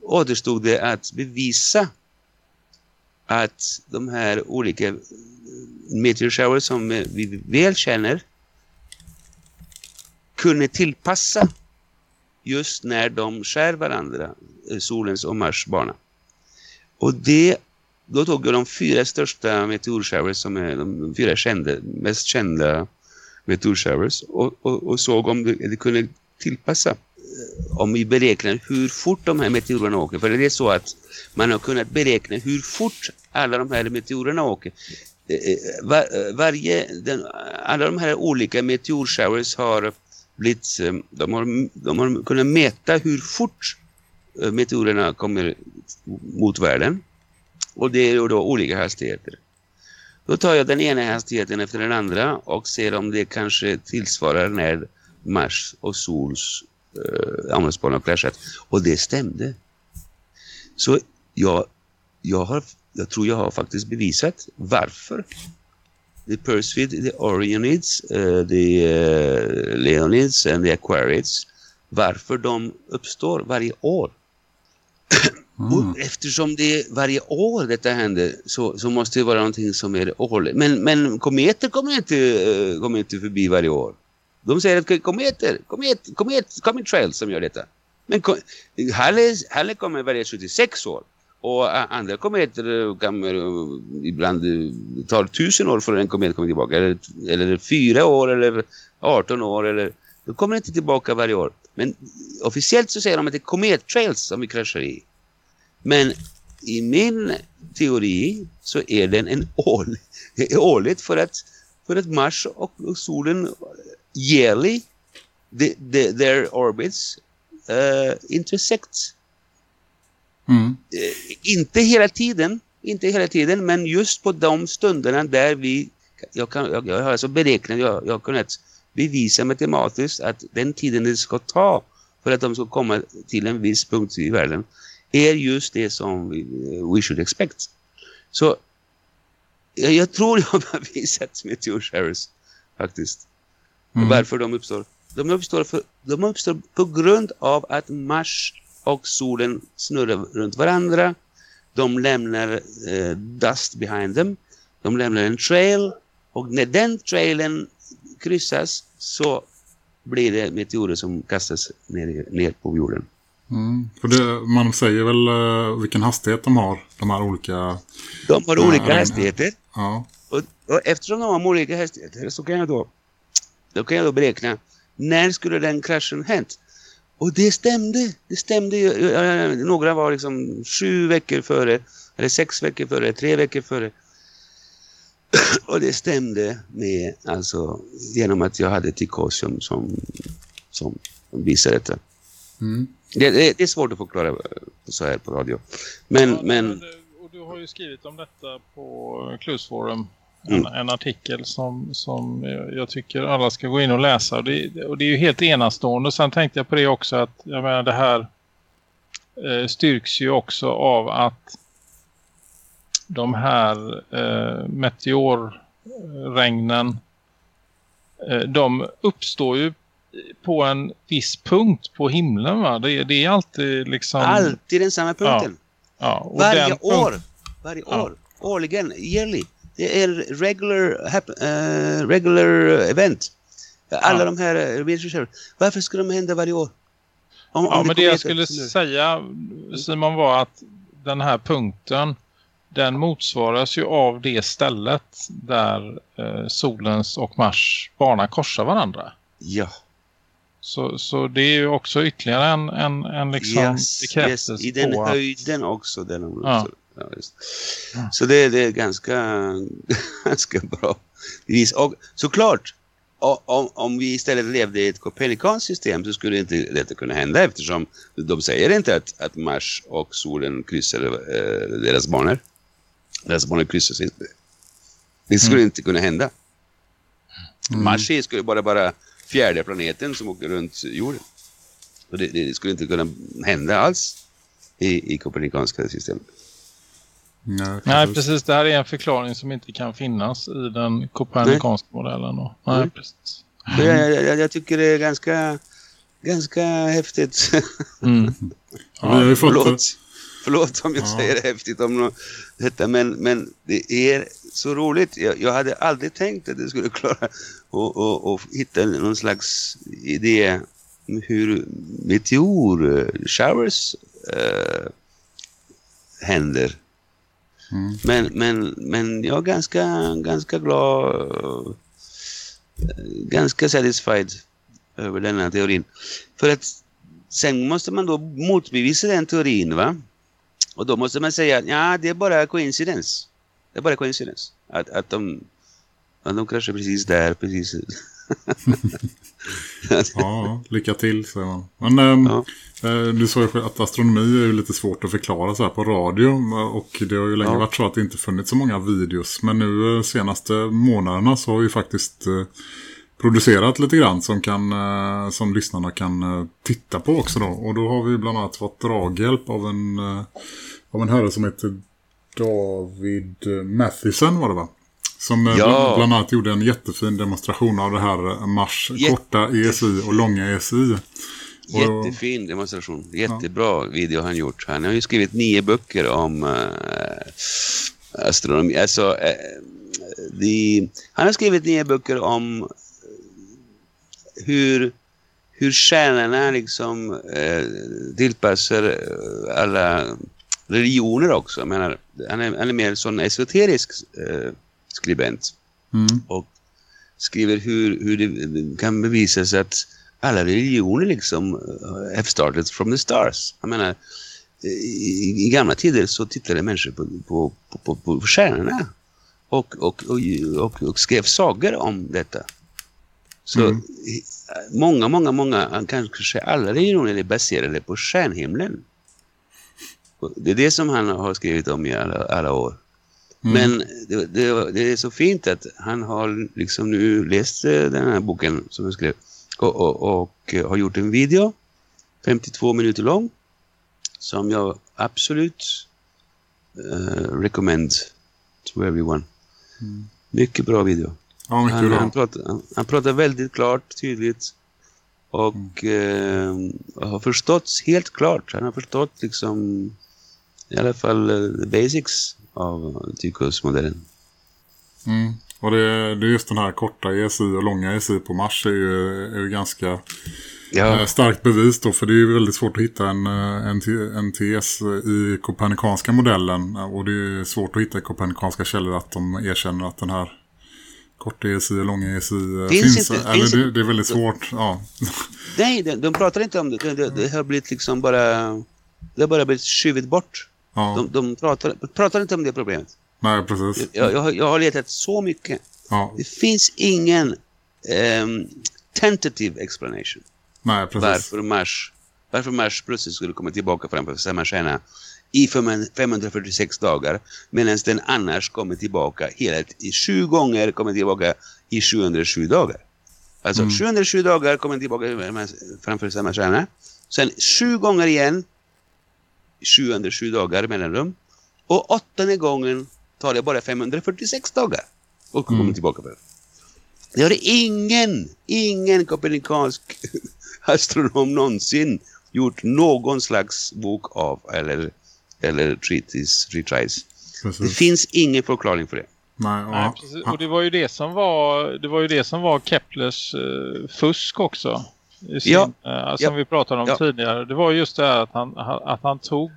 återstod det att bevisa att de här olika eh, meteor-shower som vi väl känner kunde tillpassa just när de skär varandra, solens och Mars bana. Och det, då tog jag de fyra största meteorshowers som är de fyra kända, mest kända meteorshowers och, och, och såg om det, det kunde tillpassa. Eh, om vi beräknar hur fort de här meteorerna åker. För det är så att man har kunnat beräkna hur fort alla de här meteorerna åker. Eh, eh, Var, varje, den, alla de här olika meteorshowers har blivit, de har, de har kunnat mäta hur fort meteorerna kommer mot världen. Och det är då olika hastigheter. Då tar jag den ena hastigheten efter den andra och ser om det kanske tillsvarar när Mars och Sols eh, användningsbana kraschat. Och det stämde. Så jag, jag, har, jag tror jag har faktiskt bevisat varför the Perseid, the Orionids, uh, the uh, Leonids and the Aquarids, varför de uppstår varje år. (clears throat) Ah. Och eftersom det är varje år detta händer så, så måste det vara någonting som är årligt. Men, men kometer kommer inte, eh, kommer inte förbi varje år. De säger att kometer, komet, komet, komet trails som gör detta. Men Halle kommer varje 76 år. Och andra kometer eh, kommer eh, ibland det tar tusen år för en komet kommer tillbaka. Eller, eller fyra år eller 18 år. Eller, de kommer inte tillbaka varje år. Men officiellt så säger de att det är komettrails som vi kraschar i. Men i min teori så är den en är årligt för att, för att Mars och, och solen yearly the, the, their orbits uh, intersect. Mm. Eh, inte hela tiden, inte hela tiden, men just på de stunderna där vi, jag, kan, jag, jag har alltså beräknat, jag, jag har kunnat bevisa matematiskt att den tiden det ska ta för att de ska komma till en viss punkt i världen är just det som we, we should expect. Så jag, tror (laughs) jag har bevisat meteor showers faktiskt. Mm. Varför de uppstår. De uppstår, för, de uppstår på grund av att Mars och solen snurrar runt varandra. De lämnar eh, dust behind them. De lämnar en trail. Och när den trailen kryssas så blir det meteorer som kastas ner, ner på jorden. Mm. För det, man säger väl eh, vilken hastighet de har, de här olika... De har Ja, olika hastigheter. Ja. Och, och eftersom de har olika hastigheter så kan jag då, då kan jag då beräkna när skulle den kraschen hänt. Och det stämde. Det stämde. Några var liksom sju veckor före, eller sex veckor före, tre veckor före. (clears throat) Och det stämde med, alltså, genom att jag hade Tikosium som, som visade detta. Mm. Det, det, det är svårt att förklara eh, så här på radio. Men, Ja, men Och du har ju skrivit om detta på Klusforum. En, Mm. en artikel som, som jag- jag tycker alla ska gå in och läsa. Och det, och det är ju helt enastående. Sen tänkte jag på det också att jag menar det här eh, styrks ju också av att de här eh, meteorregnen eh, de uppstår ju på en viss punkt på himlen va? Det, är- det är alltid liksom... alltid den samma punkten. Ja, och Varje den år. Varje Ja. år. Årligen. Yearly. Det är regular, eh, regular event. Alla Ja. de här uh, researcher. Varför ska de hända varje år? Om, Ja, om men det jag skulle säga Simon var att den här punkten den motsvaras ju av det stället där eh, solens och Mars bana korsar varandra. Ja. Så, så det är ju också ytterligare en, en, en liksom Yes, bekräftelse yes. I den på höjden också. Den Ja. ja. just. Så det, det är ganska, (laughs) ganska bra bevis. Och såklart, om, om vi istället levde i ett kopernikanskt system så skulle inte detta kunna hända eftersom de säger inte att, att Mars och solen kryssar eh, deras banor. Deras banor kryssas inte. Det skulle inte kunna hända. Mars är- skulle bara vara fjärde planeten som åker runt jorden. Och det, det skulle inte kunna hända alls i, i kopernikanska systemet. Nej, Nej, precis. Det här är en förklaring som inte kan finnas i den kopernikanska modellen. Då. Nej, Nej. precis. Jag, jag, jag tycker det är ganska, ganska häftigt. Mm. Ja, vi har ju fått, Förlåt. Om jag Ja. säger häftigt om nå- detta, men, men det är så roligt. Jag, jag hade aldrig tänkt att det skulle klara och, och, och hitta någon slags idé om hur meteor eh, showers eh, händer. Mm. Men, men, men jag är ganska, ganska glad, eh, ganska satisfied över denna teorin. För att sen måste man då motbevisa den teorin va? Och då måste man säga att ja, det är bara coincidence. Det är bara coincidence. Att, att, de, att de kraschar precis där, precis. (laughs) Ja, lycka till säger man. Men ehm, Ja. eh, du sa ju att astronomi är ju lite svårt att förklara så här på radio. Och det har ju länge Ja. varit så att det inte funnits så många videos. Men nu eh, senaste månaderna så har vi faktiskt eh, producerat lite grann som, kan, eh, som lyssnarna kan eh, titta på också då. Och då har vi bland annat fått draghjälp av en, eh, av en herre som heter David Mathisen var det va? Som Ja. bland, annat gjorde en jättefin demonstration av det här Mars Jätte- korta ESI och långa ESI. Jättefin demonstration. Jättebra video han gjort. Han har ju skrivit nio böcker om eh, astronomi. Alltså, eh, de, han har skrivit nio böcker om hur, hur stjärnorna liksom eh, tillpassar eh, alla religioner också. Jag menar, han, är, han är mer sån esoterisk eh, skribent Mm. och skriver hur, hur det kan bevisas att alla religioner liksom uh, have started from the stars. Jag menar, i, i gamla tider så tittade människor på, på, på, på, på stjärnorna och, och, och, och, och skrev sagor om detta. Så Mm. i- många, många, många, kanske alla religioner är baserade på stjärnhimlen. Och Det är det som han har skrivit om i alla, alla år. Men det, det, det är så fint att han har liksom nu läst eh, den här boken som jag skrev och, och, och eh, har gjort en video 52 minuter lång som jag absolut uh, recommend to everyone. Mycket bra video. Ja, mycket Han, bra. han, pratar, han, pratar väldigt klart, tydligt och eh, har förstått helt klart. Han har förstått liksom i alla fall eh, the basics av Tychos-modellen. Mm. Och det, det är just den här korta ESI och långa ESI på Mars är ju, är ju ganska Ja, eh, starkt bevis då. För det är ju väldigt svårt att hitta en, eh, en, en tes i kopernikanska modellen. Och det är svårt att hitta i kopernikanska källor att de erkänner att den här korta ESI och långa ESI eh, Finns finns. inte- Eller finns det, det är väldigt svårt. Ja. (laughs) nej, de, de pratar inte om det. Det, det, har blivit liksom bara... Det har bara blivit skjutit bort. ja. De, de pratar, pratar inte om det problemet. Nej, precis. Jag, jag, har- jag har letat så mycket. Ja. Det finns ingen ehm, tentative explanation. Nej, precis. varför Mars, varför Mars plötsligt skulle komma tillbaka framför samma stjärna i fem- 546 dagar medan den annars kommer tillbaka hela i sju gånger kommer tillbaka i 707 dagar. Alltså Mm. 707 dagar kommer tillbaka framför samma stjärna. Sen sju gånger igen 707 dagar mellanrum. Och åttonde gången tar det bara 546 dagar och kommer Mm. tillbaka. Det har ingen, ingen kopernikansk (laughs) astronom någonsin gjort någon slags bok av eller, eller treatise. Det precis. finns ingen förklaring för det. Nej, Nej, ja. precis. Och det var ju det som var, det var, ju det som var Keplers eh, fusk också. Sin, Ja. eh, som Ja. vi pratade om Ja. tidigare. Det var just det här att han, att han tog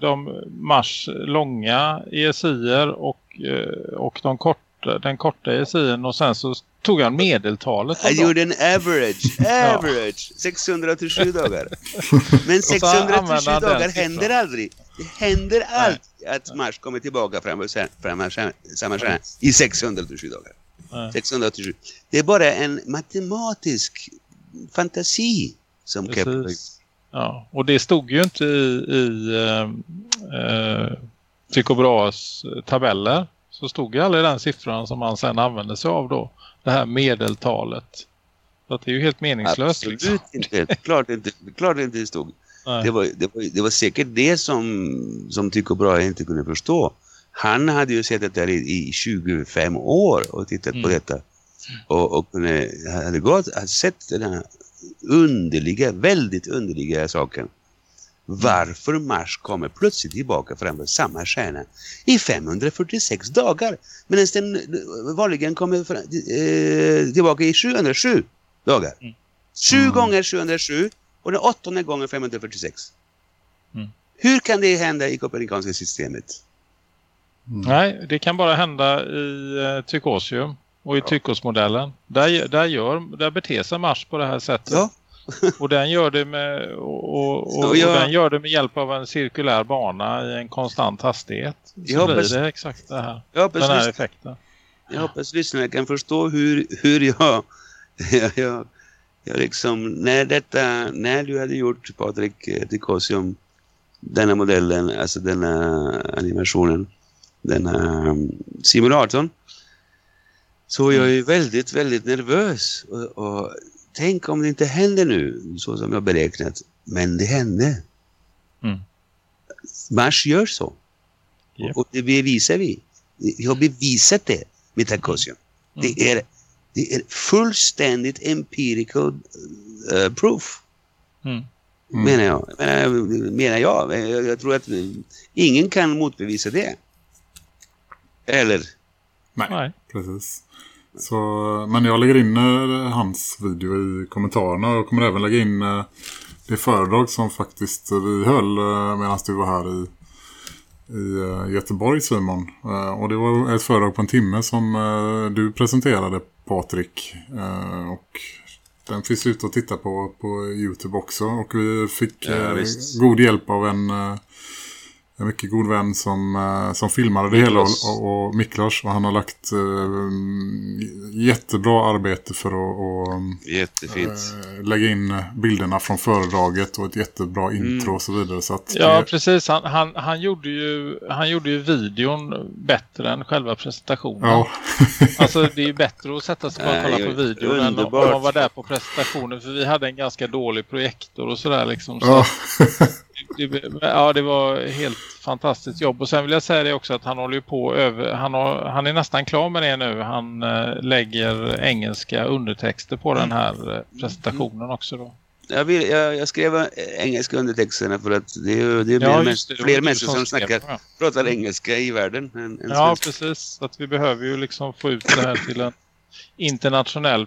de Mars långa ESIer och, eh, och de korta, den korta ESIen och sen så tog han medeltalet. Jag gjorde en average, (laughs) average, 687 dagar. Men (laughs) så 687 använde han den dagar siffran. händer aldrig. Det händer alltid att Mars kommer tillbaka framför sam- framför sam- samma stjärna i 687 dagar. Nej. 687. Det är bara en matematisk fantasi som Kepler. Ja, och det stod ju inte i, i eh, eh, Tycho Brahes tabeller. Så stod ju aldrig den siffran som man sen använde sig av då. Det här medeltalet. Så det är ju helt meningslöst. Absolut liksom. inte. Klart inte, klart inte det stod. Det var, det, var, det var säkert det som, som Tycho Brahe inte kunde förstå. Han hade ju sett det där i, i 25 år och tittat på Mm. detta. Och, och kunde, hade gått, hade sett den här underliga, väldigt underliga saken. Varför Mars kommer plötsligt tillbaka framför samma stjärna i 546 dagar. Medan den eh, vanligen kommer fra- eh, tillbaka i 707 dagar. Mm. 7 Mm. gånger 707 och den åttonde gången 546. Mm. Hur kan det hända i kopernikanska systemet? Nej, det kan bara hända i eh, Tykosium och i Tykosmodellen. Där, där, gör, där beter sig Mars på det här sättet. Ja. Och den gör det med och, och, och, Och jag- den gör det med hjälp av en cirkulär bana i en konstant hastighet. Så Jag blir det exakt det här. Jag hoppas, Den här effekten. jag hoppas lyssnarna kan förstå hur, hur jag, jag, (laughs) jag, jag liksom, när detta, när du hade gjort Patrik eh, Tikosium, denna modellen, alltså denna animationen, denna um, simulatorn, så jag ju väldigt, väldigt nervös. Och, och tänk om det inte händer nu, så som jag beräknat. Men det hände. Mm. Mars gör så. Japp. Och det bevisar vi. Vi har bevisat det med Tarkosium. Mm. Det, är, det är fullständigt empirical uh, proof. Mm. Mm. Menar jag. Menar, menar jag. jag. Jag tror att ingen kan motbevisa det. Eller? Nej, Nej. precis. Så, men jag lägger in eh, hans video i kommentarerna och jag kommer även lägga in eh, det föredrag som faktiskt vi höll eh, medan du var här i, i Göteborg Simon. Och det var ett föredrag på en timme som du presenterade Patrik. Och den finns ute att titta på på Youtube också. Och vi fick Ja, god hjälp av en... En mycket god vän som, eh, som filmade det hela Miklos. och, och, och Miklas och han har lagt eh, jättebra arbete för att och, Jättefint. eh, lägga in bilderna från föredraget och ett jättebra intro och så vidare. Så att Ja, det, precis. Han, han, han, gjorde ju, han gjorde ju videon bättre än själva presentationen. ja, (laughs) Alltså det är ju bättre att sätta sig och kolla på videon än om man var där på presentationen. För vi hade en ganska dålig projektor och sådär liksom. Så ja, det, ja, det var helt fantastiskt jobb. Och sen vill jag säga det också att han håller ju på över, han, har, han är nästan klar med det nu. Han eh, lägger engelska undertexter på den här eh, presentationen också då. Jag, vill, jag, jag skrev engelska undertexterna för att det är, det är Ja, mer det. fler människor som snackar, ja. pratar engelska i världen än, än Ja, precis. Att vi behöver ju liksom få ut det här till en internationell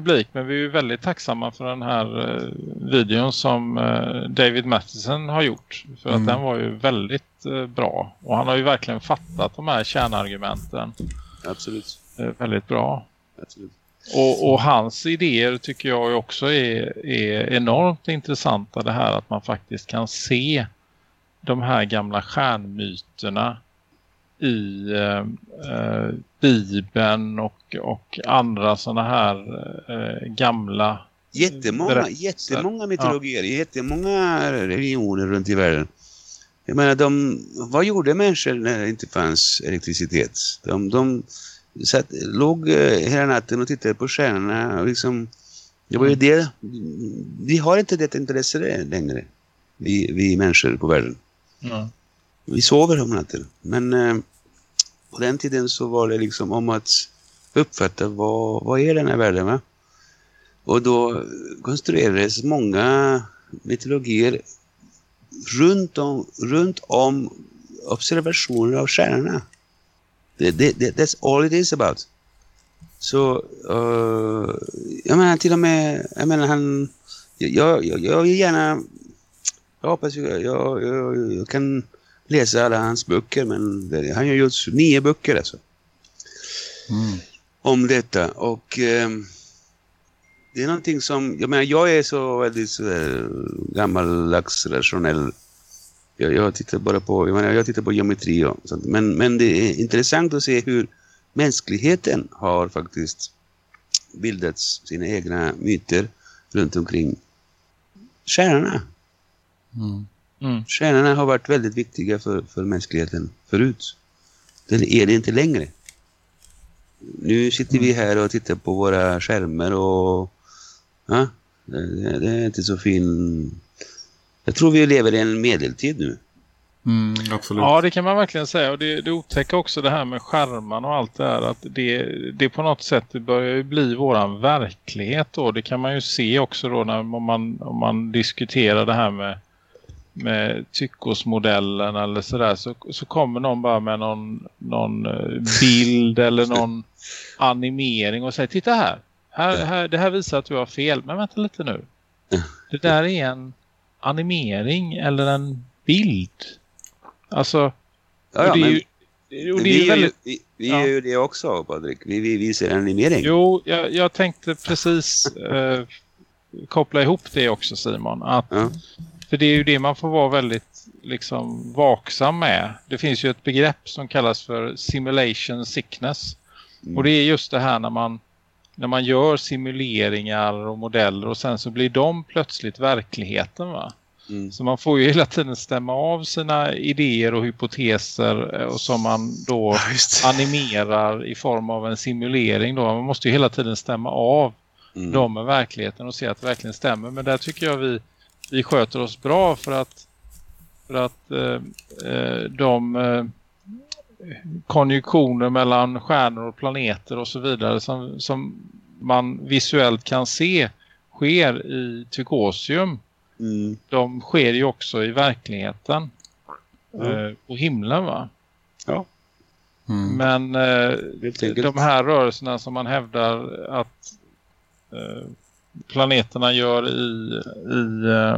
publik. Men vi är ju väldigt tacksamma för den här eh, videon som eh, David Matheson har gjort. För Mm. att den var ju väldigt eh, bra. Och han har ju verkligen fattat de här kärnargumenten Absolut. eh, väldigt bra. Absolut. Och, och hans idéer tycker jag också är, är enormt intressanta. Det här att man faktiskt kan se de här gamla stjärnmyterna i eh, eh, Bibeln och, och andra sådana här eh, gamla Jättemånga, berättelser. jättemånga mytologier, jättemånga religioner runt i världen. Jag menar, de, vad gjorde människor när det inte fanns elektricitet? De, de satt, låg eh, hela natten och tittade på stjärnorna. Och liksom, det var ju det. Vi har inte det intresse längre, vi, vi människor på världen. Ja. Vi sover om natten. Men eh, på den tiden så var det liksom om att uppfatta vad, vad är den här världen va? Och då konstruerades många mytologier runt om, runt om observationer av stjärnorna. That, that, that's all it is about. Så, uh, jag menar till och med, jag menar han, jag, jag, jag vill gärna, jag hoppas jag, jag, jag, jag kan läsa alla hans böcker, men det, han har gjort nio böcker alltså mm, om detta och ehm, det är någonting som, jag menar jag är så väldigt så där, gammaldags rationell. Jag, jag tittar bara på, jag menar jag tittar på geometri och sånt. Men, men det är intressant att se hur mänskligheten har faktiskt bildat sina egna myter runt omkring stjärnorna. mm, Mm. Stjärnorna har varit väldigt viktiga för, för mänskligheten förut. Det är det inte längre. Nu sitter vi här och tittar på våra skärmar och ja, det, det är inte så fin... Jag tror vi lever i en medeltid nu. mm, absolut. Ja, det kan man verkligen säga. Och det, det otäcka också det här med skärmarna och allt det här. Att det, det på något sätt börjar ju bli våran verklighet då. Det kan man ju se också då när, om, man, om man diskuterar det här med med tyckosmodellen eller sådär så, så kommer någon bara med någon, någon eh, bild eller någon animering och säger titta här. här, här det här visar att du har fel. Men vänta lite nu. Det där är en animering eller en bild. Alltså Ja, det är ju, är vi, gör väldigt ju, vi, vi ja. gör ju det också, Patrik. Vi, vi visar animering. Jo, jag, jag tänkte precis eh, koppla ihop det också Simon. Att, Ja. För det är ju det man får vara väldigt liksom, vaksam med. Det finns ju ett begrepp som kallas för simulation sickness. Mm. Och det är just det här när man, när man gör simuleringar och modeller och sen så blir de plötsligt verkligheten va. Mm. Så man får ju hela tiden stämma av sina idéer och hypoteser eh, och som man då Ja, animerar i form av en simulering då. Man måste ju hela tiden stämma av Mm. dem med verkligheten och se att det verkligen stämmer. Men där tycker jag vi, vi sköter oss bra för att, för att eh, eh, de eh, konjunktioner mellan stjärnor och planeter och så vidare som, som man visuellt kan se sker i Tykosium. Mm. De sker ju också i verkligheten. Ja. Eh, på himlen va? Mm. Men eh, de här rörelserna som man hävdar att eh, planeterna gör i, i eh,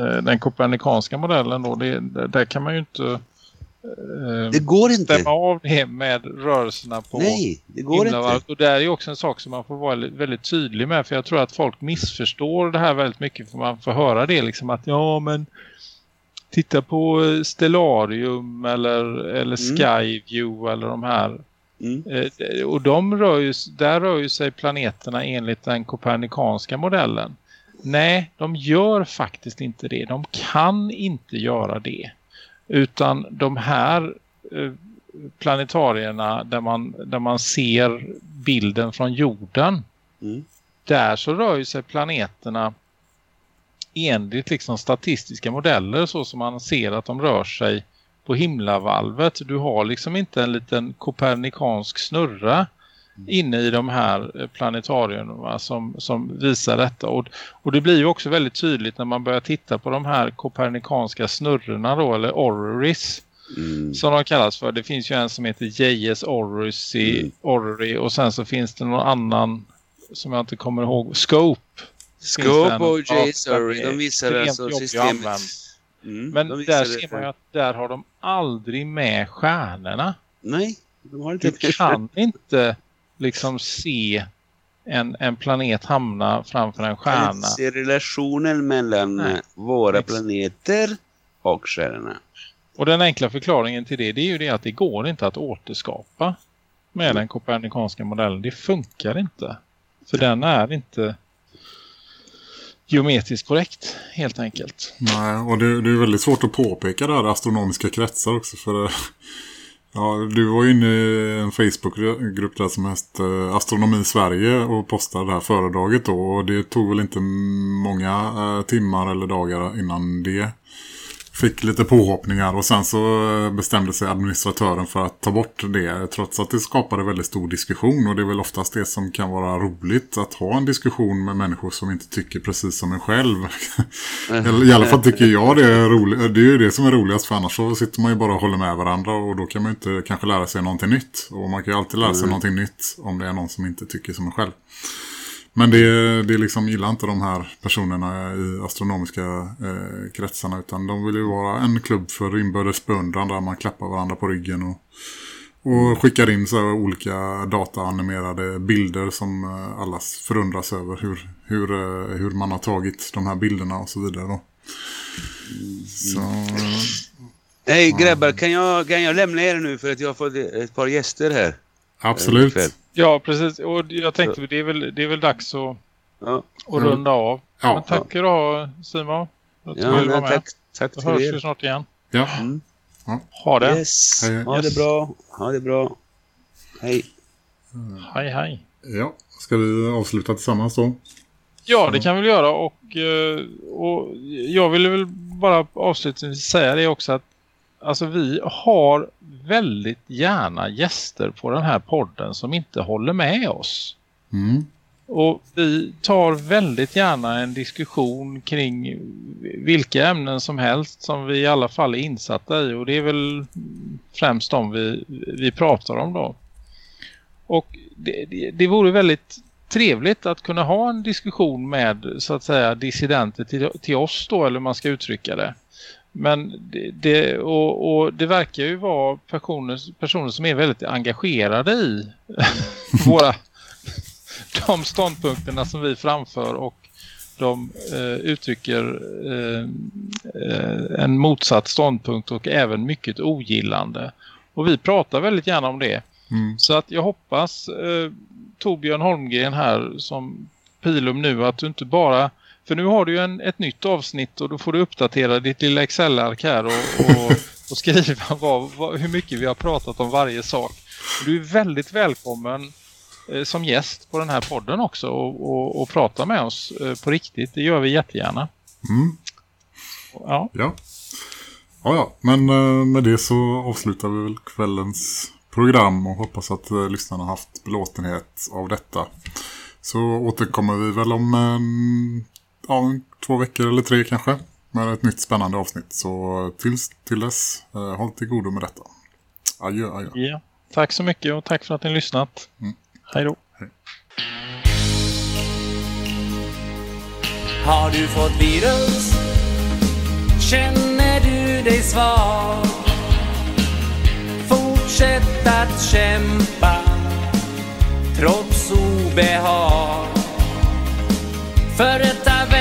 eh, den kopernikanska modellen då, det, där kan man ju inte eh, Det går inte. stämma av det med rörelserna på Nej, det går inte. Och det är ju också en sak som man får vara väldigt, tydlig med. För jag tror att folk missförstår det här väldigt mycket. För man får höra det liksom att ja men titta på eh, Stellarium eller, eller Mm. Skyview eller de här. Mm. Eh, Och de rör ju, där rör ju sig planeterna enligt den kopernikanska modellen. Nej, de gör faktiskt inte det. De kan inte göra det. Utan de här eh, planetarierna där man, där man ser bilden från jorden. Mm. Där så rör ju sig planeterna enligt liksom statistiska modeller så som man ser att de rör sig på himlavalvet. Du har liksom inte en liten kopernikansk snurra inne i de här eh, planetarierna som, som visar detta. Och, och det blir ju också väldigt tydligt när man börjar titta på de här kopernikanska snurrorna då, eller orreries Mm. som de kallas för. Det finns ju en som heter J.S. Orrery, Mm. Orrery och sen så finns det någon annan som jag inte kommer ihåg. Scope. Scope och ja, J. Surrey, den är de visar alltså systemet. Mm, Men där ser man ju att där har de aldrig med stjärnorna. Nej, de har inte Du kan inte liksom se en, en planet hamna framför en stjärna. se relationen mellan Nej. våra Ex- planeter och stjärnorna. Och den enkla förklaringen till det, det är ju det att det går inte att återskapa med den kopernikanska modellen. Det funkar inte. För den är inte geometriskt korrekt, helt enkelt. Nej, och det, det är väldigt svårt att påpeka det här i astronomiska kretsar också. För eh, ja, du var ju inne i en Facebookgrupp där som hette eh, Astronomi Sverige och postade det här föredraget då. Och det tog väl inte många eh, timmar eller dagar innan det fick lite påhoppningar och sen så eh, bestämde sig administratören för att ta bort det trots att det skapade väldigt stor diskussion och det är väl oftast det som kan vara roligt att ha en diskussion med människor som inte tycker precis som en själv. Eller I alla fall tycker jag det är roligt. Det är ju det som är roligast för annars så sitter man ju bara och håller med varandra och då kan man ju inte kanske lära sig någonting nytt. Och man kan ju alltid lära sig någonting nytt om det är någon som inte tycker som en själv. Men det, det liksom gillar inte de här personerna i astronomiska eh, kretsarna utan de vill ju vara en klubb för inbördes beundran där man klappar varandra på ryggen och, och skickar in så olika dataanimerade bilder som eh, alla förundras över hur, hur, eh, hur man har tagit de här bilderna och så vidare då. Så, eh, Hej grabbar, kan jag, kan jag lämna er nu för att jag har fått ett par gäster här? absolut. Ja, precis. Och jag tänkte det är väl, det är väl dags att, Ja, att Mm. runda av. Ja. Men tack du ha Simon. du ja nej, med. tack, tack Då till hörs vi snart igen. Ja. Mm. Ha det. Yes, Hej, hej. ha det bra. Ha det bra. Hej. Hej hej. ja, ska vi avsluta tillsammans då? Ja, det kan vi väl göra och, eh, och jag ville väl bara avslutningsvis säga det också att alltså vi har väldigt gärna gäster på den här podden som inte håller med oss. Mm. Och vi tar väldigt gärna en diskussion kring vilka ämnen som helst som vi i alla fall är insatta i. Och det är väl främst de vi, vi pratar om då. Och det, det, det vore väldigt trevligt att kunna ha en diskussion med så att säga dissidenter till, till oss då eller hur man ska uttrycka det. Men det, det, och, och det verkar ju vara personer, personer som är väldigt engagerade i (laughs) våra de ståndpunkterna som vi framför och de eh, uttrycker eh, eh, en motsatt ståndpunkt och även mycket ogillande. Och vi pratar väldigt gärna om det. Mm. Så att jag hoppas eh, Torbjörn Holmgren här som Pilum nu att du inte bara för nu har du ju en, ett nytt avsnitt och då får du uppdatera ditt lilla Excel-ark här och, och, (laughs) och skriva vad, vad, hur mycket vi har pratat om varje sak. Du är väldigt välkommen eh, som gäst på den här podden också och, och, och prata med oss eh, på riktigt. Det gör vi jättegärna. Mm. Ja. Ja. Ja, ja. Men eh, med det så avslutar vi väl kvällens program och hoppas att eh, lyssnarna har haft belåtenhet av detta. Så återkommer vi väl om en två veckor eller tre kanske med ett nytt spännande avsnitt. Så tills, till dess, eh, håll till godo med detta. Adjö, adjö. ja. Tack så mycket och tack för att ni har lyssnat. Mm. Hej då. Har du fått virus? Känner du dig svag? Fortsätt att kämpa trots obehag. För rätta vägen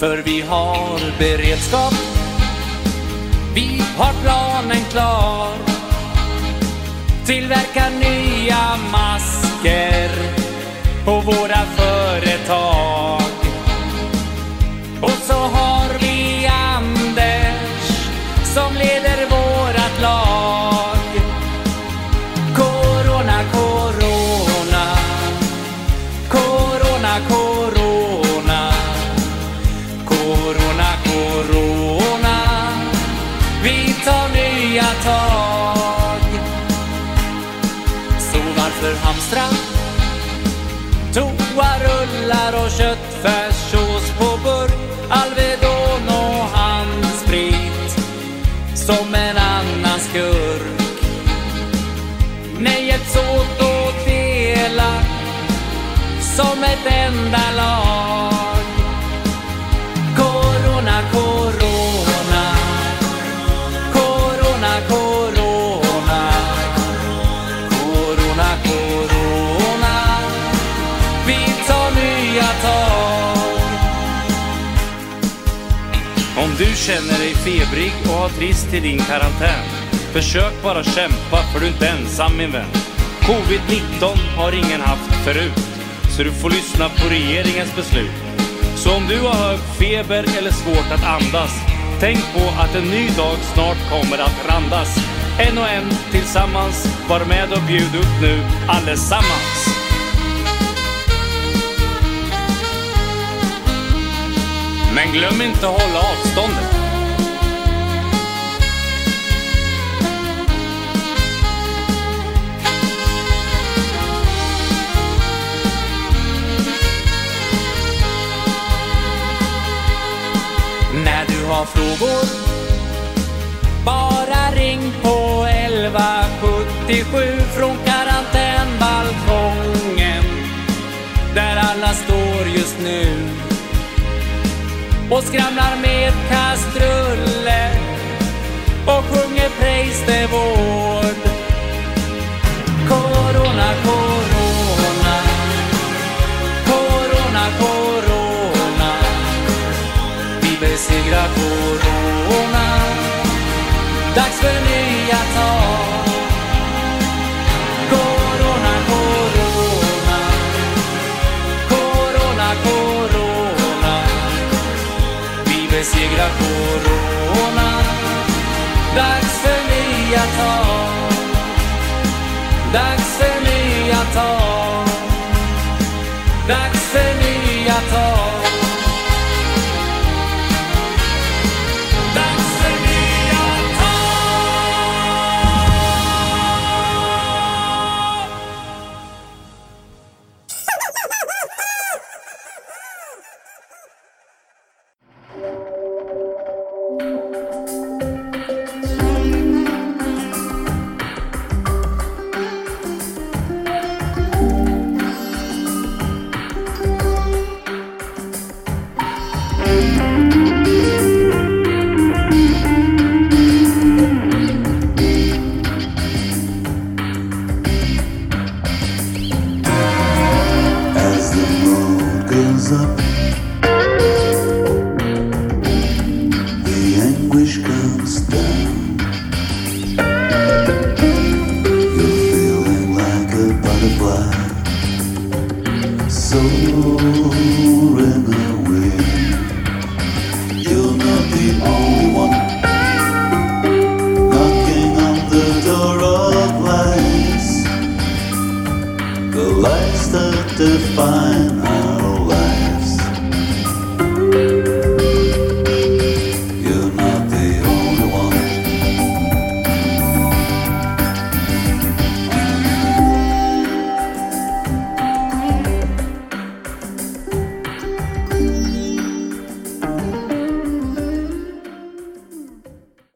För vi har beredskap. Vi har planen klar. Tillverkar nya masker På våra febrig och har trist i din karantän, försök bara kämpa för du är inte ensam min vän. Covid-19 har ingen haft förut, så du får lyssna på regeringens beslut. Så om du har hög feber eller svårt att andas, tänk på att en ny dag snart kommer att randas. En och en tillsammans, var med och bjud upp nu allesammans. Men glöm inte att hålla avståndet. Har frågor. Bara ring på 1177 från karantänbalkongen Där alla står just nu. Och skramlar med kastruller och sjunger praise the Lord. Vi besegrar corona Dags för nya tag. Dags för nya tag.